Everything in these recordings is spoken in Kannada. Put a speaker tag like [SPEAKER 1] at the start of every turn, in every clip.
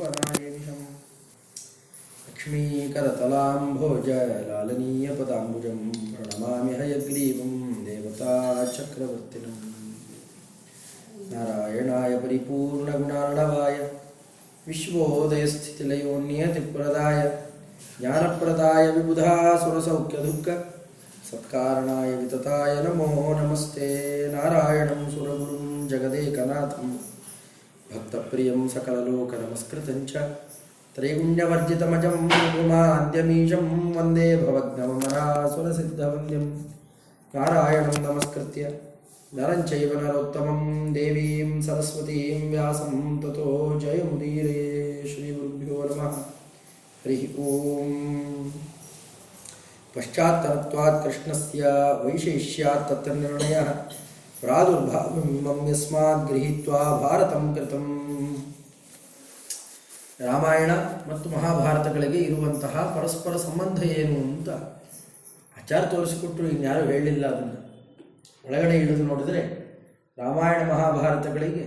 [SPEAKER 1] लक्ष्मीकरतलाम्भोजलालनीयपदाम्बुजं प्रणमामि हयग्रीवं देवताचक्रवर्तिनम्। नारायणाय परिपूर्णगुणार्णवाय विश्वोदयस्थितिलयोन्नियतिप्रदाय ज्ञानप्रदाय विबुधासुरसौख्यदुःख सत्कारणाय वितताय नमो नमस्ते। नारायणं सुरगुरुं जगदेकनाथं భక్తప్రియం సకలలోక నమస్కృతం త్రైగుణ్యవర్జితమజం కుమాద్యమీశం వందే భవగ్నమరాసురసిద్ధవంద్యం నారాయణం నమస్కృత్య. నరం చైవ నరోత్తమం దేవీం సరస్వతీం వ్యాసం తతో జయముదీరే శ్రీగురుభ్యో నమ. హరి ఓం. పశ్చాత్తరత్వాత్ కృష్ణస్య వైశేష్యాత్ తత్ర నిర్ణయ ಪ್ರಾದುರ್ಭಾವ ಯಸ್ಮಾತ್ ಗೃಹೀತ್ವ ಭಾರತಂ ಕೃತಂ. ರಾಮಾಯಣ ಮತ್ತು ಮಹಾಭಾರತಗಳಿಗೆ ಇರುವಂತಹ ಪರಸ್ಪರ ಸಂಬಂಧ ಏನು ಅಂತ ಆಚಾರ ತೋರಿಸಿಕೊಟ್ಟರು, ಇನ್ಯಾರೂ ಹೇಳಿಲ್ಲ ಅದನ್ನು. ಒಳಗಡೆ ಇಳಿದು ನೋಡಿದರೆ ರಾಮಾಯಣ, ಮಹಾಭಾರತಗಳಿಗೆ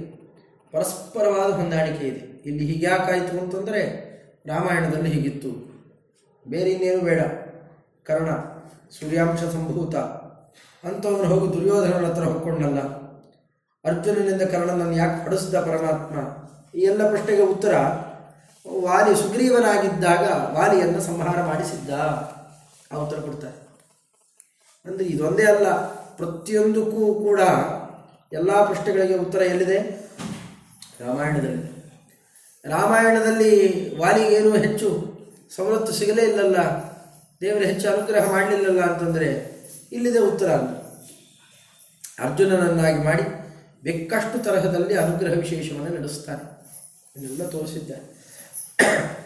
[SPEAKER 1] ಪರಸ್ಪರವಾದ ಹೊಂದಾಣಿಕೆ ಇದೆ. ಇಲ್ಲಿ ಹೀಗ್ಯಾಕಾಯಿತು ಅಂತಂದರೆ ರಾಮಾಯಣದಲ್ಲಿ ಹೀಗಿತ್ತು. ಬೇರೆ ಇನ್ನೇನು ಬೇಡ. ಕರ್ಣ, ಸೂರ್ಯಾಂಶ ಸಂಭೂತ. ಅಂಥವನು ಹೋಗಿ ದುರ್ಯೋಧನನ ಹತ್ರ ಹೊಕ್ಕೊಂಡಲ್ಲ. ಅರ್ಜುನನಿಂದ ಕರ್ಣನನ್ನು ಯಾಕೆ ಪಡಿಸಿದ ಪರಮಾತ್ಮ? ಈ ಎಲ್ಲ ಪ್ರಶ್ನೆಗೆ ಉತ್ತರ, ವಾಲಿ ಸುಗ್ರೀವನಾಗಿದ್ದಾಗ ವಾಲಿಯನ್ನು ಸಂಹಾರ ಮಾಡಿಸಿದ್ದ. ಆ ಉತ್ತರ ಕೊಡ್ತಾರೆ. ಅಂದರೆ ಇದೊಂದೇ ಅಲ್ಲ, ಪ್ರತಿಯೊಂದಕ್ಕೂ ಕೂಡ ಎಲ್ಲ ಪ್ರಶ್ನೆಗಳಿಗೆ ಉತ್ತರ ಎಲ್ಲಿದೆ? ರಾಮಾಯಣದಲ್ಲಿ. ರಾಮಾಯಣದಲ್ಲಿ ವಾಲಿಗೇನು ಹೆಚ್ಚು ಸವಲತ್ತು ಸಿಗಲೇ ಇಲ್ಲಲ್ಲ, ದೇವರು ಹೆಚ್ಚು ಅನುಗ್ರಹ ಮಾಡಲಿಲ್ಲಲ್ಲ ಅಂತಂದರೆ ಇಲ್ಲಿದೆ ಉತ್ತರ ಅಂತ ಅರ್ಜುನನನ್ನಾಗಿ ಮಾಡಿ ಬೆಕ್ಕಷ್ಟು ತರಹದಲ್ಲಿ ಅನುಗ್ರಹ ವಿಶೇಷವನ್ನು ನಡೆಸ್ತಾನೆ. ಇದೆಲ್ಲ ತೋರಿಸಿದ್ದಾರೆ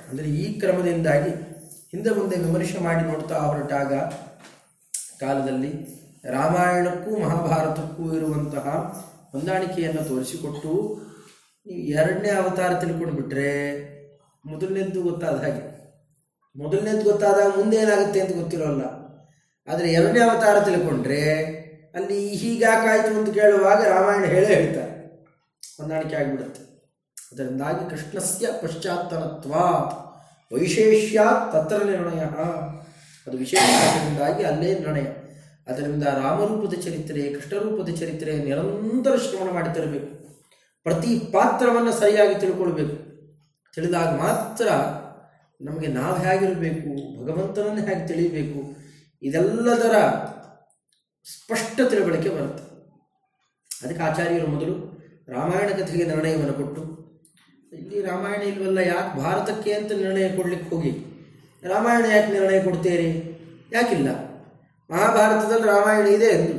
[SPEAKER 1] ಅಂದರೆ ಈ ಕ್ರಮದಿಂದಾಗಿ ಹಿಂದೆ ಮುಂದೆ ವಿಮರ್ಶೆ ಮಾಡಿ ನೋಡ್ತಾ ಹೊರಟಾಗ ಕಾಲದಲ್ಲಿ ರಾಮಾಯಣಕ್ಕೂ ಮಹಾಭಾರತಕ್ಕೂ ಇರುವಂತಹ ಹೊಂದಾಣಿಕೆಯನ್ನು ತೋರಿಸಿಕೊಟ್ಟು ನೀವು ಎರಡನೇ ಅವತಾರ ತಿಳ್ಕೊಂಡು ಬಿಟ್ರೆ ಮೊದಲನೇದ್ದು ಗೊತ್ತಾದ ಹಾಗೆ. ಮೊದಲನೇದ್ದು ಗೊತ್ತಾದಾಗ ಮುಂದೆ ಏನಾಗುತ್ತೆ ಅಂತ ಗೊತ್ತಿರೋಲ್ಲ. ಆದರೆ ಎರಡನೇ ಅವತಾರ ತಿಳ್ಕೊಂಡ್ರೆ ಅಲ್ಲಿ ಹೀಗಾಕಾಯ್ತು ಅಂತ ಕೇಳುವಾಗ ರಾಮಾಯಣ ಹೇಳೇ ಹೇಳ್ತಾರೆ. ಹೊಂದಾಣಿಕೆ ಆಗಿಬಿಡುತ್ತೆ. ಅದರಿಂದಾಗಿ ಕೃಷ್ಣಸ್ಯ ಪಶ್ಚಾತ್ತನತ್ವ ವೈಶೇಷ್ಯ ತತ್ರ ನಿರ್ಣಯ. ಅದು ವಿಶೇಷದಿಂದಾಗಿ ಅಲ್ಲೇ ನಿರ್ಣಯ. ಅದರಿಂದ ರಾಮರೂಪದ ಚರಿತ್ರೆ, ಕೃಷ್ಣರೂಪದ ಚರಿತ್ರೆ ನಿರಂತರ ಶ್ರವಣ ಮಾಡಿ ತರಬೇಕು. ಪ್ರತಿ ಪಾತ್ರವನ್ನು ಸರಿಯಾಗಿ ತಿಳ್ಕೊಳ್ಬೇಕು. ತಿಳಿದಾಗ ಮಾತ್ರ ನಮಗೆ ನಾವು ಹೇಗಿರಬೇಕು, ಭಗವಂತನನ್ನು ಹೇಗೆ ತಿಳಿಯಬೇಕು ಇದೆಲ್ಲದರ ಸ್ಪಷ್ಟ ತಿಳುವಳಿಕೆ ಬರುತ್ತೆ. ಅದಕ್ಕೆ ಆಚಾರ್ಯರು ಮೊದಲು ರಾಮಾಯಣ ಕಥೆಗೆ ನಿರ್ಣಯವನ್ನು ಕೊಟ್ಟು, ಇಲ್ಲಿ ರಾಮಾಯಣ ಇಲ್ವಲ್ಲ, ಯಾಕೆ ಭಾರತಕ್ಕೆ ಅಂತ ನಿರ್ಣಯ ಕೊಡಲಿಕ್ಕೆ ಹೋಗಿ? ರಾಮಾಯಣ ಯಾಕೆ ನಿರ್ಣಯ ಕೊಡ್ತೀರಿ? ಯಾಕಿಲ್ಲ? ಮಹಾಭಾರತದಲ್ಲಿ ರಾಮಾಯಣ ಇದೆ ಎಂದು.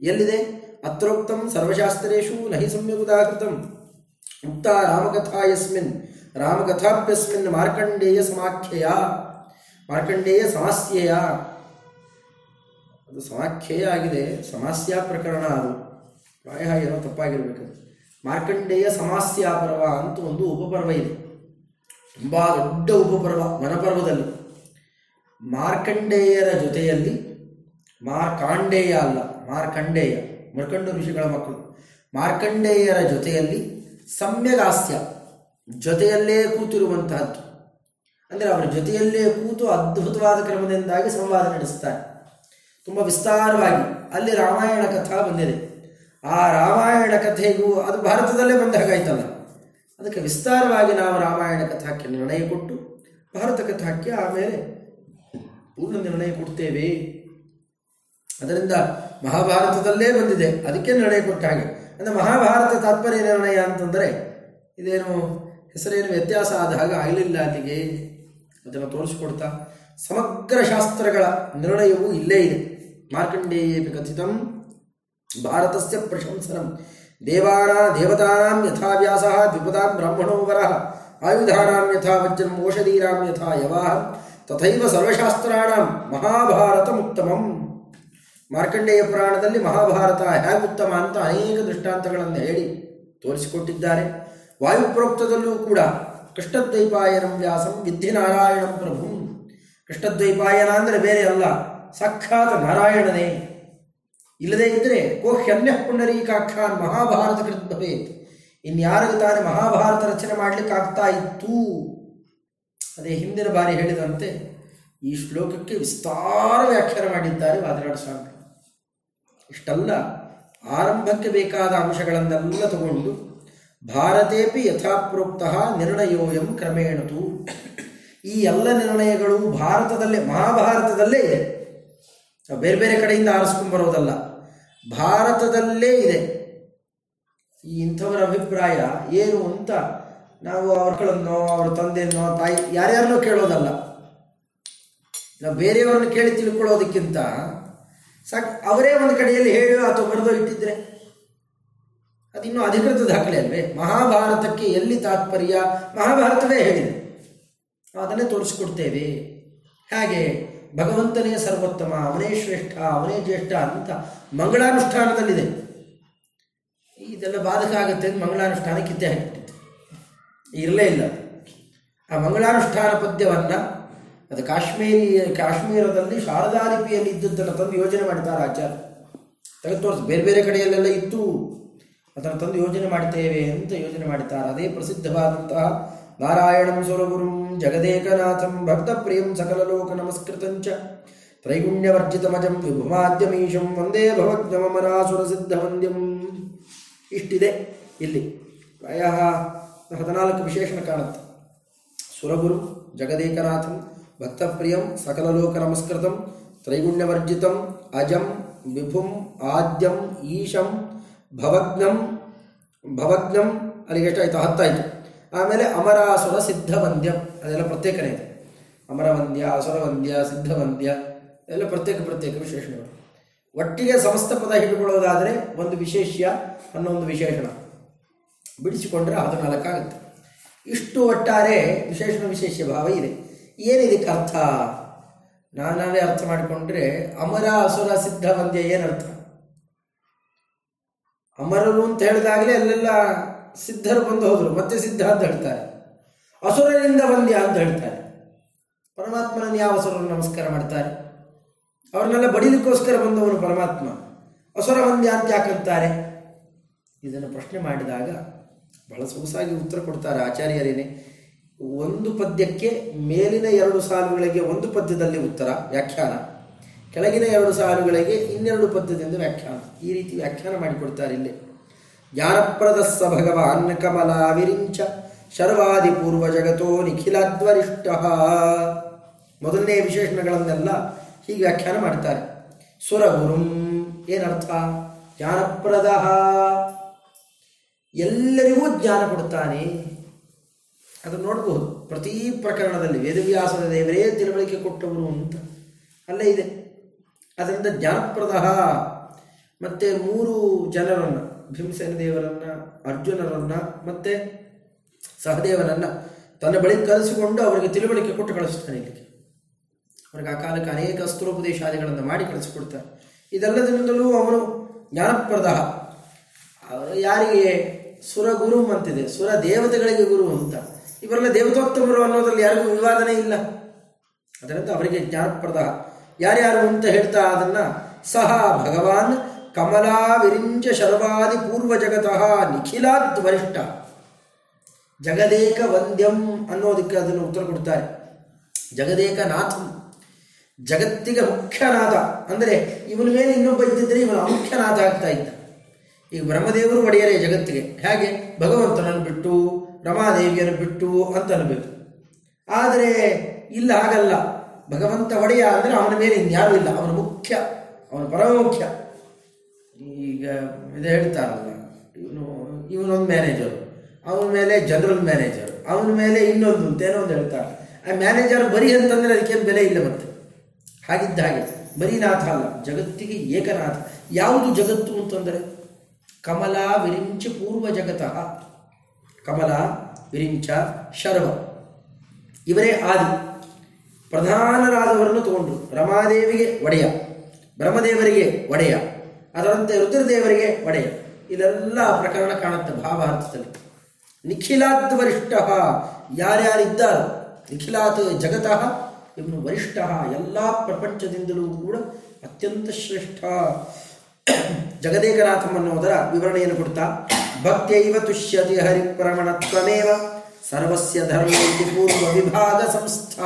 [SPEAKER 1] ಎಲ್ಲಿದೆ? ಅತ್ರೋಕ್ತಂ ಸರ್ವಶಾಸ್ತ್ರೇಶು ನಹಿ ಸಮ್ಯಗುದಾಕೃತಂ ಉಕ್ತ ರಾಮಕಥಾ ಯಸ್ಮಿನ್ ರಾಮಕಥಾಪ್ಯಸ್ಮಿನ್ ಮಾರ್ಕಂಡೇಯ ಸಮಾಖ್ಯೆಯ, ಮಾರ್ಕಂಡೇಯ ಸಮಾಸ್ಯೆಯ ಅದು ಸಮಾಖ್ಯೆಯ ಆಗಿದೆ. ಸಮಾಸ್ಯಾ ಪ್ರಕರಣ ಅದು. ಪ್ರಾಯ ಏನೋ ತಪ್ಪಾಗಿರ್ಬೇಕದು ಮಾರ್ಕಂಡೇಯ ಸಮಾಸ್ಯಾ ಪರ್ವ ಅಂತ ಒಂದು ಉಪಪರ್ವ ಇದೆ. ತುಂಬ ದೊಡ್ಡ ಉಪಪರ್ವ ವನಪರ್ವದಲ್ಲಿ. ಮಾರ್ಕಂಡೇಯರ ಜೊತೆಯಲ್ಲಿ ಮಾರ್ಕಾಂಡೇಯ ಅಲ್ಲ, ಮಾರ್ಕಂಡೇಯ, ಮರ್ಕಂಡು ಋಷಿಗಳ ಮಕ್ಕಳು. ಮಾರ್ಕಂಡೇಯರ ಜೊತೆಯಲ್ಲಿ ಸಮ್ಯಗಾಸ್ಯ, ಜೊತೆಯಲ್ಲೇ ಕೂತಿರುವಂತಹದ್ದು. ಅಂದರೆ ಅವರ ಜೊತೆಯಲ್ಲೇ ಕೂತು ಅದ್ಭುತವಾದ ಕ್ರಮದಿಂದಾಗಿ ಸಂವಾದ ನಡೆಸ್ತಾರೆ. ತುಂಬ ವಿಸ್ತಾರವಾಗಿ ಅಲ್ಲಿ ರಾಮಾಯಣ ಕಥಾ ಬಂದಿದೆ. ಆ ರಾಮಾಯಣ ಕಥೆಗೂ ಅದು ಭಾರತದಲ್ಲೇ ಬಂದ ಹಾಗಾಯ್ತಲ್ಲ ಅದಕ್ಕೆ ವಿಸ್ತಾರವಾಗಿ ನಾವು ರಾಮಾಯಣ ಕಥಾಕ್ಕೆ ನಿರ್ಣಯ ಕೊಟ್ಟು ಭಾರತ ಕಥಾಕ್ಕೆ ಆಮೇಲೆ ಪೂರ್ಣ ನಿರ್ಣಯ ಕೊಡ್ತೇವೆ. ಅದರಿಂದ ಮಹಾಭಾರತದಲ್ಲೇ ಬಂದಿದೆ. ಅದಕ್ಕೆ ನಿರ್ಣಯ ಕೊಟ್ಟ ಹಾಗೆ. ಅಂದರೆ ಮಹಾಭಾರತ ತಾತ್ಪರ್ಯ ನಿರ್ಣಯ ಅಂತಂದರೆ ಇದೇನು ಹೆಸರೇನು ವ್ಯತ್ಯಾಸ ಆದ ಹಾಗೆ ಆಗಲಿಲ್ಲ ಅಲ್ಲಿಗೆ ಅದನ್ನು ತೋರಿಸ್ಕೊಡ್ತಾ ಸಮಗ್ರ ಶಾಸ್ತ್ರಗಳ ನಿರ್ಣಯವು ಇಲ್ಲೇ ಇದೆ. ಮಾರ್ಕಂಡೇಯೇ ಕಥಿತಂ ಭಾರತಸ್ಯ ಪ್ರಶಂಸನಂ ದೇವಾನ ದೇವತಾನಾಂ ಯಥಾ ವ್ಯಾಸಃ ದ್ವಿಪದಾಂ ಬ್ರಾಹ್ಮಣೋ ವರಃ ಆಯುಧಾನಾಂ ಯಥಾ ವಜ್ರಂ ಓಷಧೀನಾಂ ಯಥಾ ಯವಾಹ ತಥೈವ ಸರ್ವಶಾಸ್ತ್ರಾಣಾಂ ಮಹಾಭಾರತ ಉತ್ತಮಂ ಮಾರ್ಕಂಡೇಯ ಪುರಾಣದಲ್ಲಿ ಮಹಾಭಾರತ ಹೇಗುತ್ತಮ ಅಂತ ಅನೇಕ ದೃಷ್ಟಾಂತಗಳನ್ನು ಹೇಳಿ ತೋರಿಸಿಕೊಟ್ಟಿದ್ದಾರೆ. ವಾಯುಪ್ರೋಕ್ತದಲ್ಲೂ ಕೂಡ ಕೃಷ್ಣದ್ವೈಪಾಯನಂ ವ್ಯಾಸಂ ವಿದ್ಧಿ ನಾರಾಯಣಂ ಪ್ರಭು. ಕೃಷ್ಣದ್ವೈಪಾಯನ ಅಂದರೆ ಬೇರೆ ಅಲ್ಲ ಸಾಕ್ಷಾತ್ ನಾರಾಯಣನೇ. ಇಲ್ಲದೇ ಇದ್ದರೆ ಕೋಹ್ಯನ್ಯ ಪುಂಡರೀಕಾಖ್ಯಾನ್ ಮಹಾಭಾರತ ಕೃತ್ ಭವೇತ್. ಇನ್ಯಾರಿಗೂ ತಾನೇ ಮಹಾಭಾರತ ರಚನೆ ಮಾಡಲಿಕ್ಕೆ ಆಗ್ತಾ ಇತ್ತು? ಅದೇ ಹಿಂದಿನ ಬಾರಿ ಹೇಳಿದಂತೆ ಈ ಶ್ಲೋಕಕ್ಕೆ ವಿಸ್ತಾರ ವ್ಯಾಖ್ಯಾನ ಮಾಡಿದ್ದಾರೆ ವಾದರಾಡ ಸ್ವಾಮಿ. ಇಷ್ಟಲ್ಲ, ಆರಂಭಕ್ಕೆ ಬೇಕಾದ ಅಂಶಗಳನ್ನೆಲ್ಲ ತಗೊಂಡು ಭಾರತೇಪಿ ಯಥಾಪ್ರೋಕ್ತ ನಿರ್ಣಯೋಯಂ ಕ್ರಮೇಣತು ಈ ಎಲ್ಲ ನಿರ್ಣಯಗಳು ಭಾರತದಲ್ಲೇ, ಮಹಾಭಾರತದಲ್ಲೇ ಇದೆ. ಬೇರೆ ಬೇರೆ ಕಡೆಯಿಂದ ಆರಿಸ್ಕೊಂಡ್ಬರೋದಲ್ಲ ಭಾರತದಲ್ಲೇ ಇದೆ. ಈ ಇಂಥವರ ಅಭಿಪ್ರಾಯ ಏನು ಅಂತ ನಾವು ಅವ್ರ ಮಕ್ಕಳನ್ನೋ ಅವ್ರ ತಂದೆಯನ್ನೋ ತಾಯಿ ಯಾರ್ಯಾರನ್ನೋ ಕೇಳೋದಲ್ಲ. ನಾವು ಬೇರೆಯವ್ರನ್ನ ಕೇಳಿ ತಿಳ್ಕೊಳ್ಳೋದಕ್ಕಿಂತ ಸಾಕು ಅವರೇ ಒಂದು ಕಡೆಯಲ್ಲಿ ಹೇಳಿ ಅಥವಾ ಬರೆದೋ ಇಟ್ಟಿದ್ರೆ ಅದಿನ್ನೂ ಅಧಿಕೃತ ದಾಖಲೆ ಅಲ್ವೇ? ಮಹಾಭಾರತಕ್ಕೆ ಎಲ್ಲಿ ತಾತ್ಪರ್ಯ? ಮಹಾಭಾರತವೇ ಹೇಳಿದೆ. ಅದನ್ನೇ ತೋರಿಸ್ಕೊಡ್ತೇವೆ. ಹಾಗೆ ಭಗವಂತನೇ ಸರ್ವೋತ್ತಮ, ಅವನೇ ಶ್ರೇಷ್ಠ, ಅವನೇ ಜ್ಯೇಷ್ಠ ಅಂತ ಮಂಗಳಾನುಷ್ಠಾನದಲ್ಲಿದೆ. ಇದೆಲ್ಲ ಬಾಧಕ ಆಗುತ್ತೆ ಅಂತ ಮಂಗಳಾನುಷ್ಠಾನ ಕಿತ್ತೆ ಹಾಕಿಬಿಟ್ಟಿತ್ತು ಇರಲೇ ಇಲ್ಲ. ಆ ಮಂಗಳಾನುಷ್ಠಾನ ಪದ್ಯವನ್ನು ಅದು ಕಾಶ್ಮೀರಿ, ಕಾಶ್ಮೀರದಲ್ಲಿ ಶಾರದಾ ಲಿಪಿಯಲ್ಲಿ ಇದ್ದದ್ದನ್ನು ತಂದು ಯೋಜನೆ ಮಾಡ್ತಾರೆ ಆಚಾರ್ಯ. ತೆಗೆದು ತೋರಿಸಿ, ಬೇರೆ ಬೇರೆ ಕಡೆಯಲ್ಲೆಲ್ಲ ಇತ್ತು. ಅದನ್ನು ತಂದು ಯೋಜನೆ ಮಾಡ್ತೇವೆ ಅಂತ ಯೋಜನೆ ಮಾಡ್ತಾರೆ ಅದೇ ಪ್ರಸಿದ್ಧವಾದಂತಹ ನಾರಾಯಣಂ ಸುರಗುರುಂ ಜಗದೇಕನಾಥಂ ಭಕ್ತಪ್ರಿಯಂ ಸಕಲಲೋಕ ನಮಸ್ಕೃತಂಚ ತ್ರೈಗುಣ್ಯವರ್ಜಿತಮಜಂ ವಿಭುಮಾದ್ಯಮೀಶಂ ವಂದೇ ಭವಜ್ಞಮನಾಸುರ ಸಿದ್ಧವಂದ್ಯಂ ಇಷ್ಟಿದೆ ಇಲ್ಲಿ ಪ್ರಾಯ ಹದಿನಾಲ್ಕು ವಿಶೇಷಣ ಕಾಣುತ್ತೆ. ಸುರಗುರು, ಜಗದೇಕನಾಥಂ, ಭಕ್ತಪ್ರಿಯಂ ಸಕಲಲೋಕ ನಮಸ್ಕೃತಂ ತ್ರೈಗುಣ್ಯವರ್ಜಿತಂ, ಅಜಂ, ವಿಭುಂ, ಆದ್ಯಂ, ಈಶಂ, ಭವಜ್ಞಂ ಭವಜ್ಞಂ ಅಲ್ಲಿಗೆ ಎಷ್ಟಾಯಿತು? ಹತ್ತಾಯಿತು. ಆಮೇಲೆ ಅಮರಾಸುರ ಸಿದ್ಧವಂದ್ಯ, ಅದೆಲ್ಲ ಪ್ರತ್ಯೇಕನೇ ಇದೆ. ಅಮರವಂದ್ಯ, ಅಸುರವಂದ್ಯ, ಸಿದ್ಧವಂದ್ಯ, ಎಲ್ಲ ಪ್ರತ್ಯೇಕ ಪ್ರತ್ಯೇಕ ವಿಶೇಷಣಗಳು. ಒಟ್ಟಿಗೆ ಸಮಸ್ತ ಪದ ಹಿಡ್ಕೊಳ್ಳೋದಾದರೆ ಒಂದು ವಿಶೇಷ್ಯ ಅನ್ನೊಂದು ವಿಶೇಷಣ. ಬಿಡಿಸಿಕೊಂಡ್ರೆ ಅದು ನಾಲ್ಕಾಗುತ್ತೆ ಇಷ್ಟು ಒಟ್ಟಾರೆ ವಿಶೇಷಣ ವಿಶೇಷ ಭಾವ ಇದೆ. ಏನಿದಕ್ಕೆ ಅರ್ಥ? ನಾನಾವೇ ಅರ್ಥ ಮಾಡಿಕೊಂಡ್ರೆ ಅಮರ, ಅಸುರ ಸಿದ್ಧ ವಂದ್ಯ ಏನರ್ಥ? ಅಮರರು ಅಂತ ಹೇಳಿದಾಗಲೇ ಅಲ್ಲೆಲ್ಲ ಸಿದ್ಧರು ಬಂದು ಹೋದರು. ಮತ್ತೆ ಸಿದ್ಧ ಅಂತ ಹೇಳ್ತಾರೆ. ಅಸುರನಿಂದ ಬಂದ್ಯಾ ಅಂತ ಹೇಳ್ತಾರೆ? ಪರಮಾತ್ಮನನ್ನು ಯಾವ ಅಸುರನ್ನು ನಮಸ್ಕಾರ ಮಾಡ್ತಾರೆ? ಅವ್ರನ್ನೆಲ್ಲ ಬಡಿಲಿಕ್ಕೋಸ್ಕರ ಬಂದವನು ಪರಮಾತ್ಮ. ಅಸುರ ಬಂದ್ಯ ಅಂತ ಯಾಕಂತಾರೆ? ಇದನ್ನು ಪ್ರಶ್ನೆ ಮಾಡಿದಾಗ ಬಹಳ ಸೊಗಸಾಗಿ ಉತ್ತರ ಕೊಡ್ತಾರೆ ಆಚಾರ್ಯರೇನೆ. ಒಂದು ಪದ್ಯಕ್ಕೆ ಮೇಲಿನ ಎರಡು ಸಾಲುಗಳಿಗೆ ಒಂದು ಪದ್ಯದಲ್ಲಿ ಉತ್ತರ, ವ್ಯಾಖ್ಯಾನ. ಕೆಳಗಿನ ಎರಡು ಸಾಲುಗಳಿಗೆ ಇನ್ನೆರಡು ಪದ್ಯದಿಂದ ವ್ಯಾಖ್ಯಾನ. ಈ ರೀತಿ ವ್ಯಾಖ್ಯಾನ ಮಾಡಿಕೊಡ್ತಾರೆ ಇಲ್ಲಿ. ಜ್ಞಾನಪ್ರದ ಸ ಭಗವಾನ್ ಕಮಲಾ ವಿರಿಂಚ ಶರ್ವಾದಿ ಪೂರ್ವ ಜಗತೋ ನಿಖಿಲಾದ್ವರಿಷ್ಠ ಮೊದಲನೇ ವಿಶೇಷಣಗಳನ್ನೆಲ್ಲ ಹೀಗೆ ವ್ಯಾಖ್ಯಾನ ಮಾಡ್ತಾರೆ. ಸುರಗುರುಂ ಏನರ್ಥ? ಜ್ಞಾನಪ್ರದ. ಎಲ್ಲರಿಗೂ ಜ್ಞಾನ ಕೊಡ್ತಾನೆ ಅದನ್ನು ನೋಡಬಹುದು. ಪ್ರತಿ ಪ್ರಕರಣದಲ್ಲಿ ವೇದವ್ಯಾಸದ ದೇವರೇ ತಿಳುವಳಿಕೆ ಕೊಟ್ಟವರು ಅಂತ ಅಲ್ಲೇ ಇದೆ. ಅದರಿಂದ ಜ್ಞಾನಪ್ರದ. ಮತ್ತೆ ಮೂರು ಜನರನ್ನು ಭೀಮಸೇನ ದೇವರನ್ನ ಅರ್ಜುನರನ್ನ, ಮತ್ತೆ ಸಹದೇವನನ್ನ ತನ್ನ ಬಳಿ ಕಲಿಸಿಕೊಂಡು ಅವರಿಗೆ ತಿಳುವಳಿಕೆ ಕೊಟ್ಟು ಕಳಿಸ್ತಾನೆ ಇಲ್ಲಿಗೆ. ಅವರಿಗೆ ಆ ಕಾಲಕ್ಕೆ ಅನೇಕ ಅಸ್ತ್ರೋಪದೇಶಾದಿಗಳನ್ನು ಮಾಡಿ ಕಳಿಸಿಕೊಡ್ತಾರೆ. ಇದೆಲ್ಲದರಿಂದಲೂ ಅವನು ಜ್ಞಾನಪ್ರದ ಯಾರಿಗೆ? ಸುರ ಗುರು ಅಂತಿದೆ. ಸುರ ದೇವತೆಗಳಿಗೆ ಗುರು ಅಂತ. ಇವರೆಲ್ಲ ದೇವತೋತ್ತಮರು ಅನ್ನೋದ್ರಲ್ಲಿ ಯಾರಿಗೂ ವಿವಾದನೇ ಇಲ್ಲ. ಅದರಿಂದ ಅವರಿಗೆ ಜ್ಞಾನಪ್ರದ ಯಾರ್ಯಾರು ಅಂತ ಹೇಳ್ತಾ ಅದನ್ನ ಸಹ ಭಗವಾನ್ ಕಮಲಾ ವಿರಿಂಚ ಶರ್ವಾದಿ ಪೂರ್ವ ಜಗತಃ ನಿಖಿಲಾದ್ ವರಿಷ್ಠ. ಜಗದೇಕ ವಂದ್ಯಂ ಅನ್ನೋದಕ್ಕೆ ಅದನ್ನು ಉತ್ತರ ಕೊಡ್ತಾರೆ. ಜಗದೇಕ ನಾಥಂ ಜಗತ್ತಿಗೆ ಮುಖ್ಯನಾಥ ಅಂದರೆ ಇವನ ಮೇಲೆ ಇನ್ನೊಬ್ಬ ಇದ್ದಿದ್ದರೆ ಇವನು ಅಮುಖ್ಯನಾಥ ಆಗ್ತಾ ಇದ್ದ. ಈಗ ಬ್ರಹ್ಮದೇವರು ಒಡೆಯರೇ ಜಗತ್ತಿಗೆ. ಹೇಗೆ? ಭಗವಂತನನ್ನು ಬಿಟ್ಟು, ರಮಾದೇವಿಯನ್ನು ಬಿಟ್ಟು ಅಂತ ಅನ್ಬೇಕು. ಆದರೆ ಇಲ್ಲ, ಹಾಗಲ್ಲ. ಭಗವಂತ ಒಡೆಯ ಅಂದರೆ ಅವನ ಮೇಲೆ ಇನ್ಯಾರೂ ಇಲ್ಲ. ಅವನು ಮುಖ್ಯ, ಅವನು ಪರಮ ಮುಖ್ಯ ಈಗ ಇದು ಹೇಳ್ತಾರಲ್ಲ, ಇವನು, ಇವನೊಂದು ಮ್ಯಾನೇಜರ್ ಅವನ ಮೇಲೆ ಜನರಲ್ ಮ್ಯಾನೇಜರ್ ಅವನ ಮೇಲೆ ಇನ್ನೊಂದು ಅಂತೇನೋ ಒಂದು ಹೇಳ್ತಾರೆ. ಆ ಮ್ಯಾನೇಜರ್ ಬರೀ ಅಂತಂದರೆ ಅದಕ್ಕೇನು ಬೆಲೆ ಇಲ್ಲ ಮತ್ತೆ. ಹಾಗಿದ್ದ ಹಾಗೆ. ಬರೀ ನಾಥ ಅಲ್ಲ, ಜಗತ್ತಿಗೆ ಏಕನಾಥ. ಯಾವುದು ಜಗತ್ತು ಅಂತಂದರೆ? ಕಮಲ ವಿರಿಂಚ ಪೂರ್ವ ಜಗತಃ. ಕಮಲ ವಿರಿಂಚ ಶರವ. ಇವರೇ ಆದಿ. ಪ್ರಧಾನರಾದವರನ್ನು ತಗೊಂಡ್ರು. ರಮಾದೇವಿಗೆ ಒಡೆಯ. ಬ್ರಹ್ಮದೇವರಿಗೆ ಒಡೆಯ. ಅದರಂತೆ ರುದ್ರದೇವರಿಗೆ ಒಡೆಯ ಇದೆಲ್ಲ ಪ್ರಕರಣ ಕಾಣುತ್ತೆ ಭಾವಾರ್ಥದಲ್ಲಿ ನಿಖಿಲಾತ್ ವರಿಷ್ಠ, ಯಾರ್ಯಾರಿದ್ದಾರೋ? ನಿಖಿಲಾತ್ ಜಗತಃ, ಇವನು ವರಿಷ್ಠ, ಎಲ್ಲ ಪ್ರಪಂಚದಿಂದಲೂ ಕೂಡ ಅತ್ಯಂತ ಶ್ರೇಷ್ಠ. ಜಗದೇಕನಾಥಂ ಅನ್ನೋದರ ವಿವರಣೆಯನ್ನು ಕೊಡ್ತಾ ಭಕ್ತೈವ ತುಷ್ಯತಿ ಹರಿಪ್ರಮಣತ್ವಮೇವ ಸರ್ವಸ್ಯ ಧರ್ಮ ಪೂರ್ವ ವಿಭಾಗ ಸಂಸ್ಥ.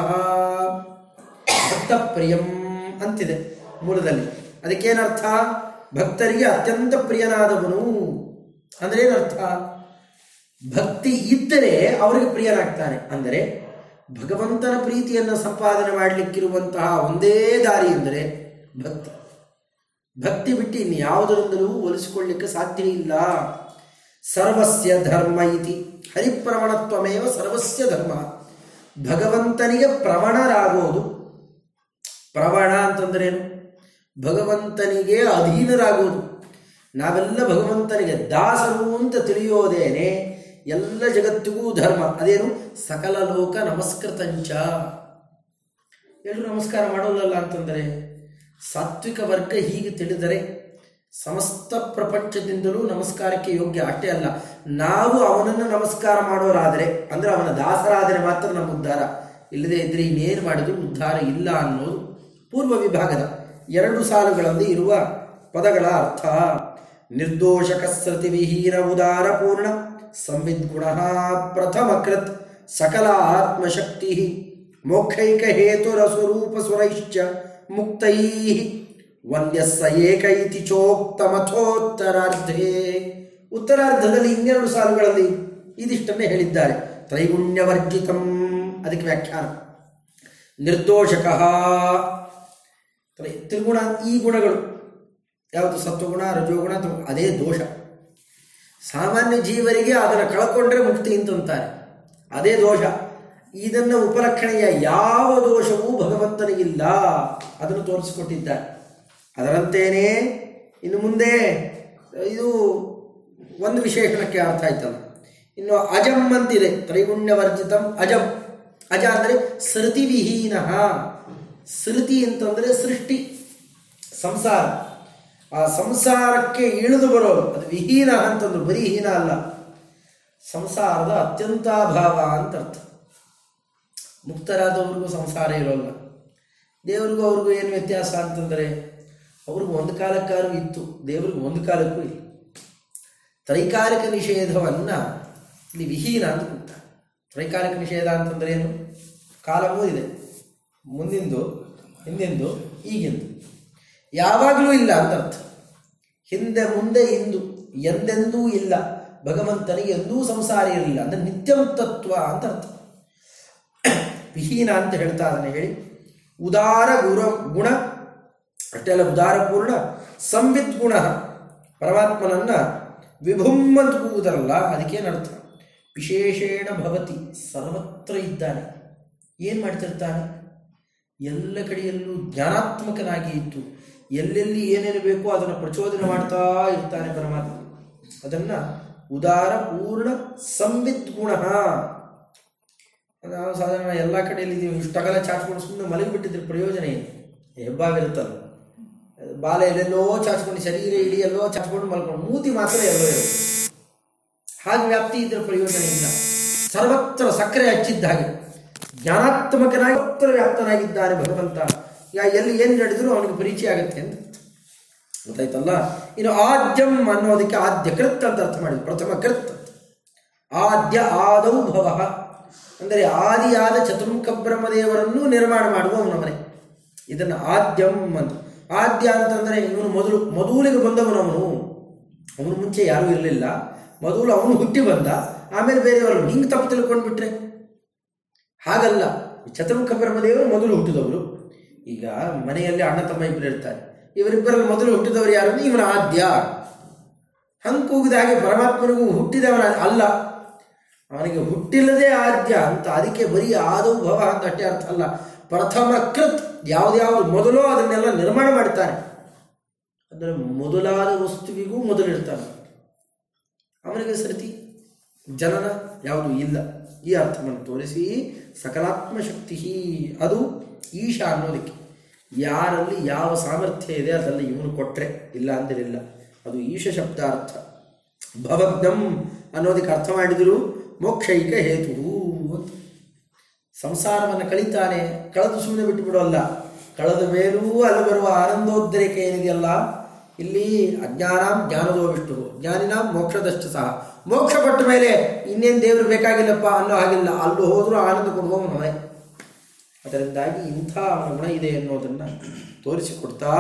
[SPEAKER 1] ಭಕ್ತ ಪ್ರಿಯಂ ಅಂತಿದೆ ಮೂಲದಲ್ಲಿ. ಅದಕ್ಕೇನರ್ಥ? ಭಕ್ತರಿಗೆ ಅತ್ಯಂತ ಪ್ರಿಯನಾದವನು ಅಂದ್ರೆ ಏನರ್ಥ ಭಕ್ತಿ ಇದ್ದರೆ ಅವರಿಗೆ ಪ್ರಿಯನಾಗ್ತಾನೆ. ಅಂದರೆ ಭಗವಂತನ ಪ್ರೀತಿಯನ್ನು ಸಂಪಾದನೆ ಮಾಡಲಿಕ್ಕಿರುವಂತಹ ಒಂದೇ ದಾರಿ ಎಂದರೆ ಭಕ್ತಿ. ಭಕ್ತಿ ಬಿಟ್ಟು ಇನ್ಯಾವುದರಿಂದಲೂ ಒಲಿಸಿಕೊಳ್ಳಿಕ್ಕೆ ಸಾಧ್ಯ ಇಲ್ಲ. ಸರ್ವಸ್ಯ ಧರ್ಮ ಇತಿ. ಹರಿಪ್ರವಣತ್ವಮೇವ ಸರ್ವಸ್ಯ ಧರ್ಮ. ಭಗವಂತನಿಗೆ ಪ್ರವಣರಾಗೋದು ಪ್ರವಣ ಅಂತಂದ್ರೇನು ಭಗವಂತನಿಗೆ ಅಧೀನರಾಗುವುದು. ನಾವೆಲ್ಲ ಭಗವಂತನಿಗೆ ದಾಸರು ಅಂತ ತಿಳಿಯೋದೇನೆ ಎಲ್ಲ ಜಗತ್ತಿಗೂ ಧರ್ಮ. ಅದೇನು? ಸಕಲ ಲೋಕ ನಮಸ್ಕೃತಂಚ. ಎಲ್ಲರೂ ನಮಸ್ಕಾರ ಮಾಡೋಲ್ಲಲ್ಲ ಅಂತಂದರೆ, ಸಾತ್ವಿಕ ವರ್ಗ ಹೀಗೆ ತಿಳಿದರೆ ಸಮಸ್ತ ಪ್ರಪಂಚದಿಂದಲೂ ನಮಸ್ಕಾರಕ್ಕೆ ಯೋಗ್ಯ. ಅಷ್ಟೇ ಅಲ್ಲ, ನಾವು ಅವನನ್ನು ನಮಸ್ಕಾರ ಮಾಡೋರಾದರೆ, ಅಂದರೆ ಅವನ ದಾಸರಾದರೆ ಮಾತ್ರ ನಮ್ಮ ಉದ್ಧಾರ. ಇಲ್ಲದೆ ಇದ್ದರೆ ಇನ್ನೇನು ಮಾಡಿದ್ರು ಉದ್ಧಾರ ಇಲ್ಲ ಅನ್ನೋದು ಪೂರ್ವ ವಿಭಾಗದ ಎರಡು ಸಾಲುಗಳಲ್ಲಿ ಇರುವ ಪದಗಳ ಅರ್ಥ ನಿರ್ದೋಷಕ ಸೃತಿ ವಿಹೀರ ಸಂವಿದ್ಗುಣ ಪ್ರಥಮ ಕೃತ್ ಸಕಲ ಆತ್ಮಶಕ್ತಿ ಮೋಕ್ಷೈಕ ಹೇತುರಸ್ವರೂಪ ಸುರೈಶ್ಚ ಮುಕ್ತೈ ವಂದ್ಯಸ್ಸ ಏಕ ಇತಿ ಚೋಕ್ತಮಥೋತ್ತರಾರ್ಧೇ. ಉತ್ತರಾರ್ಧದಲ್ಲಿ ಇನ್ನೆರಡು ಸಾಲುಗಳಲ್ಲಿ ಇದಿಷ್ಟನ್ನೇ ಹೇಳಿದ್ದಾರೆ. ತ್ರೈಗುಣ್ಯವರ್ಜಿತಂ. ಅದಕ್ಕೆ ವ್ಯಾಖ್ಯಾನ. ನಿರ್ದೋಷಕ ತ್ರಿಗುಣ, ಈ ಗುಣಗಳು. ಯಾವುದು ಸತ್ವಗುಣ, ರಜೋಗುಣ ಅದೇ ದೋಷ. ಸಾಮಾನ್ಯ ಜೀವರಿಗೆ ಅದನ್ನು ಕಳ್ಕೊಂಡ್ರೆ ಮುಕ್ತಿ ಅಂತಂತಾರೆ ಅದೇ ದೋಷ. ಇದನ್ನು ಉಪಲಕ್ಷಣೆಯ ಯಾವ ದೋಷವೂ ಭಗವಂತನಿಗಿಲ್ಲ. ಅದನ್ನು ತೋರಿಸಿಕೊಟ್ಟಿದ್ದಾರೆ. ಅದರಂತೇನೆ ಇನ್ನು ಮುಂದೆ ಇದು ಒಂದು ವಿಶೇಷಣಕ್ಕೆ ಅರ್ಥ ಆಯ್ತಲ್ಲ. ಇನ್ನು ಅಜಂ ಅಂತಿದೆ, ತ್ರೈಗುಣ್ಯವರ್ಜಿತಂ ಅಜಂ. ಅಜ ಅಂದರೆ ಸೃತಿವಿಹೀನ ಸೃತಿ ಅಂತಂದರೆ ಸೃಷ್ಟಿ, ಸಂಸಾರ. ಆ ಸಂಸಾರಕ್ಕೆ ಇಳಿದು ಬರೋದು, ಅದು ವಿಹೀನ ಅಂತಂದ್ರು, ಬರೀ ಹೀನ ಅಲ್ಲ. ಸಂಸಾರದ ಅತ್ಯಂತಾಭಾವ ಅಂತ ಅರ್ಥ. ಮುಕ್ತರಾದವ್ರಿಗೂ ಸಂಸಾರ ಇರೋಲ್ಲ. ದೇವ್ರಿಗೂ ಅವ್ರಿಗೂ ಏನು ವ್ಯತ್ಯಾಸ ಅಂತಂದರೆ, ಅವ್ರಿಗೂ ಒಂದು ಕಾಲಕ್ಕಾದ್ರೂ ಇತ್ತು, ದೇವ್ರಿಗೂ ಒಂದು ಕಾಲಕ್ಕೂ ಇಲ್ಲ. ತ್ರೈಕಾಲಿಕ ನಿಷೇಧವನ್ನು ಇಲ್ಲಿ ವಿಹೀನ ಅಂತ ಕೂಗ್ತಾರೆ. ತ್ರೈಕಾಲಿಕ ನಿಷೇಧ ಅಂತಂದ್ರೆ ಏನು? ಕಾಲವೂ ಇದೆ. ಮುಂದಿಂದು ಹಿಂದಿಂದು, ಈಗಿಂದು. ಯಾವಾಗಲೂ ಇಲ್ಲ ಅಂತ ಅರ್ಥ. ಹಿಂದೆ ಮುಂದೆ ಇಂದು ಎಂದೆಂದೂ ಇಲ್ಲ. ಭಗವಂತನಿಗೆ ಎಂದೂ ಸಂಸಾರ ಇರಲಿಲ್ಲ. ಅಂದರೆ ನಿತ್ಯಂ ತತ್ವ ಅಂತ ಅರ್ಥ. ವಿಹೀನ ಅಂತ ಹೇಳ್ತಾ ಅದನ್ನು ಹೇಳಿ. ಉದಾರ ಗುರ, ಗುಣ ಅಷ್ಟೆಲ್ಲ ಉದಾರಪೂರ್ಣ ಉದಾರ ಸಂವಿತ್ ಗುಣ. ಪರಮಾತ್ಮನನ್ನ ವಿಭುಮ್ಮಂತ ಕೂಗುದರಲ್ಲ ಅದಕ್ಕೇನರ್ಥ ವಿಶೇಷೇಣ ಭವತಿ, ಸರ್ವತ್ರ ಇದ್ದಾನೆ. ಏನು ಮಾಡ್ತಿರ್ತಾನೆ? ಎಲ್ಲ ಕಡೆಯಲ್ಲೂ ಜ್ಞಾನಾತ್ಮಕನಾಗಿ ಇತ್ತು ಎಲ್ಲೆಲ್ಲಿ ಏನೇನು ಬೇಕೋ ಅದನ್ನು ಪ್ರಚೋದನೆ ಮಾಡ್ತಾ ಇರ್ತಾನೆ ಪರಮಾತ್ಮ. ಅದನ್ನ ಉದಾರ, ಪೂರ್ಣ, ಸಂವಿತ್ ಗುಣ. ನಾವು ಸಾಧಾರಣ ಎಲ್ಲ ಕಡೆಯಲ್ಲಿ ಇದೀವಿ ಇಷ್ಟಗಲ ಚಾಚ್ಕೊಂಡು ಸುಮ್ಮನೆ ಮಲಗಿಬಿಟ್ಟಿದ್ರೆ ಪ್ರಯೋಜನ ಏನು? ಹೆಬ್ಬಾಗಿರುತ್ತಲ್ಲ. ಬಾಲ ಎಲ್ಲೆಲ್ಲೋ ಚಾಚ್ಕೊಂಡು, ಶರೀರ ಇಡೀ ಎಲ್ಲೋ ಚಾಚ್ಕೊಂಡು ಮಲ್ಕೊಂಡು ಮೂತಿ ಮಾತ್ರ ಎಲ್ಲೋ ಇರುತ್ತೆ. ಹಾಗೆ ವ್ಯಾಪ್ತಿ ಇದ್ರೆ ಪ್ರಯೋಜನ ಇಲ್ಲ. ಸರ್ವತ್ರ ಸಕ್ಕರೆ ಹಚ್ಚಿದ್ದ ಹಾಗೆ. ಜ್ಞಾನಾತ್ಮಕನಾಗಿ ಉತ್ತರ ವ್ಯಾಪ್ತನಾಗಿದ್ದಾನೆ ಭಗವಂತ. ಯಾ ಎಲ್ಲಿ ಏನು ನಡೆದರೂ ಅವನಿಗೆ ಪರಿಚಯ ಆಗುತ್ತೆ ಅಂತ ಗೊತ್ತಾಯ್ತಲ್ಲ? ಇನ್ನು ಆದ್ಯಂ ಅನ್ನೋದಕ್ಕೆ ಆದ್ಯ ಕೃತ್ ಅಂತ ಅರ್ಥ ಮಾಡಿ ಪ್ರಥಮ ಕೃತ್ ಆದ್ಯ ಆದೌ ಭವ. ಅಂದರೆ ಆದಿಯಾದ ಚತುರ್ಮುಖ ಬ್ರಹ್ಮದೇವರನ್ನು ನಿರ್ಮಾಣ ಮಾಡುವವನವನೇ ಇದನ್ನು ಆದ್ಯಂ ಅಂತ. ಆದ್ಯ ಅಂತಂದರೆ ಇವನು ಮೊದಲು, ಮೊದಲಿಗೆ ಬಂದವನು ಅವನು ಅವನು ಮುಂಚೆ ಯಾರೂ ಇರಲಿಲ್ಲ. ಮೊದಲು ಅವನು ಹುಟ್ಟಿ ಬಂದ. ಆಮೇಲೆ ಬೇರೆಯವರು. ಹಿಂಗೆ ತಪ್ಪು ತಿಳ್ಕೊಂಡ್ಬಿಟ್ರೆ? ಹಾಗಲ್ಲ. ಚತುರ್ಮುಖ ಬ್ರಹ್ಮದೇವರು ಮೊದಲು ಹುಟ್ಟಿದವರು. ಈಗ ಮನೆಯಲ್ಲಿ ಅಣ್ಣ ತಮ್ಮ ಇಬ್ಬರು ಇರ್ತಾರೆ. ಇವರಿಬ್ಬರಲ್ಲಿ ಮೊದಲು ಹುಟ್ಟಿದವರು ಯಾರು ಇವನ ಆದ್ಯ. ಹಂಗೆ ಕೂಗಿದ ಹಾಗೆ ಪರಮಾತ್ಮನಿಗೂ ಹುಟ್ಟಿದವನ ಅಲ್ಲ. ಅವನಿಗೆ ಹುಟ್ಟಿಲ್ಲದೆ ಆದ್ಯ ಅಂತ ಅದಕ್ಕೆ ಬರೀ ಆದವು ಭವ ಅಂತ ಅಷ್ಟೇ ಅರ್ಥ ಅಲ್ಲ. ಪ್ರಥಮ ಕೃತ್ ಯಾವ್ದ್ಯಾವ್ದು ಮೊದಲು ಅದನ್ನೆಲ್ಲ ನಿರ್ಮಾಣ ಮಾಡ್ತಾನೆ. ಅಂದರೆ ಮೊದಲಾದ ವಸ್ತುವಿಗೂ ಮೊದಲಿರ್ತಾನೆ ಅವನಿಗೆ ಸೃತಿ ಜನನ ಯಾವುದು ಇಲ್ಲ. ಈ ಅರ್ಥವನ್ನು ತೋರಿಸಿ ಸಕಲಾತ್ಮ ಶಕ್ತಿ ಅದು ಈಶ ಅನ್ನೋದಕ್ಕೆ. ಯಾರಲ್ಲಿ ಯಾವ ಸಾಮರ್ಥ್ಯ ಇದೆ ಅದರಲ್ಲಿ ಇವನು ಕೊಟ್ಟರೆ ಇಲ್ಲ ಅಂದಿರಲಿಲ್ಲ. ಅದು ಈಶ ಶಬ್ದಾರ್ಥ. ಭವಗ್ನಂ ಅನ್ನೋದಕ್ಕೆ ಅರ್ಥ ಮಾಡಿದರು, ಮೋಕ್ಷೈಕ ಹೇತು ಸಂಸಾರವನ್ನು ಕಳೀತಾನೆ, ಕಳೆದು ಸುಮ್ಮನೆ ಬಿಟ್ಟು ಬಿಡೋಲ್ಲ ಕಳೆದ ಮೇಲೂ ಅಲ್ಲಿ ಬರುವ ಆನಂದೋದ್ರೇಕ ಏನಿದೆಯಲ್ಲ ಇಲ್ಲಿ ಅಜ್ಞಾನಾಂ ಜ್ಞಾನದೋ ವಿಷ್ಣು ಜ್ಞಾನಿನಾಂ ಮೋಕ್ಷದಷ್ಟು ಸಹ. ಮೋಕ್ಷ ಪಟ್ಟ ಮೇಲೆ ಇನ್ನೇನು ದೇವರು ಬೇಕಾಗಿಲ್ಲಪ್ಪ ಅನ್ನೋ ಹಾಗಿಲ್ಲ. ಅಲ್ಲೂ ಹೋದರೂ ಆನಂದ ಕೊಡುವ ಅವನೇ ಅದರಿಂದಾಗಿ ಇಂಥ ಗುಣ ಇದೆ ಅನ್ನೋದನ್ನು ತೋರಿಸಿಕೊಡ್ತಾ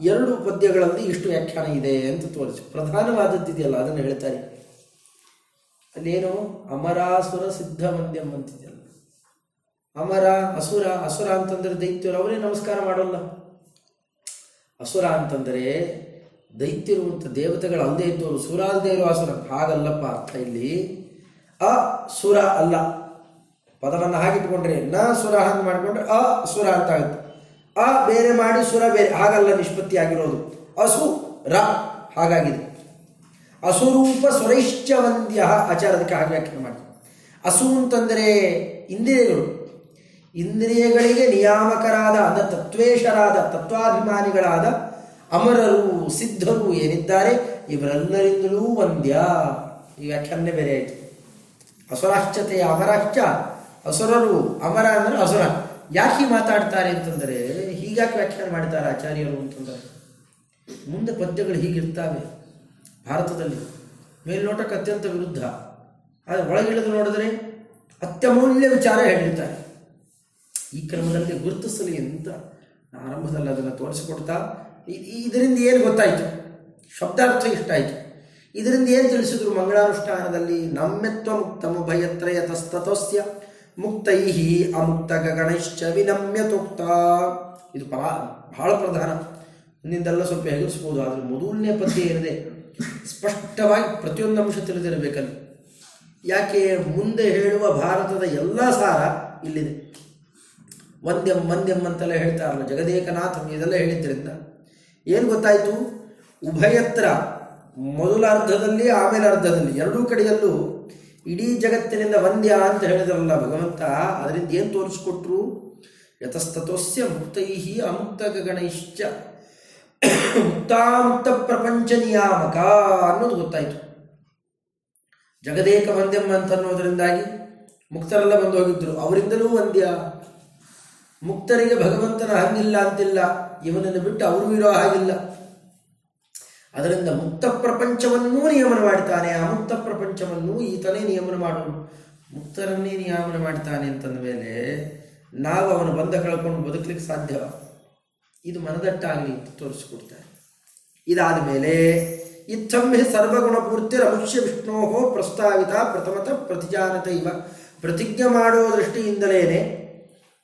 [SPEAKER 1] ಎರಡು ಪದ್ಯಗಳಲ್ಲಿ ಇಷ್ಟು ವ್ಯಾಖ್ಯಾನ ಇದೆ ಅಂತ ತೋರಿಸಿ. ಪ್ರಧಾನವಾದದ್ದಿದೆಯಲ್ಲ, ಅದನ್ನು ಹೇಳ್ತಾರೆ ಅಲ್ಲೇನು? ಅಮರಾಸುರ ಸಿದ್ಧ ಮಂದ್ಯಂ ಅಂತಿದೆಯಲ್ಲ. ಅಮರ, ಅಸುರ ಅಸುರ ಅಂತಂದ್ರೆ ದೈತ್ಯರು, ಅವರೇ ನಮಸ್ಕಾರ ಮಾಡೋಲ್ಲ. ಅಸುರ ಅಂತಂದರೆ ದೈತ್ಯರು ಅಂತ ದೇವತೆಗಳು ಅಲ್ಲದೆ ಇದ್ದವರು ಇರುವ ಅಸುರ ಹಾಗಲ್ಲಪ್ಪ ಅರ್ಥ ಇಲ್ಲಿ, ಅ ಸುರ ಅಲ್ಲ. ಪದವನ್ನು ಹಾಗಿಟ್ಕೊಂಡ್ರೆ ನ ಸುರ ಹಂಗೆ ಮಾಡಿಕೊಂಡ್ರೆ ಅ ಸುರ ಅಂತ ಆಗುತ್ತೆ. ಅ ಬೇರೆ ಮಾಡಿ ಸುರ ಬೇರೆ, ಹಾಗಲ್ಲ ನಿಷ್ಪತ್ತಿ ಆಗಿರೋದು. ಅಸು ರ ಹಾಗಾಗಿದೆ. ಅಸುರೂಪ ಸುರೈಶ್ಚವಂದ್ಯ ಆಚಾರದಕ್ಕೆ ಹಾಗೆ ವ್ಯಾಖ್ಯಾನ ಮಾಡಿ ಅಸು ಅಂತಂದರೆ ಇಂದ್ರಿಯಗಳು. ಇಂದ್ರಿಯಗಳಿಗೆ ನಿಯಾಮಕರಾದ ಅದ ತತ್ವೇಶರಾದ, ತತ್ವಾಭಿಮಾನಿಗಳಾದ ಅಮರರು, ಸಿದ್ಧರು ಏನಿದ್ದಾರೆ, ಇವರೆಲ್ಲರಿಂದಲೂ ವಂದ್ಯ. ಈ ವ್ಯಾಖ್ಯಾನೇ ಬೇರೆ ಆಯಿತು. ಅಸುರಾಶ್ಚತೆಯ ಅಮರಾಶ್ಚ. ಅಸುರರು, ಅಮರ ಅಂದರೆ ಅಸುರ. ಯಾಕೆ ಮಾತಾಡ್ತಾರೆ ಅಂತಂದರೆ ಹೀಗಾಕೆ ವ್ಯಾಖ್ಯಾನ ಮಾಡ್ತಾರೆ ಆಚಾರ್ಯರು ಅಂತಂದರೆ. ಮುಂದೆ ಪದ್ಯಗಳು ಹೀಗಿರ್ತಾವೆ ಭಾರತದಲ್ಲಿ. ಮೇಲ್ನೋಟಕ್ಕೆ ಅತ್ಯಂತ ವಿರುದ್ಧ. ಆದರೆ ಒಳಗಿಳಿದು ನೋಡಿದ್ರೆ ಅತ್ಯಮೂಲ್ಯ ವಿಚಾರ ಹೇಳಿರ್ತಾರೆ. ಈ ಕ್ರಮದಲ್ಲಿ ಗುರುತಿಸಲಿ ಅಂತ ಆರಂಭದಲ್ಲಿ ಅದನ್ನು ತೋರಿಸಿಕೊಡ್ತಾ ಇದರಿಂದ ಏನು ಗೊತ್ತಾಯಿತು? ಶಬ್ದಾರ್ಥ ಇಷ್ಟ ಆಯಿತು. ಇದರಿಂದ ಏನು ತಿಳಿಸಿದ್ರು ಮಂಗಳಾನುಷ್ಠಾನದಲ್ಲಿ? ನಮ್ಯತ್ವ ಮುಕ್ತಮ ಭಯತ್ರಯ ತಸ್ತತೋಸ್ಯ ಮುಕ್ತೈ ಅಮುಕ್ತ ವಿನಮ್ಯ ವಿನಮ್ಯತೋಕ್ತ ಇದು ಬಹಳ ಬಹಳ ಪ್ರಧಾನ. ಮುಂದಿಂದೆಲ್ಲ ಸ್ವಲ್ಪ ಹೆಗಲಿಸ್ಬೋದು ಆದರೆ ಮೊದಲನೇ ಪದ್ಯ ಏನಿದೆ? ಸ್ಪಷ್ಟವಾಗಿ ಪ್ರತಿಯೊಂದು ಅಂಶ ತಿಳಿದಿರಬೇಕಲ್ಲಿ. ಯಾಕೆ? ಮುಂದೆ ಹೇಳುವ ಭಾರತದ ಎಲ್ಲ ಸಾರ ಇಲ್ಲಿದೆ. ವಂದ್ಯಂ ವಂದ್ಯಂ ಅಂತೆಲ್ಲ ಹೇಳ್ತಾರಲ್ಲ, ಜಗದೇಕನಾಥ, ಇದೆಲ್ಲ ಹೇಳಿದ್ರಿಂದ ಏನು ಗೊತ್ತಾಯಿತು? ಉಭಯತ್ರ ಮೊದಲ ಅರ್ಧದಲ್ಲಿ, ಆಮೇಲೆ ಅರ್ಧದಲ್ಲಿ, ಎರಡೂ ಕಡೆಯಲ್ಲೂ ಇಡೀ ಜಗತ್ತಿನಿಂದ ವಂದ್ಯ ಅಂತ ಹೇಳಿದ್ರಲ್ಲ ಭಗವಂತ, ಅದರಿಂದ ಏನು ತೋರಿಸ್ಕೊಟ್ರು? ಯತಸ್ತತೋಸ್ಯ ಮುಕ್ತೈ ಅಮುಕ್ತ ಗಗಣೈಶ್ಚ ಮುಕ್ತಾಮುಕ್ತ ಪ್ರಪಂಚ ನಿಯಾಮಕ ಅನ್ನೋದು ಗೊತ್ತಾಯಿತು. ಜಗದೇಕ ವಂದ್ಯಂ ಅಂತ ಅನ್ನೋದರಿಂದಾಗಿ ಮುಕ್ತರೆಲ್ಲ ಬಂದು ಹೋಗಿದ್ರು ಅವರಿಂದಲೂ ವಂದ್ಯ. ಮುಕ್ತರಿಗೆ ಭಗವಂತನ ಹಂಗಿಲ್ಲ ಅಂತಿಲ್ಲ, ಇವನನ್ನು ಬಿಟ್ಟು ಅವರು ಇರೋ ಹಾಗಿಲ್ಲ. ಅದರಿಂದ ಮುಕ್ತ ಪ್ರಪಂಚವನ್ನೂ ನಿಯಮನ ಮಾಡ್ತಾನೆ ಅಮುಕ್ತ ಪ್ರಪಂಚವನ್ನೂ ಈತನೇ ನಿಯಮನ ಮಾಡುವನು ಮುಕ್ತರನ್ನೇ ನಿಯಮನ ಮಾಡ್ತಾನೆ ಅಂತಂದ ಮೇಲೆ ನಾವು ಅವನ ಬಂಧ ಕಳ್ಕೊಂಡು ಬದುಕಲಿಕ್ಕೆ ಸಾಧ್ಯವ ಇದು ಮನದಟ್ಟಾಗಲಿ ಅಂತ ತೋರಿಸ್ಕೊಡ್ತಾರೆ. ಇದಾದ ಮೇಲೆ ಇತ್ತಂಬಿ ಸರ್ವಗುಣಪೂರ್ತಿ ರಮುಷ್ಯ ವಿಷ್ಣೋಹೋ ಪ್ರಸ್ತಾವಿತ ಪ್ರಥಮತ ಪ್ರತಿಜಾನತ ಇವ. ಪ್ರತಿಜ್ಞೆ ಮಾಡೋ ದೃಷ್ಟಿಯಿಂದಲೇನೆ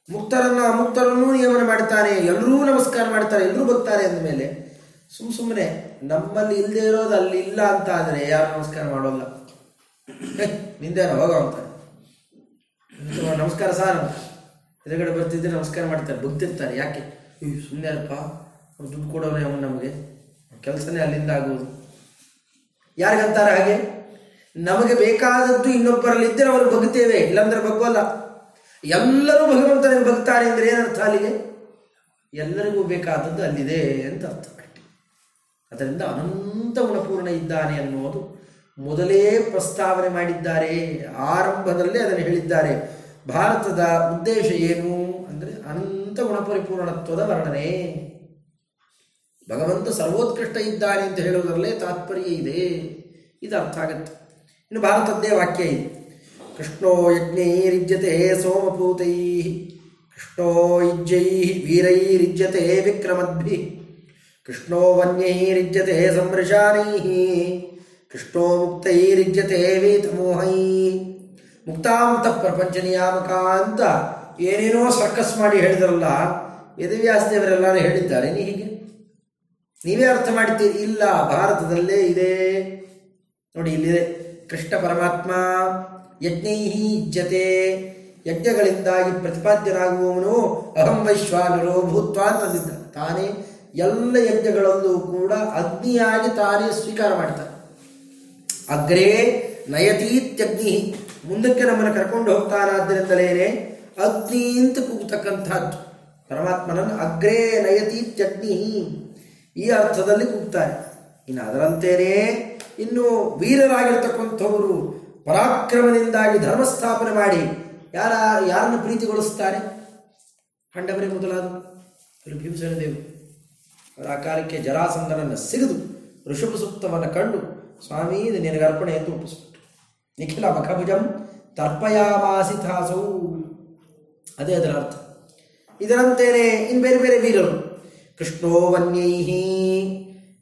[SPEAKER 1] ಮುಕ್ತರನ್ನ ಅಮುಕ್ತರನ್ನೂ ನಿಯಮನ ಮಾಡ್ತಾನೆ ಎಲ್ಲರೂ ನಮಸ್ಕಾರ ಮಾಡ್ತಾರೆ ಎಲ್ಲರೂ ಬರ್ತಾರೆ ಅಂದಮೇಲೆ ಸುಮ್ ಸುಮ್ಮನೆ ನಮ್ಮಲ್ಲಿ ಇಲ್ಲದೆ ಇರೋದು ಅಲ್ಲಿ ಇಲ್ಲ ಅಂತ ಆದರೆ ಯಾರು ನಮಸ್ಕಾರ ಮಾಡೋಲ್ಲ. ನಿಂದೆ ಹೋಗೋ ಅಂತಾರೆ ನಮಸ್ಕಾರ ಸಾರ್ ಅಂತ ಎದುರುಗಡೆ ಬರ್ತಿದ್ರೆ ನಮಸ್ಕಾರ ಮಾಡ್ತಾರೆ ಬಗ್ತಿರ್ತಾರೆ ಯಾಕೆ? ಸುಮ್ಮನೆ ಅಲ್ಪ. ಅವ್ರು ದುಡ್ಡು ಕೊಡೋನೆ ಅವನು ನಮಗೆ. ಕೆಲಸನೇ ಅಲ್ಲಿಂದ ಆಗುವುದು ಯಾರಿಗಂತಾರೆ ಹಾಗೆ? ನಮಗೆ ಬೇಕಾದದ್ದು ಇನ್ನೊಬ್ಬರಲ್ಲಿದ್ದರೆ ಅವರು ಬಗ್ತೇವೆ ಇಲ್ಲಾಂದ್ರೆ ಬಗ್ಗೋಲ್ಲ ಎಲ್ಲರೂ ಭಗವಂತನಿಗೆ ಬಗ್ತಾರೆ ಅಂದರೆ ಏನರ್ಥ ಅಲ್ಲಿಗೆ? ಎಲ್ಲರಿಗೂ ಬೇಕಾದದ್ದು ಅಲ್ಲಿದೆ ಅಂತ ಅರ್ಥ ಅದರಿಂದ ಅನಂತ ಗುಣಪೂರ್ಣ ಇದ್ದಾನೆ ಅನ್ನೋದು ಮೊದಲೇ ಪ್ರಸ್ತಾವನೆ ಮಾಡಿದ್ದಾರೆ. ಆರಂಭದಲ್ಲೇ ಅದನ್ನು ಹೇಳಿದ್ದಾರೆ. ಭಾರತದ ಉದ್ದೇಶ ಏನು ಅಂದರೆ ಅನಂತ ಗುಣಪರಿಪೂರ್ಣತ್ವದ ವರ್ಣನೆ. ಭಗವಂತ ಸರ್ವೋತ್ಕೃಷ್ಟ ಇದ್ದಾನೆ ಅಂತ ಹೇಳೋದರಲ್ಲೇ ತಾತ್ಪರ್ಯ ಇದೆ. ಇದು ಅರ್ಥ ಆಗತ್ತೆ. ಇನ್ನು ಭಾರತದ್ದೇ ವಾಕ್ಯ ಇದೆ. ಕೃಷ್ಣೋ ಯಜ್ಞೈರಿಜ್ಯತೆ ಸೋಮಪೂತೈ ಕೃಷ್ಣೋ ಯುಜ್ಯೈ ವೀರೈರಿಜ್ಯತೆ ವಿಕ್ರಮದ್ಭಿ. ಕೃಷ್ಣೋ ವನ್ಯೈರಿಜ್ಯತೆ ಸಂವೃಷಾನೈ. ಕೃಷ್ಣೋ ಮುಕ್ತೈರಿಜ್ಯತೆ ವೇತಮೋಹೈ ಮುಕ್ತಾಂತ ಪ್ರಪಂಚ ನಿಯಾಮಕ ಅಂತ ಏನೇನೋ ಸರ್ಕಸ್ ಮಾಡಿ ಹೇಳಿದ್ರಲ್ಲ ವೇದವ್ಯಾಸದೇವರೆಲ್ಲಾರು ಹೇಳಿದ್ದಾರೆ. ನೀ ಹೀಗೆ, ನೀವೇ ಅರ್ಥ ಮಾಡ್ತೀರಿ ಇಲ್ಲ, ಭಾರತದಲ್ಲೇ ಇದೆ. ನೋಡಿ, ಇಲ್ಲಿದೆ. ಕೃಷ್ಣ ಪರಮಾತ್ಮ ಯಜ್ಞೈ ಇಜ್ಜತೆ ಯಜ್ಞಗಳಿಂದಾಗಿ ಪ್ರತಿಪಾದ್ಯನಾಗುವವನು ಅಹಂ ವೈಶ್ವಾನರೋ ಭೂತ್ವ ಅಂತಂದಿದ್ದ ತಾನೇ ಎಲ್ಲ ಯಜ್ಞಗಳಲ್ಲೂ ಕೂಡ ಅಗ್ನಿಯಾಗಿ ತಾನೇ ಸ್ವೀಕಾರ ಮಾಡ್ತಾನೆ. ಅಗ್ರೇ ನಯತೀತ್ಯಗ್ನಿ. ಮುಂದಕ್ಕೆ ನಮ್ಮನ್ನು ಕರ್ಕೊಂಡು ಹೋಗ್ತಾನಾದ್ದರಿಂದಲೇನೆ ಅಗ್ನಿ ಅಂತ ಕೂಗ್ತಕ್ಕಂಥದ್ದು. ಪರಮಾತ್ಮನನ್ನು ಅಗ್ರೇ ನಯತೀತ್ಯಗ್ನಿ ಈ ಅರ್ಥದಲ್ಲಿ ಕೂಗ್ತಾರೆ ಇನ್ನು ಅದರಂತೆಯೇ ಇನ್ನು ವೀರರಾಗಿರ್ತಕ್ಕಂಥವರು ಪರಾಕ್ರಮದಿಂದಾಗಿ ಧರ್ಮ ಸ್ಥಾಪನೆ ಮಾಡಿ ಯಾರ, ಯಾರನ್ನು ಪ್ರೀತಿಗೊಳಿಸ್ತಾರೆ? ಹಂಡವರೇ ಮೊದಲಾದ ಅವರು ಭೀಮಸೇನದೇವರು ಅವರ ಆ ಕಾಲಕ್ಕೆ ಸಿಗದು ಋಷಭ ಸೂಕ್ತವನ್ನು ಕಂಡು ಸ್ವಾಮಿ, ಇದು ನಿನಗೆ ಅರ್ಪಣೆ ಎಂದು ಒಪ್ಪಿಸ್ಬಿಟ್ಟು ನಿಖಿಲ ಮಖಭುಜಂ ತರ್ಪಯಾಮಾಸಿತಾಸೌ ಅದೇ ಅದರ ಅರ್ಥ. ಇದರಂತೆಯೇ ಇನ್ನು ಬೇರೆ ಬೇರೆ ವೀರರು. ಕೃಷ್ಣೋ ವನ್ಯೈಹಿ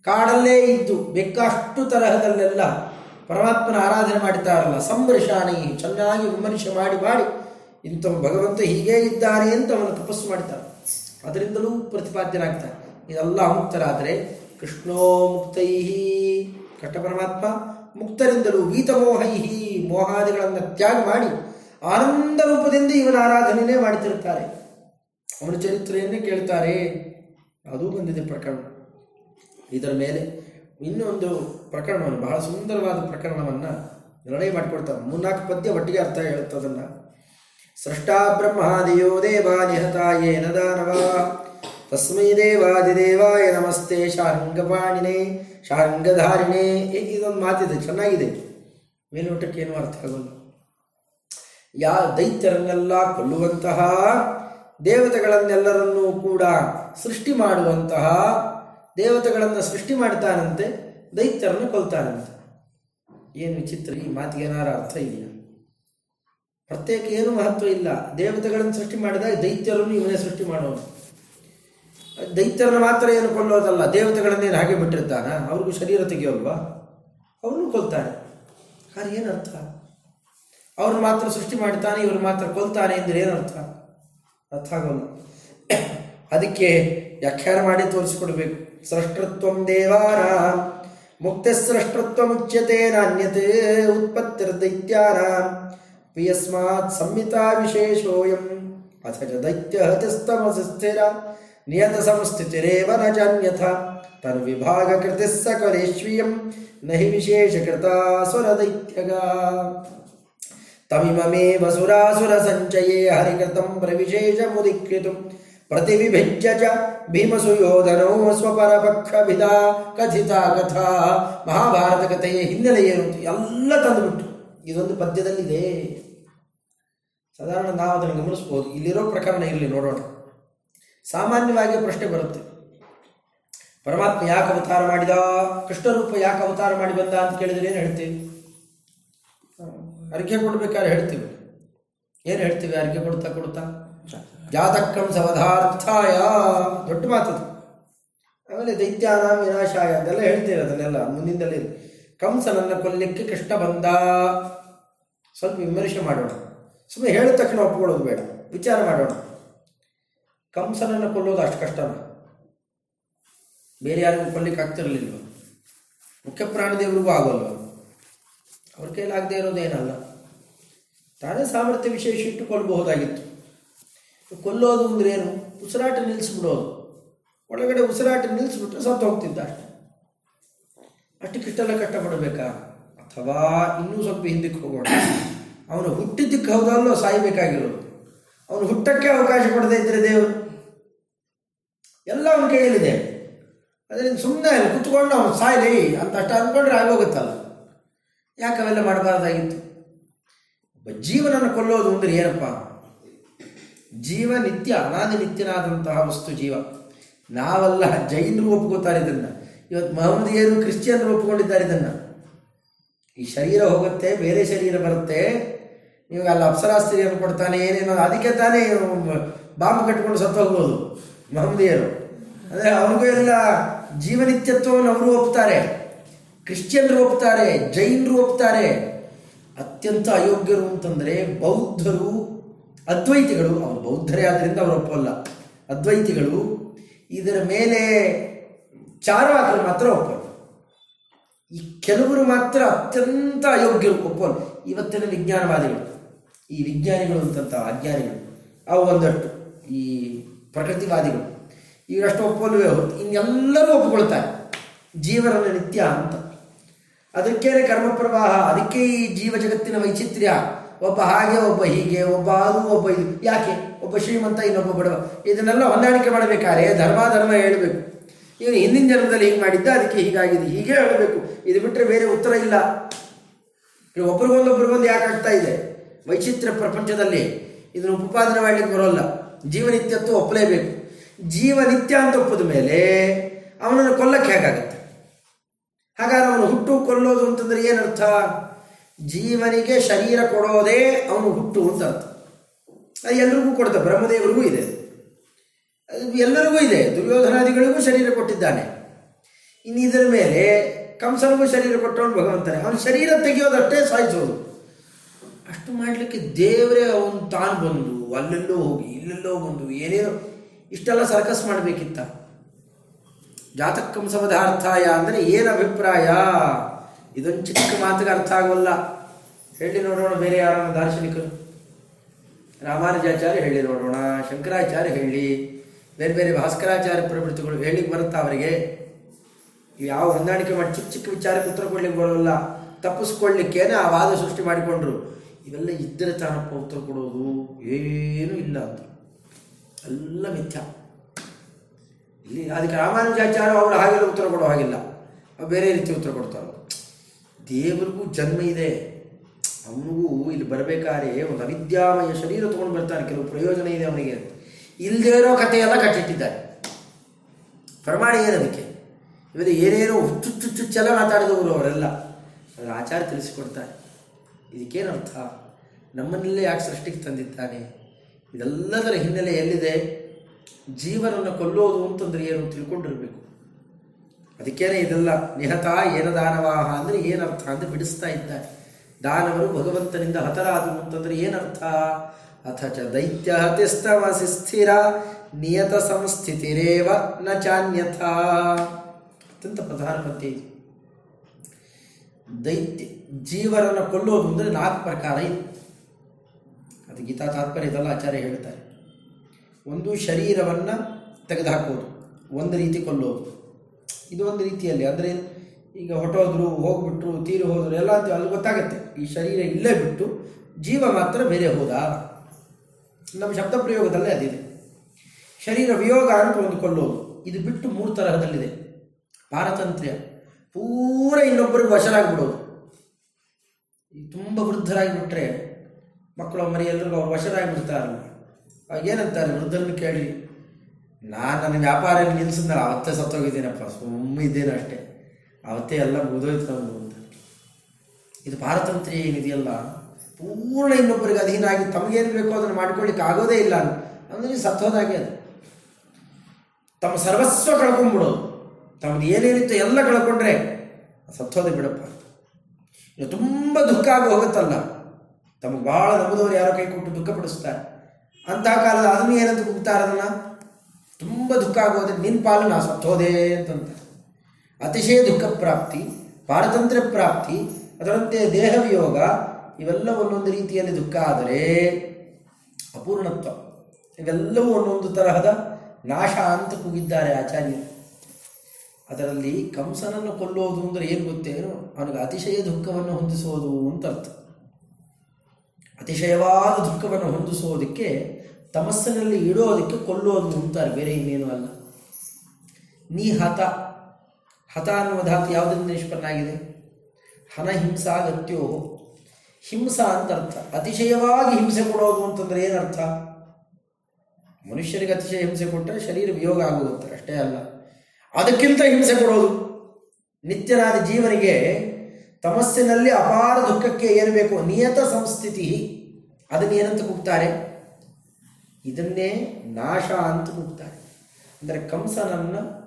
[SPEAKER 1] ಕಾಡಲ್ಲೇ ಇದ್ದು ಬೆಕ್ಕಷ್ಟು ತರಹದಲ್ಲೆಲ್ಲ ಪರಮಾತ್ಮನ ಆರಾಧನೆ ಮಾಡ್ತಾರಲ್ಲ ಸಂವರ್ಷಾನಿ ಚೆನ್ನಾಗಿ ವಿಮರ್ಶೆ ಮಾಡಿ ಮಾಡಿ ಇಂಥ ಭಗವಂತ ಹೀಗೇ ಇದ್ದಾನೆ ಅಂತ ಅವನು ತಪಸ್ಸು ಮಾಡ್ತಾರೆ ಅದರಿಂದಲೂ ಪ್ರತಿಪಾದ್ಯನಾಗ್ತಾನೆ. ಇದೆಲ್ಲ ಮುಕ್ತರಾದರೆ ಕೃಷ್ಣೋ ಮುಕ್ತೈಹಿ. ಕಟ್ಟ ಪರಮಾತ್ಮ ಮುಕ್ತರಿಂದಲೂ ಗೀತಮೋಹೈಹಿ ಮೋಹಾದಿಗಳನ್ನು ತ್ಯಾಗ ಮಾಡಿ ಆನಂದ ರೂಪದಿಂದ ಇವನ ಆರಾಧನೆಯೇ ಮಾಡುತ್ತಿರುತ್ತಾರೆ ಅವನ ಚರಿತ್ರೆಯನ್ನೇ ಕೇಳ್ತಾರೆ. ಅದೂ ಬಂದಿದೆ ಪ್ರಕರಣ. ಇದರ ಮೇಲೆ ಇನ್ನೊಂದು ಪ್ರಕರಣವನ್ನು, ಬಹಳ ಸುಂದರವಾದ ಪ್ರಕರಣವನ್ನು ನಿರ್ಣಯ ಮಾಡಿಕೊಡ್ತಾರೆ ಮೂರ್ನಾಲ್ಕು ಪದ್ಯ ಒಟ್ಟಿಗೆ ಅರ್ಥ ಹೇಳುತ್ತೆ ಅದನ್ನು. ಸೃಷ್ಟಾ ಬ್ರಹ್ಮಾದಿಯೋ ದೇವ ನಿಹತಾಯೇನ ದಾನವ ತಸ್ಮೈ ದೇವಾದಿದೇವಾಯ ನಮಸ್ತೆ ಶಾರಂಗಪಾಣಿನೇ, ಶಾರಂಗಧಾರಿಣೇ. ಇದೊಂದು ಮಾತಿದೆ, ಚೆನ್ನಾಗಿದೆ. ಮೇಲ್ನೋಟಕ್ಕೆ ಏನು ಅರ್ಥ ಆಗೋಲ್ಲ. ಯಾ, ದೈತ್ಯರನ್ನೆಲ್ಲ ಕೊಲ್ಲುವಂತಹ, ದೇವತೆಗಳನ್ನೆಲ್ಲರನ್ನೂ ಕೂಡ ಸೃಷ್ಟಿ ಮಾಡುವಂತಹ, ದೇವತೆಗಳನ್ನು ಸೃಷ್ಟಿ ಮಾಡ್ತಾನಂತೆ ದೈತ್ಯರನ್ನು ಕೊಲ್ತಾನಂತೆ ಏನು ವಿಚಿತ್ರ, ಈ ಮಾತಿಗೆ ಏನಾರ ಅರ್ಥ ಇದೆಯಾ ಪ್ರತ್ಯೇಕ ಏನು ಮಹತ್ವ ಇಲ್ಲ. ದೇವತೆಗಳನ್ನು ಸೃಷ್ಟಿ ಮಾಡಿದಾಗ ದೈತ್ಯರನ್ನು ಇವನೇ ಸೃಷ್ಟಿ ಮಾಡೋನು. ದೈತ್ಯರನ್ನು ಮಾತ್ರ ಏನು ಕೊಲ್ಲೋದಲ್ಲ ದೇವತೆಗಳನ್ನೇನು ಹಾಗೆ ಬಿಟ್ಟಿರ್ತಾನ? ಅವ್ರಿಗೂ ಶರೀರ ತೆಗೆಯೋಲ್ವಾ? ಅವನು ಕೊಲ್ತಾನೆ. ಹಾಗೆ ಏನರ್ಥ ಅವ್ರನ್ನ ಮಾತ್ರ ಸೃಷ್ಟಿ ಮಾಡ್ತಾನೆ ಇವ್ರು ಮಾತ್ರ ಕೊಲ್ತಾನೆ ಅಂದ್ರೆ ಏನರ್ಥ ಅರ್ಥ? ಆಗೋಲ್ಲ. ಅದಕ್ಕೆ ವ್ಯಾಖ್ಯಾನ ಮಾಡಿ ತೋರಿಸ್ಕೊಡ್ಬೇಕು. ಸೃಷ್ಟತ್ವ ದೇವಾರ ಮುಕ್ತ ಸೃಷ್ಟೃತ್ವ ಮುಚ್ಯತೆ ನಾಣ್ಯತೆ ಉತ್ಪತ್ತಿರ್ದೈತ್ಯಾನ ಯಸ್ಮಾತ್ ಸಂಹಿತಾ ವಿಶೇಷೋಯಂ ಅಥ ಚ ದೈತ್ಯ ಹತಿಸ್ತಮಸಿ ಸ್ಥಿರ ನಿಯತ ಸಂಸ್ಥಿತಿರೇವ ನ ಜಾನ್ಯಥ ತನ್ ವಿಭಾಗ ಕೃತಿ ಸಕಲೇಶ್ವಿಯಂ ನಹಿ ವಿಶೇಷ ಕೃತ ಸುರ ದೈತ್ಯಗ ತಮಿಮಮೇವ ಸುರಾಸುರ ಸಂಚಯೇ ಹರಿಕೃತಂ ಪ್ರವಿಶೇಷ ಪ್ರವಿಶೇಷಮುದಿಕ್ರಿತು ಪ್ರತಿವಿಭಿಜ್ಯ ಚ ಭೀಮಸುಯೋಧನೋ ಸ್ವಪರಪಕ್ಷಭಿದ ಕಥಿತ ಕಥಾ ಮಹಾಭಾರತ ಕಥೆಯ ಹಿನ್ನೆಲೆ ಏನು ಎಲ್ಲ ತಂದುಬಿಟ್ಟು ಇದೊಂದು ಪದ್ಯದಲ್ಲಿದೆ. ಸಾಧಾರಣ ನಾವು ಅದನ್ನು ಗಮನಿಸ್ಬೋದು. ಇಲ್ಲಿರೋ ಪ್ರಕರಣ ಇರಲಿ, ನೋಡೋಣ. ಸಾಮಾನ್ಯವಾಗಿ ಪ್ರಶ್ನೆ ಬರುತ್ತೆ. ಪರಮಾತ್ಮ ಯಾಕೆ ಅವತಾರ ಮಾಡಿದ? ಕೃಷ್ಣರೂಪ ಯಾಕೆ ಅವತಾರ ಮಾಡಿ ಬಂದ ಅಂತ ಕೇಳಿದ್ರೆ ಏನು ಹೇಳ್ತೀವಿ ಅರಿಕೆ ಕೊಡ್ಬೇಕಾದ್ರೆ ಹೇಳ್ತೀವಿ. ಏನು ಹೇಳ್ತೀವಿ? ಅರಿಕೆ ಕೊಡ್ತಾ ಕೊಡ್ತಾ? ಜಾತಕಂ ಸವಧಾರ್ಥಾಯ ದೊಡ್ಡ ಮಾತದು. ಆಮೇಲೆ ದೈತ್ಯಾನ ವಿನಾಶಾಯ ಅದೆಲ್ಲ ಹೇಳ್ತೀರ ಅದನ್ನೆಲ್ಲ, ಮುಂದಿಂದಲೇ. ಕಂಸನನ್ನು ಕೊಲ್ಲಕ್ಕೆ ಕೃಷ್ಣ ಬಂದ. ಸ್ವಲ್ಪ ವಿಮರ್ಶೆ ಮಾಡೋಣ. ಸುಮ್ಮನೆ ಹೇಳಿದ ತಕ್ಷಣ ಒಪ್ಕೊಳ್ಳೋದು ಬೇಡ. ವಿಚಾರ ಮಾಡೋಣ. ಕಂಸನನ್ನು ಕೊಲ್ಲೋದು ಅಷ್ಟು ಕಷ್ಟನ? ಬೇರೆ ಯಾರಿಗೂ ಕೊಲ್ಲಿಕ್ಕೆ ಆಗ್ತಿರಲಿಲ್ಲ ಮುಖ್ಯ ಪ್ರಾಣದೇವರಿಗೂ ಆಗೋಲ್ವ? ಅವ್ರ ಕೈಲಾಗದೇ ಇರೋದೇನಲ್ಲ. ತಾನೇ ಸಾಮರ್ಥ್ಯ ವಿಶೇಷ ಇಟ್ಟು ಕೊಲ್ಲಬಹುದಾಗಿತ್ತು ಕೊಲ್ಲೋದು ಅಂದ್ರೆ ಏನು? ಉಸಿರಾಟ ನಿಲ್ಲಿಸ್ಬಿಡೋದು. ಒಳಗಡೆ ಉಸಿರಾಟ ನಿಲ್ಲಿಸ್ಬಿಟ್ರೆ ಸತ್ತು ಹೋಗ್ತಿದ್ದ ಅಷ್ಟೆ. ಅಷ್ಟಕ್ಕಿಷ್ಟೆಲ್ಲ ಕಷ್ಟಪಡಬೇಕಾ ಅಥವಾ ಇನ್ನೂ ಸ್ವಲ್ಪ ಹಿಂದಕ್ಕೆ ಹೋಗೋಣ. ಅವನು ಹುಟ್ಟಿದ್ದಕ್ಕೆ ಹೌದಲ್ಲೋ ಸಾಯಬೇಕಾಗಿರೋದು. ಅವನು ಹುಟ್ಟಕ್ಕೆ ಅವಕಾಶ ಕೊಡದೇ ಇದ್ರೆ ದೇವರು? ಎಲ್ಲ ಅವನ ಕೈಯಲ್ಲಿದೆ. ಅದರಿಂದ ಸುಮ್ಮನೆ ಕುತ್ಕೊಂಡು ಅವನು ಸಾಯಲಿ ಅಂತ ಅಷ್ಟು ಅಂದ್ಕೊಂಡ್ರೆ ಆಗೋಗುತ್ತಲ್ಲ ಯಾಕೆ ಅವೆಲ್ಲ ಮಾಡಬಾರ್ದಾಗಿತ್ತು? ಒಬ್ಬ ಜೀವನನ್ನು ಕೊಲ್ಲೋದು ಅಂದ್ರೆ ಏನಪ್ಪ? ಜೀವ ನಿತ್ಯ ಅನಾದಿ ನಿತ್ಯನಾದಂತಹ ವಸ್ತು ಜೀವ. ನಾವಲ್ಲ ಜೈನರು ಒಪ್ಕೋತಾರೆ ಇದನ್ನು. ಇವತ್ತು ಮಹಮ್ಮದಿಯರು ಕ್ರಿಶ್ಚಿಯನ್ರು ಒಪ್ಕೊಂಡಿದ್ದಾರೆ ಇದನ್ನು. ಈ ಶರೀರ ಹೋಗುತ್ತೆ, ಬೇರೆ ಶರೀರ ಬರುತ್ತೆ. ನೀವು ಅಲ್ಲಿ ಅಪ್ಸರಾಸ್ತ್ರೀಯನ್ನು ಕೊಡ್ತಾನೆ, ಏನೇನೋ, ಅದಕ್ಕೆ ತಾನೇ ಬಾಂಬ್ ಕಟ್ಕೊಂಡು ಸತ್ತು ಹೋಗ್ಬೋದು ಮಹಮ್ಮದಿಯರು. ಅಂದರೆ ಅವ್ರಿಗೂ ಎಲ್ಲ ಜೀವನಿತ್ಯತ್ವವನ್ನು ಅವರು ಒಪ್ತಾರೆ. ಕ್ರಿಶ್ಚಿಯನ್ರು ಒಪ್ತಾರೆ, ಜೈನರು ಒಪ್ತಾರೆ. ಅತ್ಯಂತ ಅಯೋಗ್ಯರು ಅಂತಂದರೆ ಬೌದ್ಧರು ಅದ್ವೈತಿಗಳು ಅವರು ಬೌದ್ಧರೇ ಆದ್ದರಿಂದ ಅವರು ಒಪ್ಪಲ್ಲ. ಅದ್ವೈತಿಗಳು ಇದರ ಮೇಲೆ ಚಾರವಾಕರು ಮಾತ್ರ ಒಪ್ಪಲ್ಲ ಈ ಕೆಲವರು ಮಾತ್ರ ಅತ್ಯಂತ ಅಯೋಗ್ಯರು ಒಪ್ಪಲ್ಲ ಇವತ್ತಿನ ವಿಜ್ಞಾನವಾದಿಗಳು, ಈ ವಿಜ್ಞಾನಿಗಳು ಅಂತಂತ ಅಜ್ಞಾನಿಗಳು ಅವು ಒಂದಷ್ಟು, ಈ ಪ್ರಕೃತಿವಾದಿಗಳು, ಇವರಷ್ಟು ಒಪ್ಪಲ್ವೇ ಹೊರತು ಇನ್ನೆಲ್ಲರೂ ಒಪ್ಪಿಕೊಳ್ತಾರೆ ಜೀವನದ ನಿತ್ಯ ಅಂತ. ಅದಕ್ಕೇನೆ ಕರ್ಮ ಪ್ರವಾಹ ಅದಕ್ಕೆ ಈ ಜೀವ ಜಗತ್ತಿನ ವೈಚಿತ್ರ್ಯ. ಒಬ್ಬ ಹಾಗೆ, ಒಬ್ಬ ಹೀಗೆ, ಒಬ್ಬ ಅದು, ಒಬ್ಬ ಇದು. ಯಾಕೆ? ಒಬ್ಬ ಶ್ರೀಮಂತ, ಇನ್ನೊಬ್ಬ ಬಡವ. ಇದನ್ನೆಲ್ಲ ಹೊಂದಾಣಿಕೆ ಮಾಡಬೇಕಾದ್ರೆ ಧರ್ಮ ಧರ್ಮ ಹೇಳಬೇಕು. ಇವನು ಹಿಂದಿನ ಜನ್ಮದಲ್ಲಿ ಹೀಗೆ ಮಾಡಿದ್ದ, ಅದಕ್ಕೆ ಹೀಗಾಗಿದೆ, ಹೀಗೆ ಹೇಳಬೇಕು. ಇದು ಬಿಟ್ಟರೆ ಬೇರೆ ಉತ್ತರ ಇಲ್ಲ. ಒಬ್ರಿಗೊಂದೊಬ್ರಿಗೊಂದು ಯಾಕೆ ಆಗ್ತಾ ಇದೆ? ವೈಚಿತ್ರ್ಯ ಪ್ರಪಂಚದಲ್ಲಿ. ಇದನ್ನು ಉಪಪಾದನೆ ಮಾಡಲಿಕ್ಕೆ ಬರೋಲ್ಲ. ಜೀವನಿತ್ಯತ್ವ ಒಪ್ಪಲೇಬೇಕು. ಜೀವನಿತ್ಯ ಅಂತ ಒಪ್ಪದ ಮೇಲೆ ಅವನನ್ನು ಕೊಲ್ಲಕ್ಕೆ ಹೇಗಾಗುತ್ತೆ? ಹಾಗಾದ್ರೆ ಅವನು ಹುಟ್ಟು, ಕೊಲ್ಲೋದು ಅಂತಂದ್ರೆ ಏನರ್ಥ? ಜೀವನಿಗೆ ಶರೀರ ಕೊಡೋದೇ ಅವನು ಹುಟ್ಟು ಅಂತ. ಅದು ಎಲ್ರಿಗೂ ಕೊಡ್ತ ಬ್ರಹ್ಮದೇವರಿಗೂ ಇದೆ. ಅದು ಎಲ್ಲರಿಗೂ ಇದೆ, ದುರ್ಯೋಧನಾದಿಗಳಿಗೂ ಶರೀರ ಕೊಟ್ಟಿದ್ದಾನೆ. ಇನ್ನು ಇದರ ಮೇಲೆ ಕಂಸನಿಗೂ ಶರೀರ ಕೊಟ್ಟವನು ಭಗವಂತನೇ. ಅವನ ಶರೀರ ತೆಗೆಯೋದಷ್ಟೇ ಸಾಯಿಸೋದು ಅಷ್ಟು ಮಾಡಲಿಕ್ಕೆ ದೇವರೇ ಅವನು ತಾನು ಬಂದು, ಅಲ್ಲೆಲ್ಲೋ ಹೋಗಿ, ಇಲ್ಲೆಲ್ಲೋ ಬಂದು ಏನೇನೋ ಇಷ್ಟೆಲ್ಲ ಸರ್ಕಸ್ ಮಾಡಬೇಕಿತ್ತ. ಜಾತಕಂಸವಧಾರ್ಥಾಯ ಅಂದರೆ ಏನು ಅಭಿಪ್ರಾಯ? ಇದೊಂದು ಚಿಕ್ಕ ಮಾತಿಗೆ ಅರ್ಥ ಆಗೋಲ್ಲ. ಹೇಳಿ ನೋಡೋಣ ಬೇರೆ ಯಾರನ್ನ ದಾರ್ಶನಿಕರು. ರಾಮಾನುಜಾಚಾರ್ಯ ಹೇಳಿ ನೋಡೋಣ, ಶಂಕರಾಚಾರ್ಯ ಹೇಳಿ, ಬೇರೆ ಬೇರೆ ಭಾಸ್ಕರಾಚಾರ್ಯ ಪ್ರವೃತ್ತಿಗಳು ಹೇಳಿಕ್ ಬರುತ್ತಾ ಅವರಿಗೆ? ಯಾವ ಹೊಂದಾಣಿಕೆ ಮಾಡಿ ಚಿಕ್ಕ ಚಿಕ್ಕ ವಿಚಾರಕ್ಕೆ ಉತ್ತರ ಕೊಡ್ಲಿಕ್ಕೆ ಬರೋಲ್ಲ. ತಪ್ಪಿಸ್ಕೊಳ್ಳಿಕ್ಕೇನೆ ಆ ವಾದ ಸೃಷ್ಟಿ ಮಾಡಿಕೊಂಡ್ರು. ಇವೆಲ್ಲ ಇದ್ದರೆ ತಾನಪ್ಪ ಉತ್ತರ ಕೊಡೋದು ಏನೂ ಇಲ್ಲ ಅಂತ. ಎಲ್ಲ ಮಿಥ್ಯ. ಇಲ್ಲಿ ಅದಕ್ಕೆ ರಾಮಾನುಜಾಚಾರ್ಯ ಅವರು ಹಾಗೆಲ್ಲ ಉತ್ತರ ಕೊಡೋ ಹಾಗಿಲ್ಲ. ಬೇರೆ ರೀತಿ ಉತ್ತರ ಕೊಡ್ತಾರೆ. ದೇವರಿಗೂ ಜನ್ಮ ಇದೆ. ಅವನಿಗೂ ಇಲ್ಲಿ ಬರಬೇಕಾದ್ರೆ ಒಂದು ಅವಿದ್ಯಾಮಯ ಶರೀರ ತೊಗೊಂಡು ಬರ್ತಾನೆ. ಕೆಲವು ಪ್ರಯೋಜನ ಇದೆ ಅವನಿಗೆ. ಇಲ್ಲದೇ ಇರೋ ಕಥೆಯೆಲ್ಲ ಕಟ್ಟಿಟ್ಟಿದ್ದಾರೆ. ಪ್ರಮಾಣ ಏನದಕ್ಕೆ? ಇವತ್ತು ಏನೇನೋ ಹುಚ್ಚುಚ್ಚುಚ್ಚೆಲ್ಲ ಮಾತಾಡಿದವರು ಅವರೆಲ್ಲ. ಅದರ ಆಚಾರ ತಿಳಿಸಿಕೊಡ್ತಾರೆ. ಇದಕ್ಕೇನರ್ಥ? ನಮ್ಮನ್ನಲ್ಲೇ ಯಾಕೆ ಸೃಷ್ಟಿಗೆ ತಂದಿದ್ದಾನೆ? ಇದೆಲ್ಲದರ ಹಿನ್ನೆಲೆ ಎಲ್ಲಿದೆ? ಜೀವನವನ್ನು ಕೊಲ್ಲೋದು ಅಂತಂದ್ರೆ ಏನು ತಿಳ್ಕೊಂಡಿರ್ಬೇಕು. ಅದಕ್ಕೇನೆ ಇದೆಲ್ಲ ನಿಹತಾ ಏನ ದಾನವಾಹ ಅಂದರೆ ಏನರ್ಥ ಅಂತ ಬಿಡಿಸ್ತಾ ಇದ್ದಾರೆ. ದಾನವರು ಭಗವಂತನಿಂದ ಹತರಾದರು ಅಂತಂದರೆ ಏನರ್ಥ? ಅಥ ಚ ದೈತ್ಯ ಹತಿಸ್ತಮಸಿ ಸ್ಥಿರ ನಿಯತ ಸಂಸ್ಥಿತಿರೇವ ನ ಚಾನ್ಯಥ. ಅತ್ಯಂತ ಪ್ರಧಾನ ಇದು. ದೈತ್ಯ ಜೀವರನ್ನು ಕೊಲ್ಲೋದು ಅಂದರೆ ನಾಲ್ಕು ಪ್ರಕಾರ ಇದೆ. ಅದು ಗೀತಾ ತಾತ್ಪರ್ಯದಲ್ಲ ಆಚಾರ್ಯ ಹೇಳ್ತಾರೆ. ಒಂದು ಶರೀರವನ್ನು ತೆಗೆದುಹಾಕೋದು, ಒಂದು ರೀತಿ ಕೊಲ್ಲೋದು ಇದು ಒಂದು ರೀತಿಯಲ್ಲಿ ಅಂದರೆ ಈಗ ಹೊಟ್ಟೋದ್ರು ಹೋಗ್ಬಿಟ್ರು, ತೀರಿ ಹೋದರು, ಎಲ್ಲ ಅಂತ ಅಲ್ಲಿ ಗೊತ್ತಾಗುತ್ತೆ. ಈ ಶರೀರ ಇಲ್ಲೇ ಬಿಟ್ಟು ಜೀವ ಮಾತ್ರ ಬೇರೆ ಹೋದ? ನಮ್ಮ ಶಬ್ದ ಪ್ರಯೋಗದಲ್ಲೇ ಅದಿದೆ. ಶರೀರ ವಿಯೋಗ ಅಂತ ಒಂದು ಕೊಲ್ಲೋದು ಇದು ಬಿಟ್ಟು ಮೂರು ತರಹದಲ್ಲಿದೆ. ಪಾರತಂತ್ರ್ಯ. ಪೂರ ಇನ್ನೊಬ್ಬರಿಗೆ ವಶರಾಗ್ಬಿಡೋದು. ತುಂಬ ವೃದ್ಧರಾಗಿಬಿಟ್ರೆ ಮಕ್ಕಳು ಮರಿ ಎಲ್ರಿಗೂ ಅವ್ರು ವಶರಾಗಿಬಿಡ್ತಾರಲ್ಲ ಬಿಡ್ತಾರೆ ಏನಂತಾರೆ ವೃದ್ಧರನ್ನು ಕೇಳಿ. ನಾನು ನನ್ನ ವ್ಯಾಪಾರ ನಿಲ್ಲಿಸಿದ್ನಲ್ಲ ಅವತ್ತೇ ಸತ್ತೋಗಿದ್ದೀನಪ್ಪ, ಸುಮ್ಮ ಇದ್ದೇನೆ ಅಷ್ಟೇ. ಅವತ್ತೇ ಎಲ್ಲ ಮುಗಿದೋಯ್ತು ನಮ್ಮದು ಅಂತ. ಇದು ಪಾರತಂತ್ರ್ಯ ಏನಿದೆಯಲ್ಲ ಪೂರ್ಣ ಇನ್ನೊಬ್ಬರಿಗೆ ಅಧೀನಾಗಿ ತಮಗೇನು ಬೇಕೋ ಅದನ್ನು ಮಾಡ್ಕೊಳ್ಳಿಕ್ಕೆ ಆಗೋದೇ ಇಲ್ಲ ಅಂದರೆ ಸತ್ತೋದಾಗೆ ಅದು. ತಮ್ಮ ಸರ್ವಸ್ವ ಕಳ್ಕೊಂಡ್ಬಿಡೋದು ತಮ್ಮದು ಏನೇನಿತ್ತು ಎಲ್ಲ ಕಳ್ಕೊಂಡ್ರೆ ಸತ್ತೋದೆ ಬಿಡಪ್ಪ ಇನ್ನು ತುಂಬ ದುಃಖ ಆಗಿ ಹೋಗುತ್ತಲ್ಲ. ತಮಗೆ ಬಹಳ ನಂಬುದವರು ಯಾರೋ ಕೈ ಕೊಟ್ಟು ದುಃಖ ಪಡಿಸ್ತಾರೆ ಅಂತಹ ಕಾಲದ ಅದನ್ನು ಏನಂತ ಕೂಗ್ತಾರೆ ತುಂಬ ದುಃಖ ಆಗೋದ್ರೆ ನಿನ್ನ ಪಾಲು ನಾ ಸತ್ತೋದೆ ಅಂತಂತ ಅತಿಶಯ ದುಃಖ ಪ್ರಾಪ್ತಿ ಪಾರತಂತ್ರ ಪ್ರಾಪ್ತಿ, ಅದರಂತೆ ದೇಹ ವಿಯೋಗ, ಇವೆಲ್ಲ ಒಂದೊಂದು ರೀತಿಯಲ್ಲಿ ದುಃಖ ಆದರೆ ಅಪೂರ್ಣತ್ವ. ಇವೆಲ್ಲವೂ ಒಂದೊಂದು ತರಹದ ನಾಶ ಅಂತ ಕೂಗಿದ್ದಾರೆ ಆಚಾರ್ಯರು. ಅದರಲ್ಲಿ ಕಂಸನನ್ನು ಕೊಲ್ಲೋದು ಅಂದರೆ ಏನು ಗೊತ್ತೇನು ಅವನಿಗೆ ಅತಿಶಯ ದುಃಖವನ್ನು ಹೊಂದಿಸೋದು ಅಂತ ಅರ್ಥ. ಅತಿಶಯವಾದ ದುಃಖವನ್ನು ಹೊಂದಿಸೋದಕ್ಕೆ ತಮಸ್ಸಿನಲ್ಲಿ ಇಡೋದಕ್ಕೆ ಕೊಲ್ಲೋದು ಅಂತಾರೆ, ಬೇರೆ ಇನ್ನೇನು ಅಲ್ಲ. ನೀ ಹತ. ಹತ ಅನ್ನುವ ಧಾತು ಯಾವುದರಿಂದ ನಿಷ್ಪನ್ನ ಆಗಿದೆ? ಹನ ಹಿಂಸಾ ಗತ್ಯೋ. ಹಿಂಸಾ ಅಂತ ಅರ್ಥ. ಅತಿಶಯವಾಗಿ ಹಿಂಸೆ ಕೊಡೋದು ಅಂತಂದ್ರೆ ಏನರ್ಥ ಮನುಷ್ಯರಿಗೆ ಅತಿಶಯ ಹಿಂಸೆ ಕೊಟ್ಟರೆ ಶರೀರ ವಿಯೋಗ ಆಗುವಂತೆ ಅಷ್ಟೇ ಅಲ್ಲ. ಅದಕ್ಕಿಂತ ಹಿಂಸೆ ಕೊಡೋದು. ನಿತ್ಯನಾದ ಜೀವನಿಗೆ ತಮಸ್ಸಿನಲ್ಲಿ ಅಪಾರ ದುಃಖಕ್ಕೆ ಏನು ಬೇಕು? ನಿಯತ ಸಂಸ್ಥಿತಿ. ಅದನ್ನು ಏನಂತ ಕೂಗ್ತಾರೆ? ಇದನ್ನೇ ನಾಶ ಅಂತ ಕೂಗ್ತಾರೆ. ಅಂದರೆ ಕಂಸನನ್ನು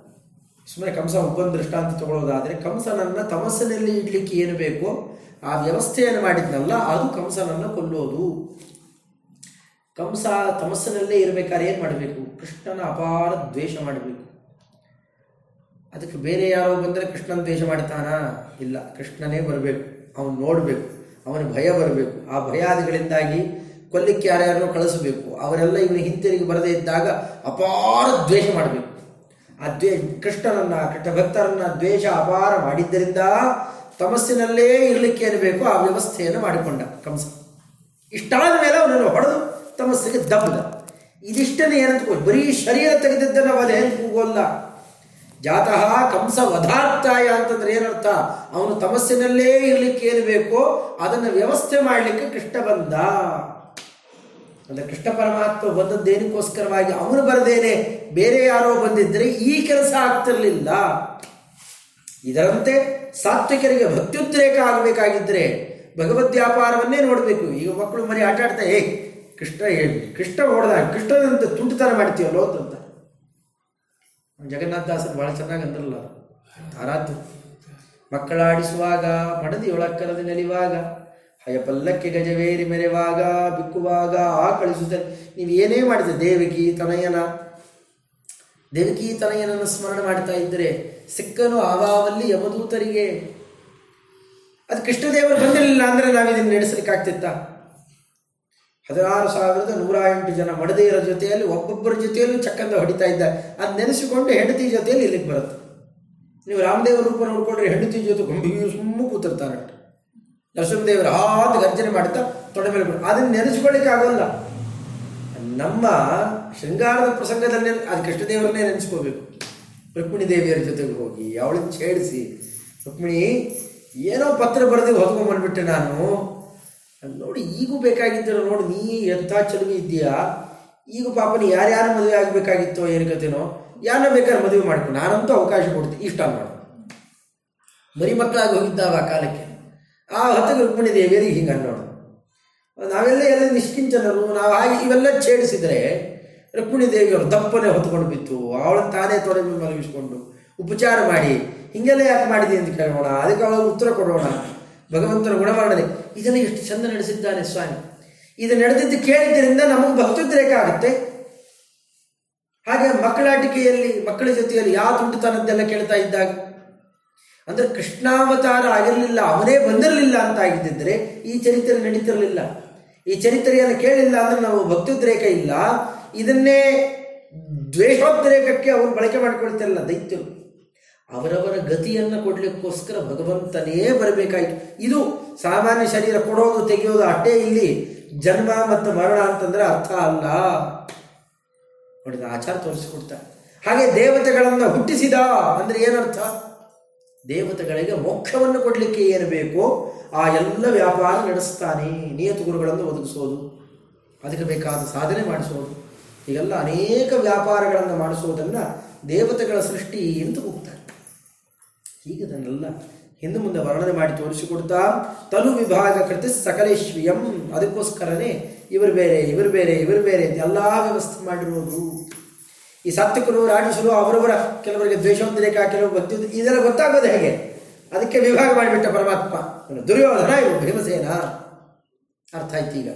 [SPEAKER 1] ಸುಮ್ಮನೆ ಕಂಸ ಒಬ್ಬನ ದೃಷ್ಟಾಂತ ತಗೊಳ್ಳೋದಾದರೆ ಕಂಸನನ್ನು ತಮಸ್ಸಿನಲ್ಲಿ ಇಡಲಿಕ್ಕೆ ಏನು ಬೇಕೋ ಆ ವ್ಯವಸ್ಥೆಯನ್ನು ಮಾಡಿದ್ನಲ್ಲ, ಅದು ಕಂಸನನ್ನು ಕೊಲ್ಲೋದು. ಕಂಸ ತಮಸ್ಸಿನಲ್ಲೇ ಇರಬೇಕಾದ್ರೆ ಏನು ಮಾಡಬೇಕು? ಕೃಷ್ಣನ ಅಪಾರ ದ್ವೇಷ ಮಾಡಬೇಕು. ಅದಕ್ಕೆ ಬೇರೆ ಯಾರೋ ಬಂದರೆ ಕೃಷ್ಣನ ದ್ವೇಷ ಮಾಡ್ತಾನಾ? ಇಲ್ಲ, ಕೃಷ್ಣನೇ ಬರಬೇಕು. ಅವನು ನೋಡಬೇಕು. ಅವನಿಗೆ ಭಯ ಬರಬೇಕು. ಆ ಭಯಾದಿಗಳಿಂದಾಗಿ ಕೊಲ್ಲಿಕ್ಕೆ ಯಾರ್ಯಾರನ್ನೋ ಕಳಿಸಬೇಕು, ಅವರೆಲ್ಲ ಇವನು ಹಿಂತಿರುಗಿ ಬರದೇ ಇದ್ದಾಗ ಅಪಾರ ದ್ವೇಷ ಮಾಡಬೇಕು. ಆ ದ್ವೇ, ಕೃಷ್ಣನನ್ನ, ಕೃಷ್ಣ ಭಕ್ತರನ್ನ ದ್ವೇಷ ಅಪಾರ ಮಾಡಿದ್ದರಿಂದ ತಮಸ್ಸಿನಲ್ಲೇ ಇರಲಿಕ್ಕೆ ಏನು ಆ ವ್ಯವಸ್ಥೆಯನ್ನು ಮಾಡಿಕೊಂಡ ಕಂಸ. ಇಷ್ಟಾದ ಮೇಲೆ ಅವನನ್ನು ಹೊಡೆದು ತಮಸ್ಸಿಗೆ ದಬ್ಬದ. ಇದಿಷ್ಟನೇ ಏನಂತ ಬರೀ ಶರೀರ ತೆಗೆದಿದ್ದನ್ನು ಅಂತ ಕೂಗೋಲ್ಲ. ಜಾತಃ ಕಂಸ ವಧಾರ್ಥಾಯ ಅಂತಂದ್ರೆ ಏನರ್ಥ? ಅವನು ತಮಸ್ಸಿನಲ್ಲೇ ಇರಲಿಕ್ಕೆ ಏನು ಬೇಕೋ ಅದನ್ನು ವ್ಯವಸ್ಥೆ ಮಾಡಲಿಕ್ಕೆ ಕೃಷ್ಣ ಬಂದ. ಅಂದರೆ ಕೃಷ್ಣ ಪರಮಾತ್ಮ ಬಂದದ್ದೇನಕ್ಕೋಸ್ಕರವಾಗಿ ಅವನು ಬರದೇನೆ. ಬೇರೆ ಯಾರೋ ಬಂದಿದ್ದರೆ ಈ ಕೆಲಸ ಆಗ್ತಿರಲಿಲ್ಲ. ಇದರಂತೆ ಸಾತ್ವಿಕರಿಗೆ ಭಕ್ತ್ಯುದ್ರೇಕ ಆಗಬೇಕಾಗಿದ್ದರೆ ಭಗವದ್ವ್ಯಾಪಾರವನ್ನೇ ನೋಡಬೇಕು. ಈಗ ಮಕ್ಕಳು ಮರಿ ಆಟ ಆಡ್ತಾ, ಏ, ಕೃಷ್ಣ ಹೇಳಿ, ಕೃಷ್ಣ ಹೊಡೆದ ಕೃಷ್ಣದಂತೆ ತುಂಟತನ ಮಾಡ್ತೀವಲ್ಲೋ ಅಂತ. ಜಗನ್ನಾಥದಾಸರು ಭಾಳ ಚೆನ್ನಾಗಿ ಅಂದ್ರಲ್ಲ ಮಕ್ಕಳಾಡಿಸುವಾಗ, ಮಡದಿಯೊಳಕ್ಕರದು ನೆಲಿವಾಗ ಹಯಪಲ್ಲಕ್ಕೆ ಗಜವೇರಿ ಮೆರೆವಾಗ, ಬಿಕ್ಕುವಾಗ ಆ ಕಳಿಸುತ್ತೆ ನೀವು ಏನೇ ಮಾಡಿದ ದೇವಕಿ ತನಯನ, ದೇವಕಿ ತನಯನನ್ನು ಸ್ಮರಣೆ ಮಾಡ್ತಾ ಇದ್ದರೆ ಸಿಕ್ಕನು ಆವಾವಲ್ಲಿ ಯಮದೂತರಿಗೆ. ಅದು ಕೃಷ್ಣದೇವರು ಬಂದಿರಲಿಲ್ಲ ಅಂದರೆ ನಾವು ಇದನ್ನು ನಡೆಸಲಿಕ್ಕಾಗ್ತಿತ್ತ? ಹದಿನಾರು ಸಾವಿರದ ನೂರ ಎಂಟು ಜನ ಮಡದಿಯರ ಜೊತೆಯಲ್ಲಿ ಒಬ್ಬೊಬ್ಬರ ಜೊತೆಯಲ್ಲೂ ಚಕ್ಕಂದ ಹೊಡಿತಾ ಇದ್ದ. ಅದು ನೆನೆಸಿಕೊಂಡು ಹೆಂಡತಿ ಜೊತೆಯಲ್ಲಿ ಇಲ್ಲಿಗೆ ಬರುತ್ತೆ. ನೀವು ರಾಮದೇವರ ರೂಪ ನೋಡ್ಕೊಂಡ್ರೆ ಹೆಂಡತಿ ಜೊತೆ ಗಂಭೀರ ಸುಮ್ಮ ಕೂತಿರ್ತಾನೆ ನರಸಿಂಹದೇವರು ಹಾದ ಗರ್ಜನೆ ಮಾಡ್ತಾ ತೊಡೆ ಮೇಲೆ ಅದನ್ನು ನೆನೆಸ್ಕೊಳ್ಳಿಕ್ಕೆ ಆಗೋಲ್ಲ ನಮ್ಮ ಶೃಂಗಾರದ ಪ್ರಸಂಗದಲ್ಲಿ ಅದು ಕೃಷ್ಣದೇವರನ್ನೇ ನೆನೆಸ್ಕೋಬೇಕು ರುಕ್ಮಿಣಿ ದೇವಿಯರ ಜೊತೆಗೆ ಹೋಗಿ ಅವಳನ್ನ ಛೇಡಿಸಿ, ರುಕ್ಮಿಣಿ, ಏನೋ ಪತ್ರ ಬರೆದು ಹೊತ್ಕೊಂಡ್ಬಂದ್ಬಿಟ್ಟೆ ನಾನು. ನೋಡಿ, ಈಗೂ ಬೇಕಾಗಿದ್ದರು ನೋಡಿ, ನೀ ಎಂಥ ಚಲುವೆ ಇದ್ದೀಯಾ? ಈಗ ಪಾಪನ ಯಾರ್ಯಾರು ಮದುವೆ ಆಗಬೇಕಾಗಿತ್ತೋ, ಏನು ಕತೆನೋ? ಯಾರನ್ನ ಬೇಕಾದ್ರೆ ಮದುವೆ ಮಾಡ್ಕೊ. ನಾನಂತೂ ಅವಕಾಶ ಕೊಡ್ತೀನಿ. ಇಷ್ಟ ಮಾಡು. ಮರಿ ಮಕ್ಕಳಾಗಿ ಹೋಗಿದ್ದಾವ ಆ ಕಾಲಕ್ಕೆ. ಆ ಹೊತ್ತಿಗೆ ರುಕ್ಮಿಣಿ ದೇವಿಯರಿಗೆ ಹಿಂಗೆ ಅನ್ನೋಣ ನಾವೆಲ್ಲ ಎಲ್ಲ ನಿಷ್ಕಿಂಚನರು, ನಾವು ಹಾಗೆ ಇವೆಲ್ಲ ಛೇಡಿಸಿದರೆ ರುಕ್ಮಿಣಿ ದೇವಿಯವರು ತಪ್ಪನೆ ಹೊತ್ಕೊಂಡು ಬಿತ್ತು. ಅವಳನ್ನು ತಾನೇ ತೊಡೆ ಮೇಲೆ ಮಲಗಿಸ್ಕೊಂಡು ಉಪಚಾರ ಮಾಡಿ, ಹಿಂಗೆಲ್ಲ ಯಾಕೆ ಮಾಡಿದೆ ಅಂತ ಕೇಳೋಣ, ಅದಕ್ಕೆ ಅವಳು ಉತ್ತರ ಕೊಡೋಣ. ಭಗವಂತನ ಗುಣವರ್ಣನೆ ಇದನ್ನು ಎಷ್ಟು ಚಂದ ನಡೆಸಿದ್ದಾನೆ ಸ್ವಾಮಿ. ಇದು ನಡೆದಿದ್ದು ಕೇಳಿದ್ದರಿಂದ ನಮಗೆ ಭಕ್ತೋದ್ರೇಕ ಆಗುತ್ತೆ. ಹಾಗೆ ಮಕ್ಕಳಾಟಿಕೆಯಲ್ಲಿ, ಮಕ್ಕಳ ಜೊತೆಯಲ್ಲಿ ಯಾವ ತುಂಡುತನದ್ದೆಲ್ಲ ಕೇಳ್ತಾ ಇದ್ದಾಗ ಅಂದ್ರೆ ಕೃಷ್ಣಾವತಾರ ಆಗಿರಲಿಲ್ಲ, ಅವನೇ ಬಂದಿರಲಿಲ್ಲ ಅಂತ ಆಗಿದ್ದಿದ್ರೆ ಈ ಚರಿತ್ರೆ ನಡೀತಿರಲಿಲ್ಲ. ಈ ಚರಿತ್ರೆಯನ್ನು ಕೇಳಿಲ್ಲ ಅಂದ್ರೆ ನಾವು ಭಕ್ತೋದ್ರೇಕ ಇಲ್ಲ. ಇದನ್ನೇ ದ್ವೇಷೋದ್ರೇಕಕ್ಕೆ ಅವರು ಬಳಕೆ ಮಾಡಿಕೊಳ್ತಿರಲ್ಲ ದೈತ್ಯರು. ಅವರವರ ಗತಿಯನ್ನು ಕೊಡಲಿಕ್ಕೋಸ್ಕರ ಭಗವಂತನೇ ಬರಬೇಕಾಯಿತು. ಇದು ಸಾಮಾನ್ಯ ಶರೀರ ಕೊಡೋದು, ತೆಗೆಯೋದು, ಅಟ್ಟೇ ಇಲ್ಲಿ ಜನ್ಮ ಮತ್ತು ಮರಣ ಅಂತಂದ್ರೆ ಅರ್ಥ ಅಲ್ಲ. ನೋಡಿದ ಆಚಾರ ತೋರಿಸಿಕೊಡ್ತಾರೆ. ಹಾಗೆ ದೇವತೆಗಳನ್ನು ಹುಟ್ಟಿಸಿದ ಅಂದ್ರೆ ಏನರ್ಥ? ದೇವತೆಗಳಿಗೆ ಮೋಕ್ಷವನ್ನು ಕೊಡಲಿಕ್ಕೆ ಏನು ಬೇಕೋ ಆ ಎಲ್ಲ ವ್ಯಾಪಾರ ನಡೆಸ್ತಾನೆ. ನಿಯತ ಗುರುಗಳನ್ನು ಒದಗಿಸೋದು, ಅದಕ್ಕೆ ಬೇಕಾದ ಸಾಧನೆ ಮಾಡಿಸೋದು, ಹೀಗೆಲ್ಲ ಅನೇಕ ವ್ಯಾಪಾರಗಳನ್ನು ಮಾಡಿಸೋದನ್ನು ದೇವತೆಗಳ ಸೃಷ್ಟಿ ಎಂದು ಹೋಗ್ತಾರೆ ಹೀಗೆ ಅದನ್ನೆಲ್ಲ ಹಿಂದೆ ಮುಂದೆ ವರ್ಣನೆ ಮಾಡಿ ತೋರಿಸಿಕೊಡ್ತಾ ತನು ವಿಭಾಗ ಕೃತಿ ಸಕಲೇಶ್ವಿಯಂ, ಅದಕ್ಕೋಸ್ಕರನೇ ಇವರು ಬೇರೆ ಇವರು ಬೇರೆ ಇವರು ಬೇರೆ ಎಲ್ಲ ವ್ಯವಸ್ಥೆ ಮಾಡಿರೋದು. ಈ ಸಾತ್ವಿಕರು ರಾಜಸರು ಅವರವರ ಕೆಲವರಿಗೆ ದ್ವೇಷ ಹೊಂದಿರಕ ಕೆಲವರು ಭಕ್ತಿ ಇದೆಲ್ಲ ಗೊತ್ತಾಗೋದು ಹೇಗೆ? ಅದಕ್ಕೆ ವಿಭಾಗ ಮಾಡಿಬಿಟ್ಟ ಪರಮಾತ್ಮ. ದುರ್ಯೋಧನ ಇವರು ಭೀಮಸೇನ. ಅರ್ಥ ಆಯ್ತು ಈಗ.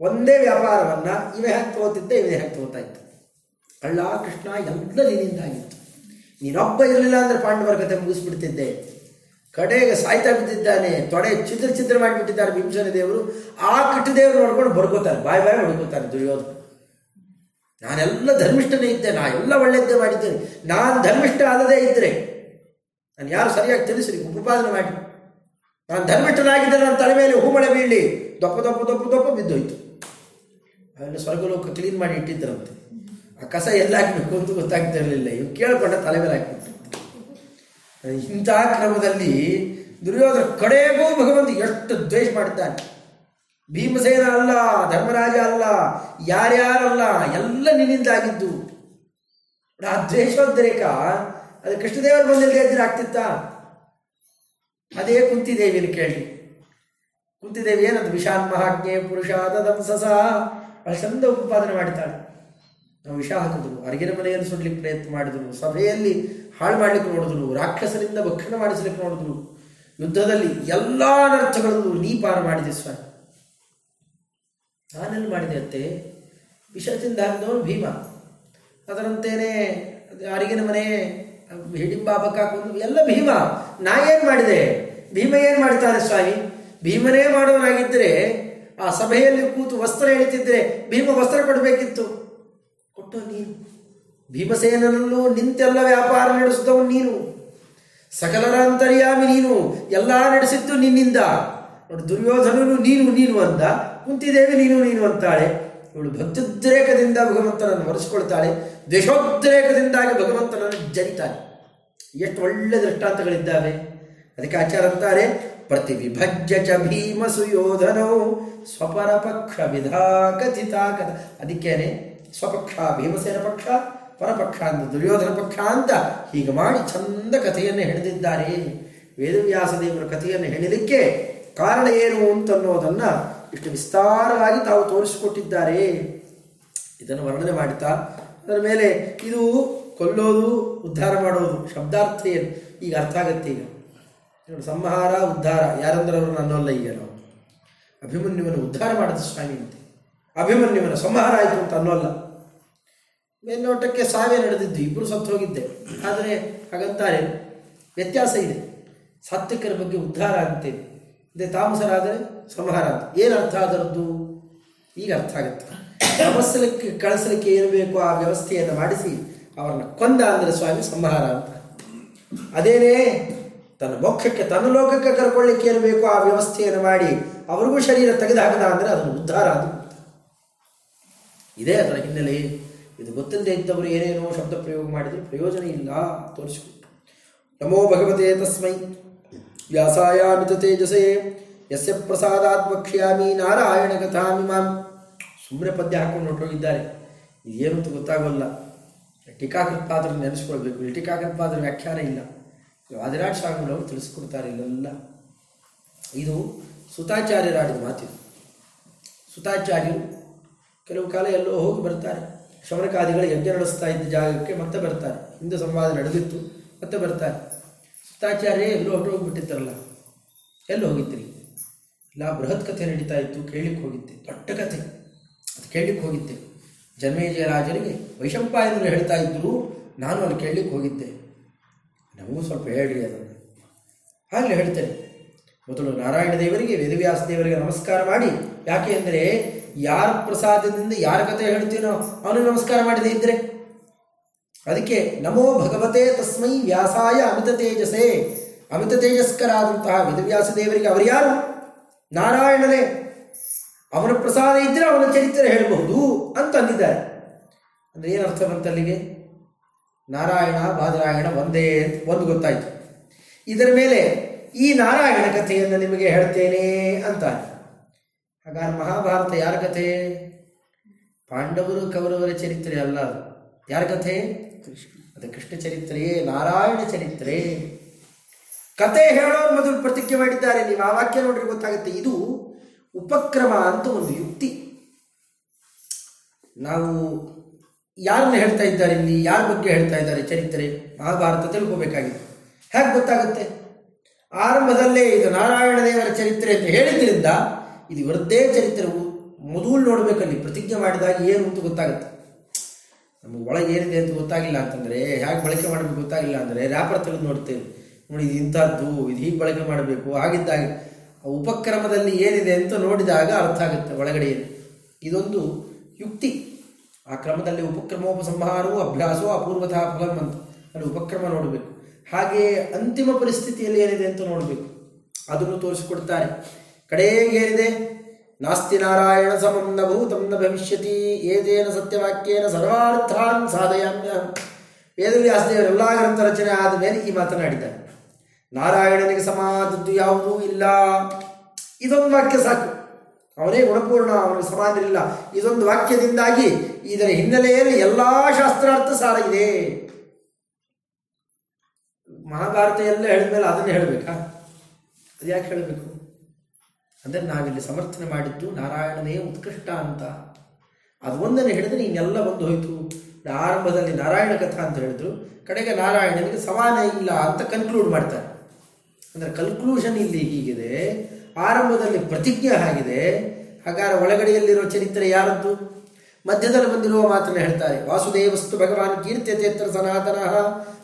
[SPEAKER 1] ಒಂದೇ ವ್ಯಾಪಾರವನ್ನ ಇವೇ ಹಾಕಿ ತಗೋತಿದ್ದೆ ಇವೇ ಹಾಕಿ ತಗೋತಾ ಇತ್ತು. ಅಳ್ಳ ಕೃಷ್ಣ ಎಲ್ಲ ನಿನ್ನಿಂದಾಗಿತ್ತು ನೀನೊಬ್ಬ ಇರಲಿಲ್ಲ ಅಂದ್ರೆ ಪಾಂಡವರ ಕಥೆ ಮುಗಿಸ್ಬಿಡ್ತಿದ್ದೆ. ಕಡೆಗೆ ಸಾಯ್ತಾ ಬಿದ್ದಿದ್ದಾನೆ, ತೊಡೆ ಚಿತ್ರ ಚಿತ್ರ ಮಾಡಿಬಿಟ್ಟಿದ್ದಾರೆ ಭೀಮಸೇನ ದೇವರು. ಆ ಕಟ್ಟು ದೇವರು ನೋಡ್ಕೊಂಡು ಬರ್ಕೋತಾರೆ ಬಾಯ್ ಬಾಯ್ ಹೊಡ್ಕೋತಾರೆ ದುರ್ಯೋಧನ. ನಾನೆಲ್ಲ ಧರ್ಮಿಷ್ಠನೇ ಇದ್ದೆ, ನಾ ಎಲ್ಲ ಒಳ್ಳೆಯದ್ದೇ ಮಾಡಿದ್ದೇನೆ. ನಾನು ಧರ್ಮಿಷ್ಠ ಅಲ್ಲದೇ ಇದ್ದರೆ ನಾನು ಯಾರು ಸರಿಯಾಗಿ ತಿಳಿಸ್ರಿ, ಉಪಪಾದನೆ ಮಾಡಿ. ನಾನು ಧರ್ಮಿಷ್ಠನಾಗಿದ್ದರೆ ನನ್ನ ತಲೆ ಮೇಲೆ ಹೂಮಳೆ ಬೀಳಿ ದೊಪ್ಪ ದೊಪ್ಪ ದೊಪ್ಪ ದೊಪ್ಪ ಬಿದ್ದೋಯ್ತು. ಸ್ವರ್ಗ ಸ್ವರ್ಗಲೋಕ ಕ್ಲೀನ್ ಮಾಡಿ ಇಟ್ಟಿದ್ದರಂತೆ. ಆ ಕಸ ಎಲ್ಲ ಹಾಕಬೇಕು ಅಂತ ಗೊತ್ತಾಗ್ತಿರಲಿಲ್ಲ. ಇವು ಕೇಳ್ಕೊಂಡ ತಲೆ ಮೇಲೆ ಹಾಕಿಬಿಟ್ಟು ಇಂಥ ಕ್ರಮದಲ್ಲಿ ದುರ್ಯೋಧನ ಕಡೆಗೂ ಭಗವಂತ ಎಷ್ಟು ದ್ವೇಷ ಮಾಡಿದ್ದಾನೆ ಭೀಮಸೇನ ಅಲ್ಲ, ಧರ್ಮರಾಜ ಅಲ್ಲ ಯಾರ್ಯಾರಲ್ಲ ಎಲ್ಲ ನಿನ್ನಿಂದಾಗಿದ್ದು ಆ ದ್ವೇಷೋದ್ರೇಕ ಅದು ಕೃಷ್ಣದೇವರು ಬಂದಿಲ್ಲದೆ ಇದ್ರೆ ಆಗ್ತಿತ್ತ? ಅದೇ ಕುಂತಿದೇವಿನ ಕೇಳಿ. ಕುಂತಿದೇವಿ ಏನದು? ವಿಷಾನ್ ಮಹಾಜ್ಞೆ ಪುರುಷಾದ ದಂಸಸ ಬಹಳ ಚಂದ ಉತ್ಪಾದನೆ ಮಾಡಿದ್ದಾಳೆ. ನಾವು ವಿಷ ಹಾಕಿದ್ರು ಅರಿಗಿನ ಮನೆಯನ್ನು ಸುಡ್ಲಿಕ್ಕೆ ಪ್ರಯತ್ನ ಮಾಡಿದ್ರು ಸಭೆಯಲ್ಲಿ ಹಾಳು ಮಾಡಲಿಕ್ಕೆ ನೋಡಿದ್ರು ರಾಕ್ಷಸರಿಂದ ಭಕ್ಷಣ ಮಾಡಿಸ್ಲಿಕ್ಕೆ ನೋಡಿದ್ರು ಯುದ್ಧದಲ್ಲಿ ಎಲ್ಲ ಅನರ್ಥಗಳನ್ನು ನೀ ಪಾರು ಮಾಡಿದೆ ಸ್ವಾಮಿ ನಾನೆಲ್ಲಿ ಮಾಡಿದೆ ಅತ್ತೆ ವಿಷ ಹಾಕಿದವನು ಭೀಮ. ಅದರಂತೇನೆ ಅರಿಗಿನ ಮನೆ, ಹಿಡಿಂಬ ಬಕ್ಕಾಕೊಂಡು ಎಲ್ಲ ಭೀಮ. ನಾ ಏನು ಮಾಡಿದೆ? ಭೀಮ ಏನು ಮಾಡ್ತಾನೆ ಸ್ವಾಮಿ? ಭೀಮನೇ ಮಾಡೋನಾಗಿದ್ದರೆ ಆ ಸಭೆಯಲ್ಲಿ ಕೂತು ವಸ್ತ್ರ ಎಳಿತಿದ್ರೆ ಭೀಮ ವಸ್ತ್ರ ಕೊಡಬೇಕಿತ್ತು. ಕೊಟ್ಟು ನೀನು ಭೀಮಸೇನನಲ್ಲೂ ನಿಂತೆಲ್ಲ ವ್ಯಾಪಾರ ನಡೆಸಿದವನು ನೀನು. ಸಕಲರ ಅಂತರ್ಯಾಮಿ ನೀನು. ಎಲ್ಲ ನಡೆಸಿದ್ದು ನಿನ್ನಿಂದ. ನೋಡಿ, ದುರ್ಯೋಧನನು ನೀನು ನೀನು ಅಂದ. ಕುಂತಿದೇವಿ ನೀನು ನೀನು ಅಂತಾಳೆ. ಇವಳು ಭಕ್ತೋದ್ರೇಕದಿಂದ ಭಗವಂತನನ್ನು ಒರೆಸ್ಕೊಳ್ತಾಳೆ ದ್ವೇಷೋದ್ರೇಕದಿಂದಾಗಿ ಭಗವಂತನನ್ನು ಜರಿತಾನೆ ಎಷ್ಟು ಒಳ್ಳೆ ದೃಷ್ಟಾಂತಗಳಿದ್ದಾವೆ. ಅದಕ್ಕೆ ಆಚಾರ ಅಂತಾರೆ ಪ್ರತಿ ವಿಭಜ್ಯ ಚ ಭೀಮ ಸುಯೋಧನೋ ಸ್ವಪರ ಪಕ್ಷ ವಿಧಾ ಕಥಿತಾಗತ ಅದಕ್ಕೇನೆ, ಸ್ವಪಕ್ಷ ಭೀಮಸೇನ ಪಕ್ಷ, ಪರಪಕ್ಷ ಅಂತ ದುರ್ಯೋಧನ ಪಕ್ಷ ಅಂತ ಹೀಗೆ ಮಾಡಿ ಚಂದ ಕಥೆಯನ್ನು ಹೆಣೆದಿದ್ದಾರೆ ವೇದವ್ಯಾಸ ದೇವರ ಕಥೆಯನ್ನು ಹೇಳಿದಕ್ಕೆ ಕಾರಣ ಏನು ಅಂತನ್ನೋದನ್ನ ಇಷ್ಟು ವಿಸ್ತಾರವಾಗಿ ತಾವು ತೋರಿಸಿಕೊಟ್ಟಿದ್ದಾರೆ. ಇದನ್ನು ವರ್ಣನೆ ಮಾಡುತ್ತಾ ಅದರ ಮೇಲೆ ಇದು ಕೊಲ್ಲೋದು ಉದ್ಧಾರ ಮಾಡೋದು ಶಬ್ದಾರ್ಥ ಏನು? ಈಗ ಅರ್ಥ ಆಗತ್ತೆ ಈಗ. ನೋಡಿ, ಸಂಹಾರ ಉದ್ಧಾರ ಯಾರಂದ್ರವರು ನನ್ನಲ್ಲ ಈಗ ನಾವು. ಅಭಿಮನ್ಯುವನ್ನು ಉದ್ಧಾರ ಮಾಡಿದ ಸ್ವಾಮಿ ಅಂತೆ. ಅಭಿಮನ್ಯುವನ ಸಂಹಾರ ಆಯಿತು ಅಂತ ಅನ್ನೋಲ್ಲ. ಮೇಲ್ನೋಟಕ್ಕೆ ಸಾವೇ ನಡೆದಿದ್ದು ಇಬ್ಬರು ಸತ್ತು ಹೋಗಿದ್ದೆ. ಆದರೆ ಹಾಗಂತಾರೆ. ವ್ಯತ್ಯಾಸ ಇದೆ. ಸಾತ್ವಿಕರ ಬಗ್ಗೆ ಉದ್ಧಾರ ಅಂತೇವೆ ಅದೇ ತಾಮಸರಾದರೆ ಸಂಹಾರ ಅಂತ ಏನು ಅರ್ಥ ಆದರದ್ದು? ಈಗ ಅರ್ಥ ಆಗುತ್ತೆ. ತಪಸ್ಸಲಿಕ್ಕೆ ಕಳಿಸಲಿಕ್ಕೆ ಏನು ಬೇಕು ಆ ವ್ಯವಸ್ಥೆಯನ್ನು ಮಾಡಿಸಿ ಅವರನ್ನು ಕೊಂದ ಅಂದರೆ ಸ್ವಾಮಿ ಸಂಹಾರ ಅಂತ. ಅದೇನೇ, ತನ್ನ ಮೋಕ್ಷಕ್ಕೆ, ತನ್ನ ಲೋಕಕ್ಕೆ ಕರ್ಕೊಳ್ಳಿಕ್ಕೆ ಏನು ಬೇಕು ಆ ವ್ಯವಸ್ಥೆಯನ್ನು ಮಾಡಿ ಅವರಿಗೂ ಶರೀರ ತೆಗೆದು ಹಾಕದ ಅಂದರೆ ಅದನ್ನು ಉದ್ಧಾರ ಅದು ಇದೇ ಅದರ ಹಿನ್ನೆಲೆ. ಇದು ಗೊತ್ತಿಲ್ಲದೆ ಇದ್ದವರು ಏನೇನೋ ಶಬ್ದ ಪ್ರಯೋಗ ಮಾಡಿದರೆ, ಪ್ರಯೋಜನ ಇಲ್ಲ ತೋರಿಸಿಕೊಟ್ಟು. ನಮೋ ಭಗವತೆ ತಸ್ಮೈ. ವ್ಯಾಸಾಯಾಮಿತ ತೇಜಸೇ, ಯಸ್ಯ ಪ್ರಸಾದಾತ್ ವಕ್ಷ್ಯಾಮಿ ನಾರಾಯಣ ಕಥಾಮಿಮಾಂ ಸುಮ್ಮನೆ ಪದ್ಯ ಹಾಕೊಂಡು ಹೊರಟೋಗಿದ್ದಾರೆ. ಇದೇನು ಅಂತ ಗೊತ್ತಾಗೋಲ್ಲ ಟೀಕಾಕೃತ್ಪಾದ್ರ ನೆನೆಸ್ಕೊಳ್ಬೇಕು. ಇಲ್ಲಿ ಟೀಕಾಕೃತ್ಪಾದ್ರ ವ್ಯಾಖ್ಯಾನ ಇಲ್ಲ. ವಾದಿರಾಜ ಸ್ವಾಮಿಗಳವರು ತಿಳಿಸ್ಕೊಡ್ತಾರೆ ಇಲ್ಲೆಲ್ಲ. ಇದು ಸುತಾಚಾರ್ಯರಾಡಿದ ಮಾತಿದು. ಸುತಾಚಾರ್ಯರು ಕೆಲವು ಕಾಲ ಎಲ್ಲೋ ಹೋಗಿ ಬರ್ತಾರೆ. ಶವನಕಾದಿಗಳು ಯಜ್ಞ ನಡೆಸ್ತಾ ಇದ್ದ ಜಾಗಕ್ಕೆ ಮತ್ತೆ ಬರ್ತಾರೆ. ಹಿಂದೆ ಸಂವಾದ ನಡೆದಿತ್ತು, ಮತ್ತೆ ಬರ್ತಾರೆ. ಸುತಾಚಾರ್ಯ ಎಲ್ಲೋ ಹೊರಟೋಗ್ಬಿಟ್ಟಿದ್ದಾರಲ್ಲ ಎಲ್ಲಿ ಹೋಗಿದ್ರಿ? ಇಲ್ಲ, ಬೃಹತ್ ಕಥೆ ನಡೀತಾ ಇತ್ತು ಕೇಳಿಕ್ಕೆ ಹೋಗಿದ್ದೆ, ದೊಡ್ಡ ಕಥೆ. ಅದು ಕೇಳಲಿಕ್ಕೆ ಹೋಗಿದ್ದೆ. ಜನ್ಮೇಜಯ ರಾಜರಿಗೆ ವೈಶಂಪಾಯನರು ಹೇಳ್ತಾ ಇದ್ದರು ನಾನು ಅಲ್ಲಿ ಕೇಳಲಿಕ್ಕೆ ಹೋಗಿದ್ದೆ. ನಮಗೂ ಸ್ವಲ್ಪ ಹೇಳಿ ಅದನ್ನು. ಹಾಗೆ ಹೇಳ್ತೇನೆ. ಮೊದಲು ನಾರಾಯಣ ದೇವರಿಗೆ, ವೇದವ್ಯಾಸ ದೇವರಿಗೆ ನಮಸ್ಕಾರ ಮಾಡಿ. ಯಾಕೆ ಅಂದರೆ, ಯಾರ ಪ್ರಸಾದದಿಂದ ಯಾರ ಕಥೆ ಹೇಳ್ತೀನೋ ಅವನು ನಮಸ್ಕಾರ ಮಾಡಿದೆ ಇದ್ರೆ. ಅದಕ್ಕೆ ನಮೋ ಭಗವತೆ ತಸ್ಮೈ ವ್ಯಾಸಾಯ ಅಮಿತ ತೇಜಸೇ. ಅಮಿತ ತೇಜಸ್ಕರಾದಂತಹ ವೇದವ್ಯಾಸ ದೇವರಿಗೆ ಅವರು ಯಾರು? ನಾರಾಯಣನೇ. ಅವನ ಪ್ರಸಾದ ಇದ್ದರೆ ಅವನ ಚರಿತ್ರೆ ಹೇಳಬಹುದು ಅಂತ ಅಂದಿದ್ದಾರೆ. ಅಂದ್ರೆ ಏನರ್ಥ ಬಂತಲ್ಲಿಗೆ ನಾರಾಯಣ, ಬಾದರಾಯಣ ಒಂದೇ ಅಂತ ಒಂದು ಗೊತ್ತಾಯ್ತು. ಇದರ ಮೇಲೆ ಈ ನಾರಾಯಣ ಕಥೆಯನ್ನು ನಿಮಗೆ ಹೇಳ್ತೇನೆ ಅಂತ ಹಾಗಾದ್ರೆ ಮಹಾಭಾರತ ಯಾರ ಕಥೆ? ಪಾಂಡವರು ಕೌರವರ ಚರಿತ್ರೆ ಅಲ್ಲ ಯಾರ ಕಥೆ? ಅದು ಕೃಷ್ಣ ಚರಿತ್ರೆಯೇ ನಾರಾಯಣ ಚರಿತ್ರೆ. ಕತೆ ಹೇಳೋರು ಮೊದಲು ಪ್ರತಿಜ್ಞೆ ಮಾಡಿದ್ದಾರೆ. ನೀವು ಆ ವಾಕ್ಯ ನೋಡ್ರಿ, ಗೊತ್ತಾಗುತ್ತೆ. ಇದು ಉಪಕ್ರಮ ಅಂತ ಒಂದು ಯುಕ್ತಿ. ನಾವು ಯಾರನ್ನ ಹೇಳ್ತಾ ಇದ್ದಾರೆ ಇಲ್ಲಿ? ಯಾರ ಬಗ್ಗೆ ಹೇಳ್ತಾ ಇದ್ದಾರೆ ಚರಿತ್ರೆ? ಮಹಾಭಾರತ ತಿಳ್ಕೋಬೇಕಾಗಿದೆ. ಹೇಗೆ ಗೊತ್ತಾಗುತ್ತೆ? ಆರಂಭದಲ್ಲೇ ಇದು ನಾರಾಯಣ ದೇವರ ಚರಿತ್ರೆ ಅಂತ ಹೇಳಿದ್ರಿಂದ ಇದು ಇವರದ್ದೇ ಚರಿತ್ರೆ ಮೊದಲು ನೋಡಬೇಕಲ್ಲಿ. ಪ್ರತಿಜ್ಞೆ ಮಾಡಿದಾಗ ಏನು ಅಂತ ಗೊತ್ತಾಗುತ್ತೆ. ನಮಗೆ ಒಳಗೆ ಏನಿದೆ ಅಂತ ಗೊತ್ತಾಗಿಲ್ಲ ಅಂತಂದರೆ, ಹೇಗೆ ಬಳಕೆ ಮಾಡಬೇಕು ಗೊತ್ತಾಗಿಲ್ಲ ಅಂದರೆ ರ್ಯಾಪರ್ ತೆಗೆದು ನೋಡ್ತೇವೆ. ನೋಡಿ ಇದು ಇಂಥದ್ದು, ಇದು ಹೀಗೆ ಬಳಕೆ ಮಾಡಬೇಕು ಆಗಿದ್ದಾಗ ಉಪಕ್ರಮದಲ್ಲಿ ಏನಿದೆ ಅಂತ ನೋಡಿದಾಗ ಅರ್ಥ ಆಗುತ್ತೆ ಒಳಗಡೆ ಇದೊಂದು ಯುಕ್ತಿ. ಆ ಕ್ರಮದಲ್ಲಿ ಉಪಕ್ರಮೋಪಸಂಹಾರವೂ ಅಭ್ಯಾಸವೂ ಅಪೂರ್ವತಃ ಫಲಂ ಅಂತ. ಅಲ್ಲಿ ಉಪಕ್ರಮ ನೋಡಬೇಕು. ಹಾಗೆ ಅಂತಿಮ ಪರಿಸ್ಥಿತಿಯಲ್ಲಿ ಏನಿದೆ ಅಂತ ನೋಡಬೇಕು. ಅದನ್ನು ತೋರಿಸಿಕೊಡ್ತಾರೆ. ಕಡೆಗೆ ಏನಿದೆ? ನಾಸ್ತಿ ನಾರಾಯಣ ಸಮಂ ನ ಭೂತಂ ನ ಭವಿಷ್ಯತಿ ಏದೇನ ಸತ್ಯವಾಕ್ಯೇನ ಸರ್ವಾರ್ಥಾನ್ ಸಾಧಯಾಮ್ಯ. ವೇದವ್ಯಾಸದೇವರು ಎಲ್ಲ ಗ್ರಂಥ ರಚನೆ ಆದ ಮೇಲೆ ಈ ಮಾತನಾಡಿದ್ದಾರೆ. ನಾರಾಯಣನಿಗೆ ಸಮಾದದ್ದು ಯಾವುದೂ ಇಲ್ಲ. ಇದೊಂದು ವಾಕ್ಯ ಸಾಕು. ಅವನೇ ಗುಣಪೂರ್ಣ, ಅವನಿಗೆ ಸಮಾನರಿಲ್ಲ. ಇದೊಂದು ವಾಕ್ಯದಿಂದಾಗಿ ಇದರ ಹಿನ್ನೆಲೆಯಲ್ಲಿ ಎಲ್ಲ ಶಾಸ್ತ್ರಾರ್ಥ ಇದೆ ಮಹಾಭಾರತ ಎಲ್ಲ ಹೇಳಿದ್ಮೇಲೆ ಅದನ್ನೇ ಹೇಳಬೇಕಾ? ಅದು ಯಾಕೆ ಹೇಳಬೇಕು? ಅಂದರೆ ನಾವಿಲ್ಲಿ ಸಮರ್ಥನೆ ಮಾಡಿದ್ದು ನಾರಾಯಣನೇ ಉತ್ಕೃಷ್ಟ ಅಂತ. ಅದು ಒಂದನ್ನು ಹೇಳಿದ್ರೆ ಇನ್ನೆಲ್ಲ ಒಂದು ಹೋಯಿತು. ಆರಂಭದಲ್ಲಿ ನಾರಾಯಣ ಕಥಾ ಅಂತ ಹೇಳಿದ್ರು. ಕಡೆಗೆ ನಾರಾಯಣನಿಗೆ ಸಮಾನ ಇಲ್ಲ ಅಂತ ಕನ್ಕ್ಲೂಡ್ ಮಾಡ್ತಾರೆ. ಅಂದರೆ ಕನ್ಕ್ಲೂಷನ್ ಇಲ್ಲಿ ಹೀಗಿದೆ. ಆರಂಭದಲ್ಲಿ ಪ್ರತಿಜ್ಞೆ ಆಗಿದೆ. ಹಾಗಾದ್ರೆ ಒಳಗಡೆಯಲ್ಲಿರೋ ಚರಿತ್ರೆ ಯಾರದ್ದು? ಮಧ್ಯದಲ್ಲಿ ಬಂದಿರುವ ಮಾತನ್ನು ಹೇಳ್ತಾರೆ. ವಾಸುದೇವಸ್ತು ಭಗವಾನ್ ಕೀರ್ತ್ಯತೇತ್ರ ಸನಾತನ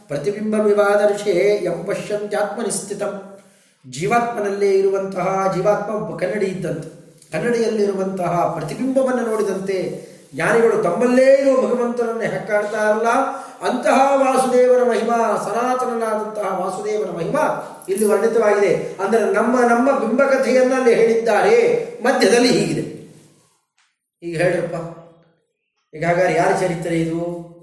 [SPEAKER 1] ಪ್ರತಿಬಿಂಬ ವಿವಾದರ್ಷೇ ಯಂ ಪಶ್ಯಂತ್ಯಾತ್ಮನಿಸ್ಥಿತಂ. ಜೀವಾತ್ಮನಲ್ಲೇ ಇರುವಂತಹ ಜೀವಾತ್ಮ ಕನ್ನಡಿ ಇದ್ದಂತೆ, ಕನ್ನಡಿಯಲ್ಲಿರುವಂತಹ ಪ್ರತಿಬಿಂಬವನ್ನು ನೋಡಿದಂತೆ ಜ್ಞಾನಿಗಳು ತಮ್ಮಲ್ಲೇ ಇರುವ ಭಗವಂತನನ್ನೇ ಹೆಕ್ಕಾಡ್ತಾರಲ್ಲ ಅಂತಹ ವಾಸುದೇವನ ಮಹಿಮಾ, ಸನಾತನನಾದಂತಹ ವಾಸುದೇವನ ಮಹಿಮಾ ಇಲ್ಲಿ ವರ್ಣಿತವಾಗಿದೆ. ಅಂದರೆ ನಮ್ಮ ನಮ್ಮ ಬಿಂಬಕಥೆಯನ್ನಲ್ಲಿ ಹೇಳಿದ್ದಾರೆ. ಮಧ್ಯದಲ್ಲಿ ಹೀಗಿದೆ. ಈಗ ಹೇಳ್ರಪ್ಪ ಈಗ ಹಾಗಾದ್ರೆ ಯಾರ ಚರಿತ್ರೆ ಇದು?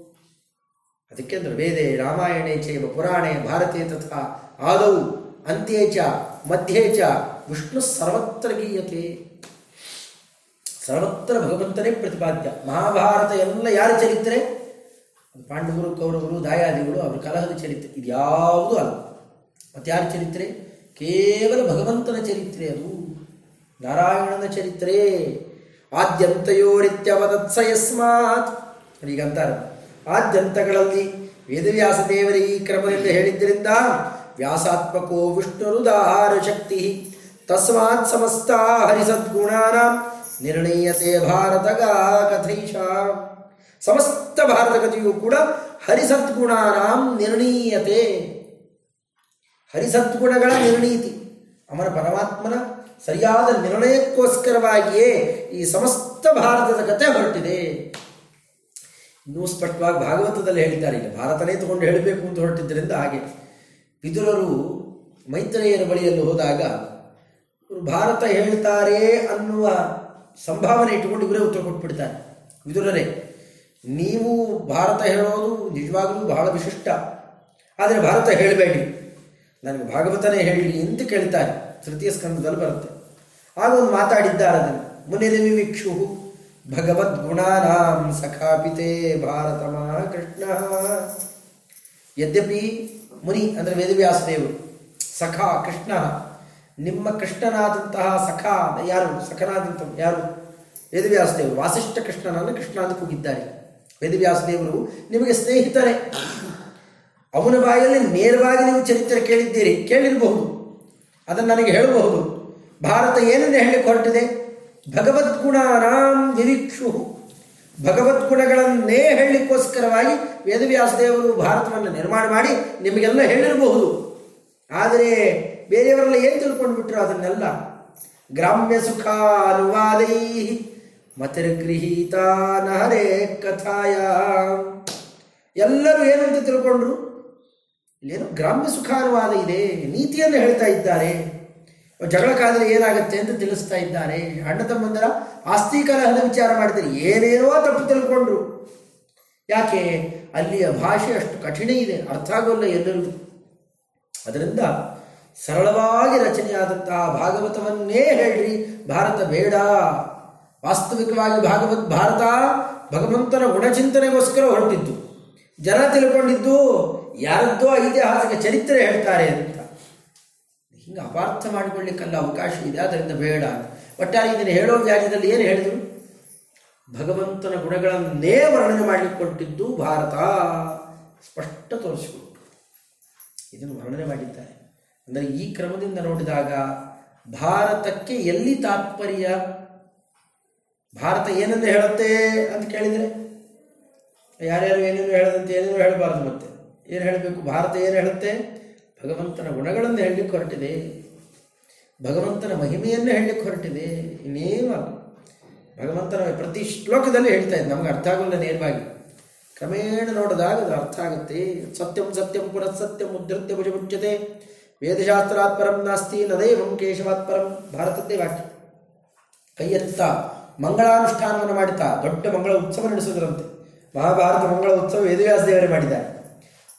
[SPEAKER 1] ಅದಕ್ಕೆ ಅಂದ್ರೆ ವೇದೆ ರಾಮಾಯಣೇ ಚೈವ ಪುರಾಣೇ ಭಾರತೀಯ ತಥಾ ಆದವು ಅಂತ್ಯೇ ಚ, ಮಧ್ಯೆ ಚ, ವಿಷ್ಣು ಸರ್ವತ್ರ ಗೀಯತೆ ಸರ್ವತ್ರ ಭಗವಂತನೇ ಪ್ರತಿಪಾದ್ಯ. ಮಹಾಭಾರತ ಎಲ್ಲ ಯಾರ ಚರಿತ್ರೆ? ಪಾಂಡವರು, ಕೌರವರು, ದಾಯಾದಿಗಳು, ಅವರ ಕಲಹದ ಚರಿತ್ರೆ. ಇದು ಯಾವುದೂ ಅಲ್ಲ. ಮತ್ತೆ ಯಾರ ಚರಿತ್ರೆ? ಕೇವಲ ಭಗವಂತನ ಚರಿತ್ರೆ ಅದು. ನಾರಾಯಣನ ಚರಿತ್ರೆ. ಆದ್ಯಂತಯೋರಿತ್ಯವದತ್ಸ ಯಸ್ಮಾತ್ ಈಗ ಅಂತಾರೆ ಆದ್ಯಂತಗಳಲ್ಲಿ ವೇದವ್ಯಾಸ ದೇವರ ಈ ಕ್ರಮದಿಂದ ಹೇಳಿದ್ದರಿಂದ ವ್ಯಾಸಾತ್ಮಕೋ ವಿಷ್ಣುರುದಾಹಾರ ಶಕ್ತಿ. ತಸ್ಮಾತ್ ಸಮಸ್ತ ಹರಿಸದ್ಗುಣಾನ ನಿರ್ಣೀಯತೆ ಭಾರತಗ ಕಥೈಷ ಸಮಸ್ತ ಭಾರತ ಕಥೆಯು ಕೂಡ ಹರಿಸದ್ಗುಣಾನಾಂ ನಿರ್ಣೀಯತೆ. ಹರಿಸದ್ಗುಣಗಳ ನಿರ್ಣೀತಿ. ಅಮರ ಪರಮಾತ್ಮನ ಸರಿಯಾದ ನಿರ್ಣಯಕ್ಕೋಸ್ಕರವಾಗಿಯೇ ಈ ಸಮಸ್ತ ಭಾರತದ ಕಥೆ ಹೊರಟಿದೆ. ಇನ್ನೂ ಸ್ಪಷ್ಟವಾಗಿ ಭಾಗವತದಲ್ಲಿ ಹೇಳಿದ್ದಾರೆ. ಈಗ ಭಾರತನೇ ತಗೊಂಡು ಹೇಳಬೇಕು ಅಂತ ಹೊರಟಿದ್ದರಿಂದ ಹಾಗೆ. ವಿದುರರು ಮೈತ್ರೇಯರ ಬಳಿಯಲ್ಲಿ ಹೋದಾಗ, ಭಾರತ ಹೇಳ್ತಾರೆ ಅನ್ನುವ ಸಂಭಾವನೆ ಇಟ್ಟುಕೊಂಡು ಇವರೇ ಉತ್ತರ ಕೊಟ್ಬಿಡ್ತಾರೆ. ವಿದುರರೇ, ನೀವು ಭಾರತ ಹೇಳೋದು ನಿಜವಾಗಲೂ ಬಹಳ ವಿಶಿಷ್ಟ. ಆದರೆ ಭಾರತ ಹೇಳಬೇಡಿ. ನನಗೆ ಭಾಗವತನೇ ಹೇಳಿ ಅಂತ ಕೇಳ್ತಾರೆ. ತೃತೀಯ ಸ್ಕಂದದಲ್ಲಿ ಬರುತ್ತೆ. ಆಗ ಒಂದು ಮಾತಾಡಿದ್ದಾರೆ ಅದನ್ನು. ಮುನಿರವಿ ವಿಕ್ಷು ಭಗವದ್ಗುಣಾನಾಂ ಸಖಾಪಿತೆ ಭಾರತ ಮಹಾಕೃಷ್ಣ ಯದ್ಯಪಿ ಮುನಿ ಅಂದರೆ ವೇದವ್ಯಾಸದೇವರು. ಸಖ, ಕೃಷ್ಣ. ನಿಮ್ಮ ಕೃಷ್ಣನಾದಂತಹ ಸಖ, ಯಾರು? ಸಖನಾದಂಥ ಯಾರು? ವೇದವ್ಯಾಸದೇವರು. ವಾಸಿಷ್ಠ ಕೃಷ್ಣನನ್ನು ಕೃಷ್ಣ ಅಂತ ಕೂಗಿದ್ದಾರೆ. ವೇದವ್ಯಾಸದೇವರು, ನಿಮಗೆ ಸ್ನೇಹಿತರೆ, ಅವನ ಬಾಯಲ್ಲಿ ನೇರವಾಗಿ ನೀವು ಚರಿತ್ರೆ ಕೇಳಿದ್ದೀರಿ. ಕೇಳಿರಬಹುದು. ಅದನ್ನು ನನಗೆ ಹೇಳಬಹುದು. ಭಾರತ ಏನನ್ನು ಹೇಳಿಕೊರಟಿದೆ ಹೊರಟಿದೆ ಭಗವದ್ಗುಣಾನಾಂ ನಿರೀಕ್ಷು ಭಗವದ್ಗುಣಗಳನ್ನೇ ಹೇಳಲಿಕ್ಕೋಸ್ಕರವಾಗಿ ವೇದವ್ಯಾಸದೇವರು ಭಾರತವನ್ನು ನಿರ್ಮಾಣ ಮಾಡಿ ನಿಮಗೆಲ್ಲ ಹೇಳಿರಬಹುದು. ಆದರೆ ಬೇರೆಯವರೆಲ್ಲ ಏನು ತಿಳ್ಕೊಂಡು ಬಿಟ್ಟರು ಅದನ್ನೆಲ್ಲ? ಗ್ರಾಮ್ಯ ಸುಖ ಅನುವಾದೈ ಮತಿರ್ಗೃಹೀತ ಕಥಾಯ. ಎಲ್ಲರೂ ಏನಂತ ತಿಳ್ಕೊಂಡ್ರು? ಏನು ಗ್ರಾಮ್ಯ ಸುಖಾನುವಾದ ಇದೆ, ನೀತಿಯನ್ನು ಹೇಳ್ತಾ ಇದ್ದಾರೆ. ಜಗಳಕ್ಕಾದರೆ ಏನಾಗುತ್ತೆ ಅಂತ ತಿಳಿಸ್ತಾ ಇದ್ದಾರೆ. ಅಣ್ಣ ತಮ್ಮಂದರ ಆಸ್ತಿ ಕಲಹದ ವಿಚಾರ ಮಾಡಿದರೆ ಏನೇನೋ ತಪ್ಪು ತಿಳ್ಕೊಂಡ್ರು. ಯಾಕೆ? ಅಲ್ಲಿಯ ಭಾಷೆ ಅಷ್ಟು ಕಠಿಣ ಇದೆ, ಅರ್ಥ ಆಗೋಲ್ಲ ಎಲ್ಲರೂ ಅದರಿಂದ ಸರಳವಾಗಿ ರಚನೆಯಾದಂತಹ ಭಾಗವತವನ್ನೇ ಹೇಳ್ರಿ. ಭಾರತ ಬೇಡ. ವಾಸ್ತವಿಕವಾಗಿ ಭಾಗವತ್ ಭಾರತ ಭಗವಂತನ ಗುಣಚಿಂತನೆಗೋಸ್ಕರ ಹೊರಟಿದ್ದು. ಜನ ತಿಳ್ಕೊಂಡಿದ್ದು ಯಾರದ್ದೋ ಐತಿಹಾಸಿಕ ಚರಿತ್ರೆ ಹೇಳ್ತಾರೆ ಹಿಂಗೆ ಅಪಾರ್ಥ ಮಾಡಿಕೊಳ್ಳಿಕ್ಕಲ್ಲ ಅವಕಾಶ ಇದೆ ಅದರಿಂದ ಬೇಡ ಒಟ್ಟಾರೆ ಇದನ್ನು ಹೇಳೋ ವ್ಯಾಜ್ಯದಲ್ಲಿ ಏನು ಹೇಳಿದರು? ಭಗವಂತನ ಗುಣಗಳನ್ನೇ ವರ್ಣನೆ ಮಾಡಿಕೊಟ್ಟಿದ್ದು ಭಾರತ. ಸ್ಪಷ್ಟ ತೋರಿಸಿಕೊಟ್ಟು ಇದನ್ನು ವರ್ಣನೆ ಮಾಡಿದ್ದಾರೆ. ಅಂದರೆ ಈ ಕ್ರಮದಿಂದ ನೋಡಿದಾಗ ಭಾರತಕ್ಕೆ ಎಲ್ಲಿ ತಾತ್ಪರ್ಯ? ಭಾರತ ಏನನ್ನು ಹೇಳುತ್ತೆ ಅಂತ ಕೇಳಿದರೆ? ಯಾರ್ಯಾರು ಏನೇನು ಹೇಳದಂತೆ, ಏನೇನು ಹೇಳಬಾರ್ದು ಮತ್ತೆ. ಏನು ಹೇಳಬೇಕು? ಭಾರತ ಏನು ಹೇಳುತ್ತೆ? ಭಗವಂತನ ಗುಣಗಳನ್ನು ಹೇಳಲಿಕ್ಕೆ ಹೊರಟಿದೆ. ಭಗವಂತನ ಮಹಿಮೆಯನ್ನು ಹೇಳಲಿಕ್ಕೆ ಹೊರಟಿದೆ. ಅಲ್ಲ. ಭಗವಂತನ ಪ್ರತಿ ಶ್ಲೋಕದಲ್ಲಿ ಹೇಳ್ತಾ ಇದ್ದೆ, ನಮಗೆ ಅರ್ಥ ಆಗೋಲ್ಲ ನೇರವಾಗಿ. ಕ್ರಮೇಣ ನೋಡಿದಾಗ ಅದು ಅರ್ಥ ಆಗುತ್ತೆ. ಸತ್ಯಂ ಸತ್ಯಂ ಪುರಃ ಸತ್ಯ ಉದ್ಧತ್ಯ ಭುಜ ಮುಚ್ಚತೆ ವೇದಶಾಸ್ತ್ರಾತ್ ಪರಂ ನಾಸ್ತಿ ನದೈವಂ ಕೇಶವಾತ್ ಪರಂ ಭಾರತದ್ದೇ ವಾಕ್ಯ. ಕೈಯೆತ್ತ ಮಂಗಳಾನುಷ್ಠಾನವನ್ನು ಮಾಡುತ್ತಾ ದೊಡ್ಡ ಮಂಗಳ ಉತ್ಸವ ನಡೆಸುವುದರಂತೆ ಮಹಾಭಾರತ ಮಂಗಳ ಉತ್ಸವ ವೇದವ್ಯಾಸ ದೇವರೇ ಮಾಡಿದ್ದಾರೆ.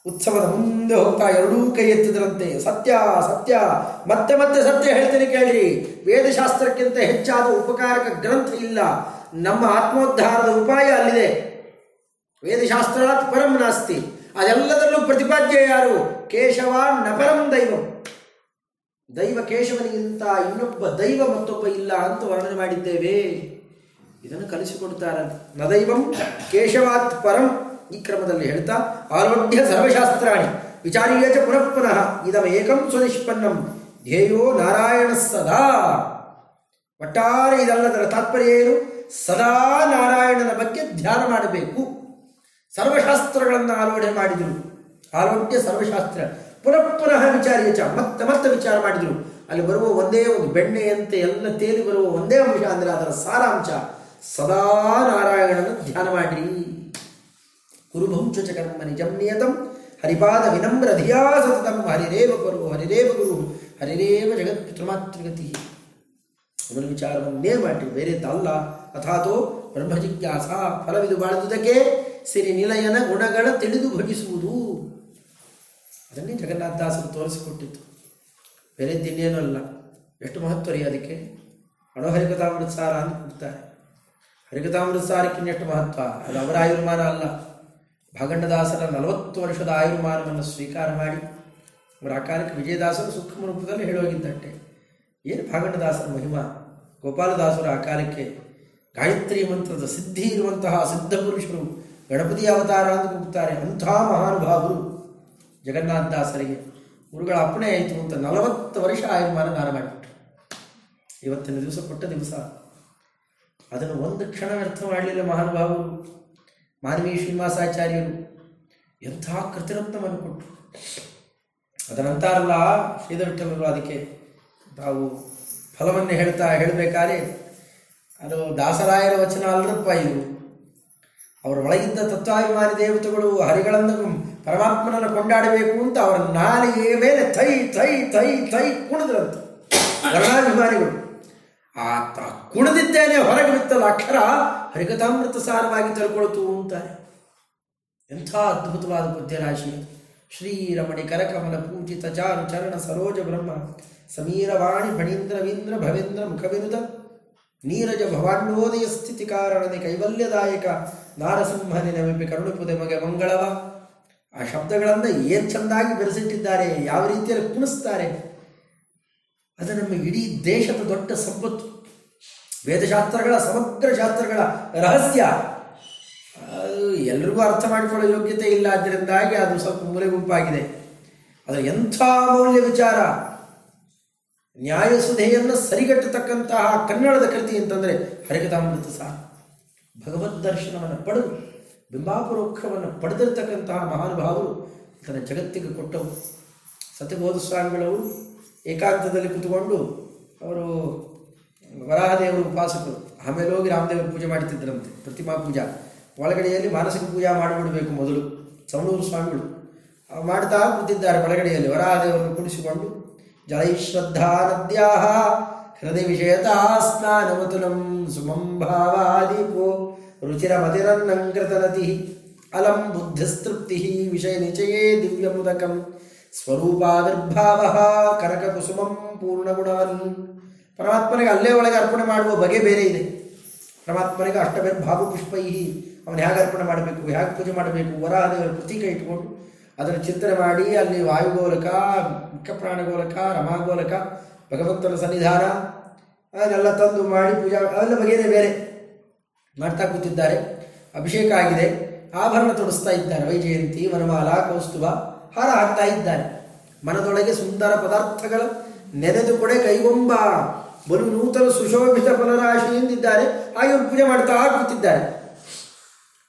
[SPEAKER 1] ಉತ್ಸವದ ಮುಂದೆ ಹೋಗ್ತಾ ಎರಡೂ ಕೈ ಎತ್ತಿದ್ರಂತೆ. ಸತ್ಯ ಸತ್ಯ. ಮತ್ತೆ ಮತ್ತೆ ಸತ್ಯ ಹೇಳ್ತೀನಿ ಕೇಳಿ ವೇದಶಾಸ್ತ್ರಕ್ಕಿಂತ ಹೆಚ್ಚಾದ ಉಪಕಾರಕ ಗ್ರಂಥ ಇಲ್ಲ. ನಮ್ಮ ಆತ್ಮೋದ್ಧಾರದ ಉಪಾಯ ಅಲ್ಲಿದೆ. ವೇದಶಾಸ್ತ್ರಾತ್ ಪರಂ ನಾಸ್ತಿ. ಅದೆಲ್ಲದರಲ್ಲೂ ಪ್ರತಿಪಾದ್ಯ ಯಾರು? ಕೇಶವ ನಪರಂ ದೈವಂ. ದೈವ ಕೇಶವನಿಗಿಂತ ಇನ್ನೊಬ್ಬ ದೈವ ಮತ್ತೊಬ್ಬ ಇಲ್ಲ ಅಂತ ವರ್ಣನೆ ಮಾಡಿದ್ದೇವೆ. ಇದನ್ನು ಕಲಿಸಿಕೊಡ್ತಾರೆ ದೈವಂ ಕೇಶವಾತ್ ಪರಂ ಈ ಕ್ರಮದಲ್ಲಿ ಹೇಳ್ತಾ ಆರೋಢ್ಯ ಸರ್ವಶಾಸ್ತ್ರಾಣಿ, ವಿಚಾರೀಯ ಚ ಪುನಃ ಪುನಃ, ಇದಮೇಕಂ ಸ್ವನಿಷ್ಪನ್ನಂ, ಧ್ಯೇಯೋ ನಾರಾಯಣ ಸದಾ. ಒಟ್ಟಾರೆ ಇದಲ್ಲದರ ತಾತ್ಪರ್ಯ ಏನು? ಸದಾ ನಾರಾಯಣನ ಬಗ್ಗೆ ಧ್ಯಾನ ಮಾಡಬೇಕು. ಸರ್ವಶಾಸ್ತ್ರಗಳನ್ನು ಆಲೋಚನೆ ಮಾಡಿದರು. ಆರೋಗ್ಯ ಸರ್ವಶಾಸ್ತ್ರ. ಪುನಃ ಪುನಃ ವಿಚಾರಿಯ ಚ, ಮತ್ತೆ ಮತ್ತೆ ವಿಚಾರ ಮಾಡಿದರು. ಅಲ್ಲಿ ಬರುವ ಒಂದೇ ಒಂದು ಬೆಣ್ಣೆಯಂತೆ ಎಲ್ಲ ತೇಲಿ ಬರುವ ಒಂದೇ ಅಂಶ ಅಂದರೆ ಅದರ ಸಾರಾಂಶ. ಸದಾ ನಾರಾಯಣನ ಧ್ಯಾನ ಮಾಡಿರಿ. ಕುರುಭಂಚ ಚಕರ್ಮ ಕರ್ಮ ನಿಜಂ ನಿಯತಂ ಹರಿಪಾದ ವಿನಮ್ರ ಧಿಯಾ ಸತತಂ ಹರಿರೇವ ಗುರು ಹರಿರೇವ ಗುರು ಹರಿರೇವ ಜಗತ್ ಪಿತೃಮಾತೃಗತಿ ಅವನ ವಿಚಾರವನ್ನೇ ಮಾಡಿ ಬೇರೆ ತಲ್ಲ ಅಥಾತೋ ಬ್ರಹ್ಮ ಜಿಜ್ಞಾಸ ಫಲವಿದು ಬಾಳುವುದಕ್ಕೆ ಸಿರಿ ನಿಲಯನ ಗುಣಗಳ ತಿಳಿದು ಭಜಿಸುವುದು। ಅದನ್ನೇ ಜಗನ್ನಾಥದಾಸರು ತೋರಿಸಿಕೊಟ್ಟಿತ್ತು ಬೇರೆದ್ದಿನ್ನೇನೂ ಅಲ್ಲ. ಎಷ್ಟು ಮಹತ್ವ ರೀ ಅದಕ್ಕೆ? ಅಣೋ ಹರಿಕಥಾಮೃತ ಸಾರ ಅಂತ ಕೊಡ್ತಾರೆ. ಹರಿಕಥಾಮೃತ ಸಾರಕ್ಕಿನ್ನ ಎಷ್ಟು ಮಹತ್ವ? ಅದು ಅವರ ಆಯುರ್ಮಾನ ಅಲ್ಲ. ಭಾಗಂಡದಾಸರ ನಲವತ್ತು ವರ್ಷದ ಆಯುರ್ಮಾನವನ್ನು ಸ್ವೀಕಾರ ಮಾಡಿ ಅವರ ಆ ವಿಜಯದಾಸರು ಸೂಕ್ಷ್ಮ ರೂಪದಲ್ಲಿ ಹೇಳೋಗಿದ್ದಂತೆ ಏನು ಭಾಗಂಡದಾಸರ ಮಹಿಮಾ? ಗೋಪಾಲದಾಸರ ಆ ಗಾಯತ್ರಿ ಮಂತ್ರದ ಸಿದ್ಧಿ ಇರುವಂತಹ ಸಿದ್ಧ ಪುರುಷರು ಗಣಪತಿ ಅವತಾರ ಅಂತ ಕೂಗ್ತಾರೆ ಅಂಥ ಮಹಾನುಭಾವರು ಜಗನ್ನಾಥ ದಾಸರಿಗೆ. ಗುರುಗಳ ಅಪ್ಪಣೆ ಆಯಿತು ಅಂತ ನಲವತ್ತು ವರ್ಷ ಆಯುರ್ಮಾನ ದಾನ ಮಾಡಿಬಿಟ್ರು. ಇವತ್ತಿನ ದಿವಸ ಕೊಟ್ಟ ದಿವಸ. ಅದನ್ನು ಒಂದು ಕ್ಷಣ ವ್ಯರ್ಥ ಮಾಡಲಿಲ್ಲ ಮಹಾನುಭಾವರು. ಮಾನವೀಯ ಶ್ರೀನಿವಾಸಾಚಾರ್ಯರು ಎಂಥ ಕೃತಿರತ್ನವನ್ನು ಕೊಟ್ಟರು. ಅದರಂತಾರಲ್ಲ ಶ್ರೀಧರಟ್ಟವರು ಅದಕ್ಕೆ ತಾವು ಫಲವನ್ನು ಹೇಳ್ತಾ ಹೇಳಬೇಕಾದ್ರೆ, ಅದು ದಾಸರಾಯರ ವಚನ ಅಲ್ಲರಪ್ಪ ಇದು. ಅವರ ಒಳಗಿದ್ದ ತತ್ವಾಭಿಮಾನಿ ದೇವತೆಗಳು ಹರಿಗಳನ್ನು ಪರಮಾತ್ಮನನ್ನು ಕೊಂಡಾಡಬೇಕು ಅಂತ ಅವರ ನಾಲಿಗೆಯ ಮೇಲೆ ಥೈ ಥೈ ಥೈ ಥೈ ಕುಣಿದ್ರಂತೆ. ವರ್ಣಾಭಿಮಾನಿಗಳು. ಆ ಕುಣಿದಿದ್ದೇನೆ, ಹೊರಗೆ ಬಿತ್ತಲ್ಲ ಅಕ್ಷರ ಹರಿಕಥಾಮೃತ ಸಾರವಾಗಿ ತಿಳ್ಕೊಳ್ತು ಅಂತಾರೆ. ಎಂಥ ಅದ್ಭುತವಾದ ಬುದ್ಧಿರಾಶಿ ಶ್ರೀರಮಣಿ, ಕರಕಮಲ, ಪೂಜಿತ ಚಾರು ಚರಣ, ಸರೋಜ, ಬ್ರಹ್ಮ, ಸಮೀರವಾಣಿ ಫಣೀಂದ್ರವೀಂದ್ರ ಭವೇಂದ್ರ, ಮುಖವಿರುದ, ನೀರಜ ಭವಾಂಡೋದಯ ಸ್ಥಿತಿ ಕಾರಣನೆ, ಕೈವಲ್ಯದಾಯಕ, ನಾರಸಿಂಹನೆ ನಮಿಪಿ, ಕರುಣಿಪುದೆ ಮಗೆ ಮಂಗಳವ. ಆ ಶಬ್ದಗಳನ್ನು ಏನು ಚೆಂದಾಗಿ ಬೆರೆಸಿಟ್ಟಿದ್ದಾರೆ, ಯಾವ ರೀತಿಯಲ್ಲಿ ಕುಣಿಸ್ತಾರೆ ಅದು ನಮ್ಮ ಇಡೀ ದೇಶದ ದೊಡ್ಡ ಸಂಪತ್ತು. ವೇದಶಾಸ್ತ್ರಗಳ, ಸಮಗ್ರ ಶಾಸ್ತ್ರಗಳ ರಹಸ್ಯ. ಎಲ್ರಿಗೂ ಅರ್ಥ ಮಾಡಿಕೊಳ್ಳೋ ಯೋಗ್ಯತೆ ಇಲ್ಲ. ಅದರಿಂದಾಗಿ ಅದು ಸ್ವಲ್ಪ ಮೂಲೆ ಗುಂಪಾಗಿದೆ. ಅದರ ಎಂಥ ಮೌಲ್ಯ ವಿಚಾರ? ನ್ಯಾಯಸುಧೆಯನ್ನು ಸರಿಗಟ್ಟತಕ್ಕಂತಹ ಕನ್ನಡದ ಕೃತಿ ಅಂತಂದರೆ ಹರಿಕತಾಮೃತ ಸಹ. ಭಗವದ್ ದರ್ಶನವನ್ನು ಪಡೆದು, ಬಿಂಬಾಪರೋಕ್ಷವನ್ನು ಪಡೆದಿರತಕ್ಕಂತಹ ಮಹಾನುಭಾವರು ತನ್ನ ಜಗತ್ತಿಗೆ ಕೊಟ್ಟವು. ಸತ್ಯಬೋಧ ಸ್ವಾಮಿಗಳವರು ಏಕಾಂತದಲ್ಲಿ ಕುತ್ಕೊಂಡು ಅವರು ವರಾಹದೇವರು ಉಪಾಸಕರು, ಆಮೇಲೆ ಹೋಗಿ ರಾಮದೇವರು ಪೂಜೆ ಮಾಡ್ತಿದ್ದರಂತೆ, ಪ್ರತಿಮಾ ಪೂಜಾ. ಒಳಗಡೆಯಲ್ಲಿ ಮಾನಸಿಕ ಪೂಜಾ ಮಾಡಿಬಿಡಬೇಕು ಮೊದಲು, ಸವಣೂರು ಸ್ವಾಮಿಗಳು. ಮಾಡ್ತಾ ಕೂತಿದ್ದಾರೆ ಒಳಗಡೆಯಲ್ಲಿ, ವರಾಹದೇವರನ್ನು ಕುಡಿಸಿಕೊಂಡು ಜಲೈಶ್ರದ್ಧಾ ನದ್ಯಾ ಹೃದಯ ವಿಷಯತಾ ಸ್ನಾನಮತುಲಂ ಸುಮಂಭಾವಾದೀಪೋ ರುಚಿರ ಮದಿರನ್ನಂಕೃತನತಿ ಅಲಂ ಬುದ್ಧಿಸ್ತೃಪ್ತಿ ವಿಷಯ ನಿಚಯೇ ದಿವ್ಯಮುದಕಂ. ಸ್ವರೂಪಾವಿರ್ಭಾವ ಕನಕ ಕುಸುಮಂ ಪೂರ್ಣಗುಣವನ್. ಪರಮಾತ್ಮನಿಗೆ ಅಲ್ಲೇ ಒಳಗೆ ಅರ್ಪಣೆ ಮಾಡುವ ಬಗೆ ಬೇರೆ ಇದೆ. ಪರಮಾತ್ಮನಿಗೆ ಅಷ್ಟವಿರ್ಭಾವು ಪುಷ್ಪೈಹಿ. ಅವನು ಹೇಗೆ ಅರ್ಪಣೆ ಮಾಡಬೇಕು, ಹೇಗೆ ಪೂಜೆ ಮಾಡಬೇಕು ವರಾಹದೇವರ ಪ್ರತೀಕ ಇಟ್ಕೊಂಡು ಅದನ್ನು ಚಿಂತನೆ ಮಾಡಿ ಅಲ್ಲಿ ವಾಯುಗೋಲಕ, ಮುಖ್ಯ ಪ್ರಾಣಗೋಲಕ, ರಮಾಗೋಲಕ, ಭಗವಂತನ ಸನ್ನಿಧಾನ, ಅದನ್ನೆಲ್ಲ ತಂದು ಮಾಡಿ ಪೂಜಾ ಅವೆಲ್ಲ ಬಗೆಯೇ ಬೇರೆ. ಮಾಡ್ತಾ ಕೂತಿದ್ದಾರೆ. ಅಭಿಷೇಕ ಆಗಿದೆ. ಆಭರಣ ತೊಡಿಸ್ತಾ ಇದ್ದಾರೆ. ವೈಜಯಂತಿ, ವನಮಾಲ, ಕೌಸ್ತುಭ. ಹಾರ ಹಾಕ್ತಾ ಇದ್ದಾನೆ ಮನದೊಳಗೆ ಸುಂದರ ಪದಾರ್ಥಗಳು ನೆನೆದು ಕೊಡೆ ಕೈಗೊಂಬ ಬಲು ನೂತನ ಸುಶೋಭಿತ ಫಲರಾಶಿ ಎಂದಿದ್ದಾರೆ ಹಾಗೆ ಪೂಜೆ ಮಾಡ್ತಾ ಕೂತಿದ್ದಾರೆ.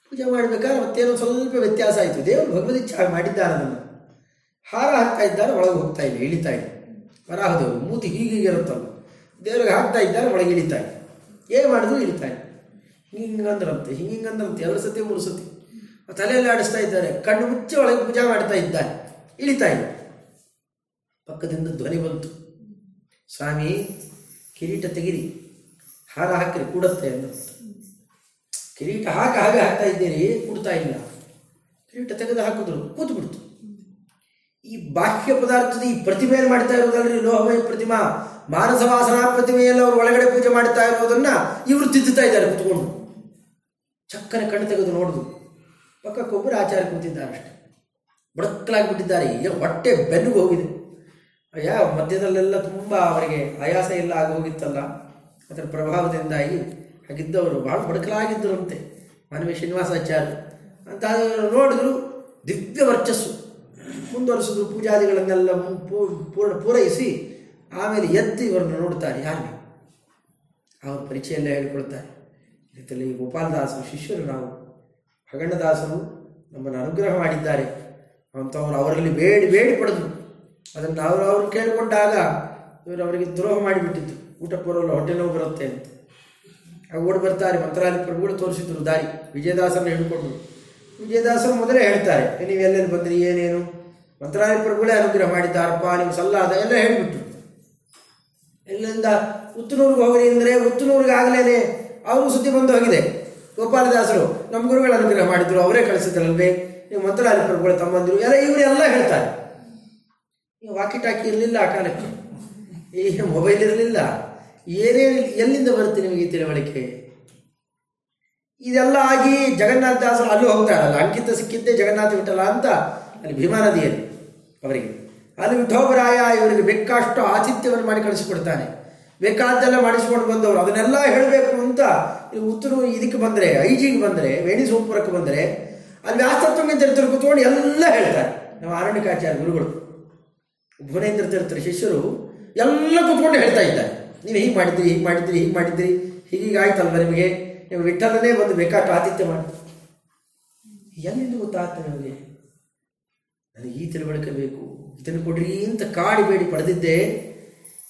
[SPEAKER 1] ಪೂಜೆ ಮಾಡಬೇಕಾದ್ರೆ ಮತ್ತೇನೋ ಸ್ವಲ್ಪ ವ್ಯತ್ಯಾಸ ಆಯಿತು. ದೇವರು ಭಗವದಿಚ್ಛೆ ಮಾಡಿದ್ದಾನೆ ಅದನ್ನು. ಹಾರ ಹಾಕ್ತಾ ಇದ್ದಾರೆ, ಒಳಗೆ ಹೋಗ್ತಾ ಇಲ್ಲ, ಇಳಿತಾ ಇಲ್ಲ. ವರಾಹದೇವರು ಮೂತಿ ಹೀಗೀಗೆ ಇರುತ್ತಲ್ಲ ದೇವರಿಗೆ ಹಾಕ್ತಾ ಇದ್ದಾರೆ, ಒಳಗೆ ಇಳಿತಾ ಇಲ್ಲ. ಏನು ಮಾಡಿದ್ರು ಇಳಿತಾ ಇಲ್ಲ. ಹಿಂಗಂದ್ರಂತೆ ಹಿಂಗಂದ್ರಂತೆ ಎರಡು ಸತಿ, ಮೂರು ಸತಿ. ತಲೆಯಲ್ಲಿ ಆಡಿಸ್ತಾ ಇದ್ದಾರೆ. ಕಣ್ಣು ಮುಚ್ಚಿ ಒಳಗೆ ಪೂಜೆ ಮಾಡ್ತಾ ಇದ್ದಾರೆ. ಇಳಿತಾ ಇದ್ದ ಪಕ್ಕದಿಂದ ಧ್ವನಿ ಬಂತು. ಸ್ವಾಮಿ, ಕಿರೀಟ ತೆಗಿರಿ. ಹಾರ ಹಾಕಿರಿ, ಕೂಡತ್ತೆ ಅಂತ. ಕಿರೀಟ ಹಾಕಿ ಹಾಗೆ ಹಾಕ್ತಾ ಇದ್ದೀರಿ, ಕೂಡ್ತಾ ಇಲ್ಲ. ಕಿರೀಟ ತೆಗೆದು ಹಾಕಿದ್ರು ಕೂತು ಬಿಡ್ತು ಈ ಬಾಹ್ಯ ಪದಾರ್ಥದ ಈ ಪ್ರತಿಮೆಯನ್ನು ಮಾಡ್ತಾ ಇರೋದಲ್ರಿ? ಲೋಹಮಯ ಪ್ರತಿಮಾ ಮಾನಸ ವಾಸನಾ ಪ್ರತಿಮೆಯಲ್ಲಿ ಅವರು ಒಳಗಡೆ ಪೂಜೆ ಮಾಡ್ತಾ ಇರೋದನ್ನ ಇವರು ತಿದ್ದುತ್ತಾ ಇದ್ದಾರೆ, ಕುತ್ಕೊಂಡು. ಚಕ್ಕನೆ ಕಣ್ಣು ತೆಗೆದು ನೋಡುದು. ಪಕ್ಕಕ್ಕೊಬ್ಬರು ಆಚಾರ್ಯ ಕೂತಿದ್ದಾರೆ ಅಷ್ಟೆ. ಬಡಕ್ಕಲಾಗಿಬಿಟ್ಟಿದ್ದಾರೆ ಈಗ ಹೊಟ್ಟೆ ಬೆನ್ನು ಹೋಗಿದೆ. ಅಯ್ಯ, ಮಧ್ಯದಲ್ಲೆಲ್ಲ ತುಂಬ ಅವರಿಗೆ ಆಯಾಸ ಎಲ್ಲ ಆಗೋಗಿತ್ತಲ್ಲ ಅದರ ಪ್ರಭಾವದಿಂದಾಗಿ ಹಾಗಿದ್ದವರು ಬಹಳ ಬಡಕಲಾಗಿದ್ದರಂತೆ. ಶ್ರೀನಿವಾಸ ಶ್ರೀನಿವಾಸಾಚಾರ್ಯ. ಅಂತ ನೋಡಿದ್ರು ದಿವ್ಯ ವರ್ಚಸ್ಸು. ಮುಂದುವರಿಸಿದ್ರು ಪೂಜಾದಿಗಳನ್ನೆಲ್ಲ ಪೂರ್ಣ ಪೂರೈಸಿ ಆಮೇಲೆ ಎತ್ತಿ ಇವರನ್ನು ನೋಡ್ತಾರೆ ಯಾರು? ಅವ್ರ ಪರಿಚಯ ಎಲ್ಲ ಹೇಳ್ಕೊಳ್ತಾರೆ. ಇದರಲ್ಲಿ ಗೋಪಾಲದಾಸರು ಶಿಷ್ಯರು ನಾವು. ಹಗಣ್ಣದಾಸರು ನಮ್ಮನ್ನು ಅನುಗ್ರಹ ಮಾಡಿದ್ದಾರೆ. ಅಂತವರು ಅವರಲ್ಲಿ ಬೇಡಿ ಬೇಡಿ ಪಡೆದ್ರು ಅದನ್ನು ಅವರು ಅವರು ಕೇಳಿಕೊಂಡಾಗ ಇವರು ಅವರಿಗೆ ದ್ರೋಹ ಮಾಡಿಬಿಟ್ಟಿದ್ದು. ಊಟ ಪೂರ್ವಲ್ಲ ಹೊಟ್ಟೆ ನೋವು ಬರುತ್ತೆ ಅಂತ. ಓಡಿ ಬರ್ತಾರೆ. ಮಂತ್ರಾಲಯ ಪ್ರಭುಗಳು ತೋರಿಸಿದ್ರು ದಾರಿ. ವಿಜಯದಾಸರನ್ನ ಹಿಡ್ಕೊಂಡು. ವಿಜಯದಾಸರು ಮೊದಲೇ ಹೇಳ್ತಾರೆ ನೀವು ಎಲ್ಲೆಲ್ಲಿ ಬಂದ್ರಿ, ಏನೇನು? ಮಂತ್ರಾಲಯ ಪ್ರಭುಗಳೇ ಅನುಗ್ರಹ ಮಾಡಿದ್ದಾರಪ್ಪ, ನೀವು ಸಲ್ಲಾದ ಎಲ್ಲ ಹೇಳಿಬಿಟ್ರು. ಎಲ್ಲಿಂದ? ಉತ್ತನೂರಿಗೆ ಹೋಗ್ರಿ ಅಂದರೆ ಉತ್ತನೂರಿಗೆ ಆಗಲೇ ಅವರು ಸುದ್ದಿ ಬಂದು ಹೋಗಿದೆ. ಗೋಪಾಲದಾಸರು ನಮ್ಮ ಗುರುಗಳು ಅನುಗ್ರಹ ಮಾಡಿದ್ರು, ಅವರೇ ಕಳಿಸಿದ್ರಲ್ವೇ? ನೀವು ಮಂತ್ರಾಲಯ ಪ್ರಭುಗಳು ತಮ್ಮಂದಿರು ಎಲ್ಲ ಇವರೆಲ್ಲ ಹೇಳ್ತಾರೆ. ವಾಕಿ ಟಾಕಿ ಇರಲಿಲ್ಲ ಆ ಕಾಲಕ್ಕೆ. ಈ ಮೊಬೈಲ್ ಇರಲಿಲ್ಲ. ಏನೇನು ಎಲ್ಲಿಂದ ಬರುತ್ತೆ ನಿಮಗೆ ತಿಳುವಳಿಕೆ? ಇದೆಲ್ಲ ಆಗಿ ಜಗನ್ನಾಥ ಅಲ್ಲೂ ಹೋಗ್ತಾರಲ್ಲ ಅಂಕಿತ ಸಿಕ್ಕಿದ್ದೇ ಜಗನ್ನಾಥ ವಿಠಲ ಅಂತ ಅಲ್ಲಿ ಭೀಮಾ ಅವರಿಗೆ. ಅಲ್ಲಿ ವಿಠೋಬರಾಯ ಇವರಿಗೆ ಬೇಕಾಷ್ಟು ಆತಿಥ್ಯವನ್ನು ಮಾಡಿ ಕಳಿಸಿಕೊಡ್ತಾನೆ. ಬೇಕಾದ್ದೆಲ್ಲ ಮಾಡಿಸ್ಕೊಂಡು ಬಂದವರು. ಅದನ್ನೆಲ್ಲ ಹೇಳಬೇಕು ಅಂತ ಉತ್ತರ ಇದಕ್ಕೆ ಬಂದರೆ, ಐಜಿಗೆ ಬಂದರೆ, ವೇಣಿ ಸೋಮಪುರಕ್ಕೆ ಬಂದರೆ, ಅಲ್ಲಿ ವ್ಯಾಸತ್ವ ತೀರ್ಥರು ಕೂತ್ಕೊಂಡು ಎಲ್ಲ ಹೇಳ್ತಾರೆ. ನಮ್ಮ ಆರಣ್ಯಕಾಚಾರ್ಯ ಗುರುಗಳು. ಭುವನೇಂದ್ರ ತೀರ್ಥರ ಶಿಷ್ಯರು ಎಲ್ಲ ಕೂತ್ಕೊಂಡು ಹೇಳ್ತಾ ಇದ್ದಾರೆ. ನೀವು ಹೀಗೆ ಮಾಡಿದ್ರಿ ಹೀಗೆ ಮಾಡಿದ್ರಿ ಹೀಗೆ ಮಾಡಿದ್ರಿ, ಹೀಗೀಗ ಆಯ್ತಲ್ವ ನಿಮಗೆ? ನೀವು ವಿಠಲನೇ ಬಂದು ಬೇಕಾಷ್ಟು ಆತಿಥ್ಯ ಮಾಡಿ. ಎಲ್ಲಿಂದ ಗೊತ್ತಾಗ್ತದೆ ನಮಗೆ? ನನಗೆ ಈ ತಿಳುವಳಿಕೆ ಬೇಕು. ಇದನ್ನು ಕೊಡ್ರಿ ಅಂತ ಕಾಡಿ ಬೇಡಿ ಪಡೆದಿದ್ದೆ.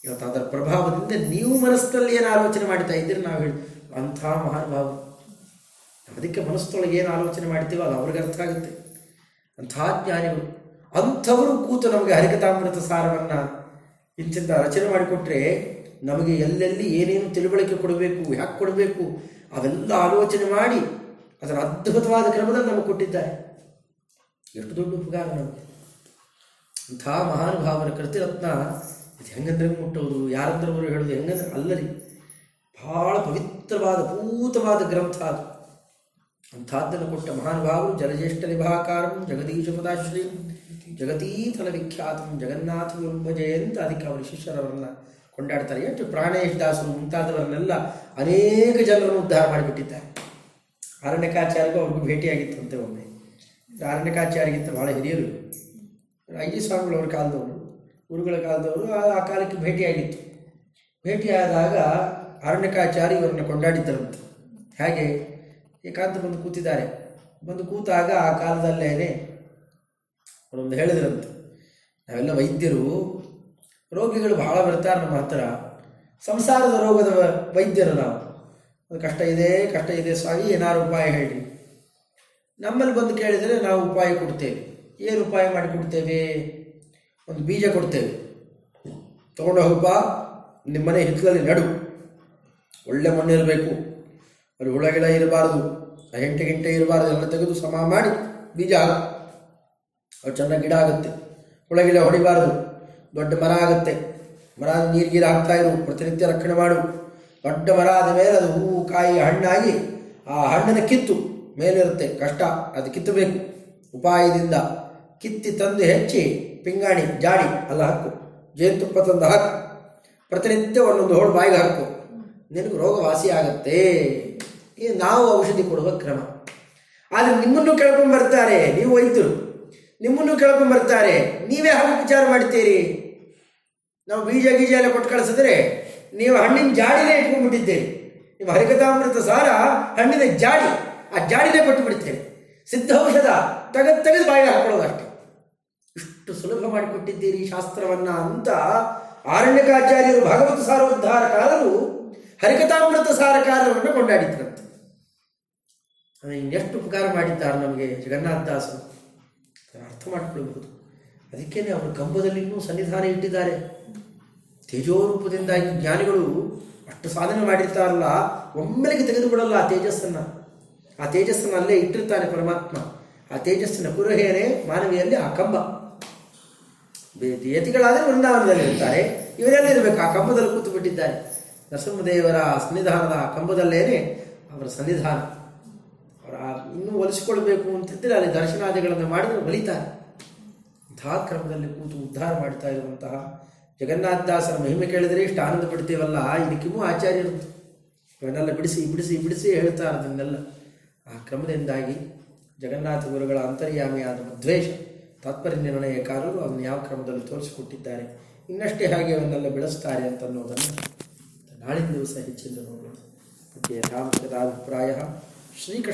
[SPEAKER 1] ಇವತ್ತು ಅದರ ಪ್ರಭಾವದಿಂದ ನೀವು ಮನಸ್ಸಿನಲ್ಲಿ ಏನು ಆಲೋಚನೆ ಮಾಡ್ತಾ ಇದ್ದೀರಿ ನಾವು ಹೇಳಿ, ಅಂಥ ಮಹಾನುಭಾವ. ಅದಕ್ಕೆ ಮನಸ್ಸೊಳಗೆ ಏನು ಆಲೋಚನೆ ಮಾಡ್ತೀವೋ ಅದು ಅವ್ರಿಗೆ ಅರ್ಥ ಆಗುತ್ತೆ. ಅಂಥ ಜ್ಞಾನಿಗಳು, ಅಂಥವರು ಕೂತು ನಮಗೆ ಹರಿಕತಾಮೃತ ಸಾರವನ್ನು ಇಂತಿಂತ ರಚನೆ ಮಾಡಿಕೊಟ್ರೆ ನಮಗೆ ಎಲ್ಲೆಲ್ಲಿ ಏನೇನು ತಿಳುವಳಿಕೆ ಕೊಡಬೇಕು, ಯಾಕೆ ಕೊಡಬೇಕು, ಅವೆಲ್ಲ ಆಲೋಚನೆ ಮಾಡಿ ಅದರ ಅದ್ಭುತವಾದ ಕ್ರಮದಲ್ಲಿ ನಮಗೆ ಕೊಟ್ಟಿದ್ದಾರೆ. ಎಷ್ಟು ದೊಡ್ಡ ಉಪಕಾರ ನಮಗೆ. ಅಂಥ ಮಹಾನುಭಾವನ ಕೃತಿರತ್ನ ಇದು ಹೆಂಗಂದ್ರೆ ಮುಟ್ಟೋದು ಯಾರಂದ್ರೆ ಅವರು ಹೇಳೋದು ಹೆಂಗಂದ್ರೆ ಅಲ್ಲರಿ. ಬಹಳ ಪವಿತ್ರವಾದ ಭೂತವಾದ ಗ್ರಂಥ ಅದು. ಅಂಥದ್ದನ್ನು ಕೊಟ್ಟ ಮಹಾನುಭಾವರು ಜಲಜ್ಯೇಷ್ಠ ನಿಭಾಕಾರಂ ಜಗದೀಶ ಪದಾಶ್ರೀ ಜಗತೀತಲ ವಿಖ್ಯಾತಂ, ಜಗನ್ನಾಥ ವಿರುಂಭಜೆ ಅಂತ ಅದಕ್ಕೆ ಅವರ ಶಿಷ್ಯರವರನ್ನ ಕೊಂಡಾಡ್ತಾರೆ. ಎಷ್ಟು ಪ್ರಾಣೇಶ್ ದಾಸರು ಮುಂತಾದವರನ್ನೆಲ್ಲ ಅನೇಕ ಜನರನ್ನು ಉದ್ಧಾರ ಮಾಡಿಬಿಟ್ಟಿದ್ದಾರೆ. ಅರಣ್ಯಕಾಚಾರ್ಯಗೂ ಅವ್ರಿಗೂ ಭೇಟಿಯಾಗಿತ್ತಂತೆ ಒಮ್ಮೆ. ಅರಣ್ಯಕಾಚಾರ್ಯಗಿಂತ ಬಹಳ ಹಿರಿಯರು. ಐದು ಜಿ ಸ್ವಾಮಿಗಳವ್ರ ಕಾಲದವರು. ಗುರುಗಳ ಕಾಲದವರು ಆ ಕಾಲಕ್ಕೆ ಭೇಟಿಯಾಗಿತ್ತು. ಭೇಟಿಯಾದಾಗ ಅರಣ್ಯಕಾಚಾರಿ ಇವರನ್ನ ಕೊಂಡಾಡಿದ್ದರಂತೆ. ಹಾಗೆ ಏಕಾಂತ ಬಂದು ಕೂತಿದ್ದಾರೆ. ಬಂದು ಕೂತಾಗ ಆ ಕಾಲದಲ್ಲೇನೆ ಅವರೊಂದು ಹೇಳಿದ್ರಂತೆ, ನಾವೆಲ್ಲ ವೈದ್ಯರು, ರೋಗಿಗಳು ಬಹಳ ಬರ್ತಾರೆ ನಮ್ಮ ಹತ್ರ. ಸಂಸಾರದ ರೋಗದ ವೈದ್ಯರು ನಾವು. ಅದು ಕಷ್ಟ ಇದೆ ಕಷ್ಟ ಇದೆ ಸ್ವಾಮಿ ಏನಾರು ಉಪಾಯ ಹೇಳಿ ನಮ್ಮಲ್ಲಿ ಬಂದು ಕೇಳಿದರೆ ನಾವು ಉಪಾಯ ಕೊಡ್ತೇವೆ. ಏನು ಉಪಾಯ ಮಾಡಿ ಕೊಡ್ತೇವೆ ಒಂದು ಬೀಜ ಕೊಡ್ತೇವೆ. ತಗೊಂಡು ಹೋಗಪ್ಪ ನಿಮ್ಮ ಮನೆ ಹಿತ್ತಲಲ್ಲಿ ನಡು. ಒಳ್ಳೆ ಮಣ್ಣು ಇರಬೇಕು. ಅಲ್ಲಿ ಹುಳ ಗಿಡ ಇರಬಾರ್ದು. ಹೆಂಟೆ ಗಿಂಟೆ ಇರಬಾರ್ದು. ಎಲ್ಲ ತೆಗೆದು ಸಮ ಮಾಡಿ ಬೀಜ ಅದು ಚೆನ್ನಾಗಿ ಗಿಡ ಆಗುತ್ತೆ. ಹುಳ ಗಿಡ ಹೊಡಿಬಾರ್ದು. ದೊಡ್ಡ ಮರ ಆಗುತ್ತೆ. ಮರ ನೀರು ಗೀರು ಹಾಕ್ತಾ ಇರು. ಪ್ರತಿನಿತ್ಯ ರಕ್ಷಣೆ ಮಾಡು. ದೊಡ್ಡ ಮರ ಆದ ಮೇಲೆ ಅದು ಹೂವು, ಕಾಯಿ, ಹಣ್ಣಾಗಿ ಆ ಹಣ್ಣನ್ನು ಕಿತ್ತು ಮೇಲಿರುತ್ತೆ. ಕಷ್ಟ, ಅದು ಕಿತ್ತಬೇಕು. ಉಪಾಯದಿಂದ. ಕಿತ್ತಿ ತಂದು ಹೆಚ್ಚಿ, ಪಿಂಗಾಣಿ, ಜಾಡಿ ಅಲ್ಲ ಹಾಕು. ಜೇನುತುಪ್ಪ ತಂದು ಹಾಕು. ಪ್ರತಿನಿತ್ಯ ಒಂದೊಂದು ಹೋಳು ಬಾಯಿಗೆ ಹಾಕು. ನಿನಗೆ ರೋಗ ವಾಸಿ ಆಗತ್ತೆ. ಈ ನಾವು ಔಷಧಿ ಕೊಡುವ ಕ್ರಮ. ಆದರೆ ನಿಮ್ಮನ್ನು ಕೆಳಕೊಂಡು ಬರ್ತಾರೆ. ನೀವು ವೈದ್ಯರು. ನಿಮ್ಮನ್ನು ಕೇಳ್ಕೊಂಡು ಬರ್ತಾರೆ. ನೀವೇ ಹಾಗೆ ವಿಚಾರ ಮಾಡ್ತೀರಿ ನಾವು ಬೀಜ ಗೀಜ ಎಲ್ಲ ಕೊಟ್ಟು ಕಳಿಸಿದ್ರೆ ನೀವು ಹಣ್ಣಿನ ಜಾಡಿನೇ ಇಟ್ಕೊಂಡ್ಬಿಟ್ಟಿದ್ದೀರಿ. ನಿಮ್ಮ ಹರಿಕತಾಮೃತ ಸಾರ ಹಣ್ಣಿನ ಜಾಡಿ, ಆ ಜಾಡಿನೇ ಕೊಟ್ಟು ಬಿಡ್ತೇವೆ ಸಿದ್ಧ ಔಷಧ ತೆಗೆದು ತೆಗೆದು ಬಾಯಿಗೆ ಹಾಕೊಳ್ಳೋದು ಅಷ್ಟೇ. ಇಷ್ಟು ಸುಲಭ ಮಾಡಿಕೊಟ್ಟಿದ್ದೀರಿ ಶಾಸ್ತ್ರವನ್ನ ಅಂತ ಆರಣ್ಯಕಾಚಾರ್ಯರು ಸಾರೋದ್ಧಾರ ಸಾರೋದ್ಧಾರಕಾರರು ಹರಿಕಥಾಮೃತ ಸಾರಕಾರರನ್ನು ಕೊಂಡಾಡಿದ್ರಂತೆ. ಇನ್ನೆಷ್ಟು ಉಪಕಾರ ಮಾಡಿದ್ದಾರೆ ನಮಗೆ ಜಗನ್ನಾಥದಾಸರು ದಾಸ್ ಅರ್ಥ ಮಾಡಿಕೊಳ್ಬಹುದು. ಅದಕ್ಕೇನೆ ಅವರು ಕಂಬದಲ್ಲಿ ಇನ್ನೂ ಸನ್ನಿಧಾನ ಇಟ್ಟಿದ್ದಾರೆ. ತೇಜೋರೂಪದಿಂದಾಗಿ ಜ್ಞಾನಿಗಳು ಅಷ್ಟು ಸಾಧನೆ ಮಾಡಿರ್ತಾರಲ್ಲ, ಒಮ್ಮೆಲೆಗೆ ತೆಗೆದುಬಿಡಲ್ಲ ಆ ತೇಜಸ್ಸನ್ನು. ಆ ತೇಜಸ್ಸನ್ನು ಅಲ್ಲೇ ಇಟ್ಟಿರ್ತಾನೆ ಪರಮಾತ್ಮ. ಆ ತೇಜಸ್ಸಿನ ಕುರುಹೇನೆ ಮಾನವಿಯಲ್ಲಿ ಆ ಕಂಬ. ಯತಿಗಳಾದರೆ ವೃಂದಾವನದಲ್ಲಿ ಇರ್ತಾರೆ. ಇವರೆಲ್ಲ ಇರಬೇಕು. ಆ ಕಂಬದಲ್ಲಿ ಕೂತು ಬಿಟ್ಟಿದ್ದಾರೆ ನರಸಿಂಹದೇವರ ಸನ್ನಿಧಾನದ ಆ ಕಂಬದಲ್ಲೇನೆ ಅವರ ಸನ್ನಿಧಾನ. ಅವರ ಇನ್ನೂ ಒಲಿಸಿಕೊಳ್ಬೇಕು ಅಂತಿದ್ದರೆ ಅಲ್ಲಿ ದರ್ಶನಾದಿಗಳನ್ನು ಮಾಡಿದರೆ ಒಲಿತಾರೆ. ಇಂತಹ ಕ್ರಮದಲ್ಲಿ ಕೂತು ಉದ್ಧಾರ ಮಾಡ್ತಾ ಇರುವಂತಹ ಜಗನ್ನಾಥದಾಸರ ಮಹಿಮೆ ಕೇಳಿದರೆ ಇಷ್ಟು ಆನಂದ ಪಡ್ತೀವಲ್ಲ? ಇದಕ್ಕಿಗೂ ಆಚಾರ್ಯರು ಇವನ್ನೆಲ್ಲ ಬಿಡಿಸಿ ಬಿಡಿಸಿ ಬಿಡಿಸಿ ಹೇಳ್ತಾರೆ ಅದನ್ನೆಲ್ಲ ಆ ಕ್ರಮದಿಂದಾಗಿ ಜಗನ್ನಾಥ ಗುರುಗಳ ಅಂತರ್ಯಾಮಿಯಾದ ಮಧ್ವೇಷ ತಾತ್ಪರ್ಯ ನಿರ್ಣಯಕಾರರು ಅದನ್ನು ಯಾವ ಕ್ರಮದಲ್ಲಿ ತೋರಿಸಿಕೊಟ್ಟಿದ್ದಾರೆ. ಇನ್ನಷ್ಟೇ ಹಾಗೆ ಅವನ್ನೆಲ್ಲ ಬೆಳೆಸ್ತಾರೆ ಅಂತ ಅನ್ನೋದನ್ನು ನಾಳಿನ ದಿವಸ ಹೆಚ್ಚಿಂದ ನೋಡೋಣ ಪ್ರಾಯಃ ಶ್ರೀಕೃಷ್ಣ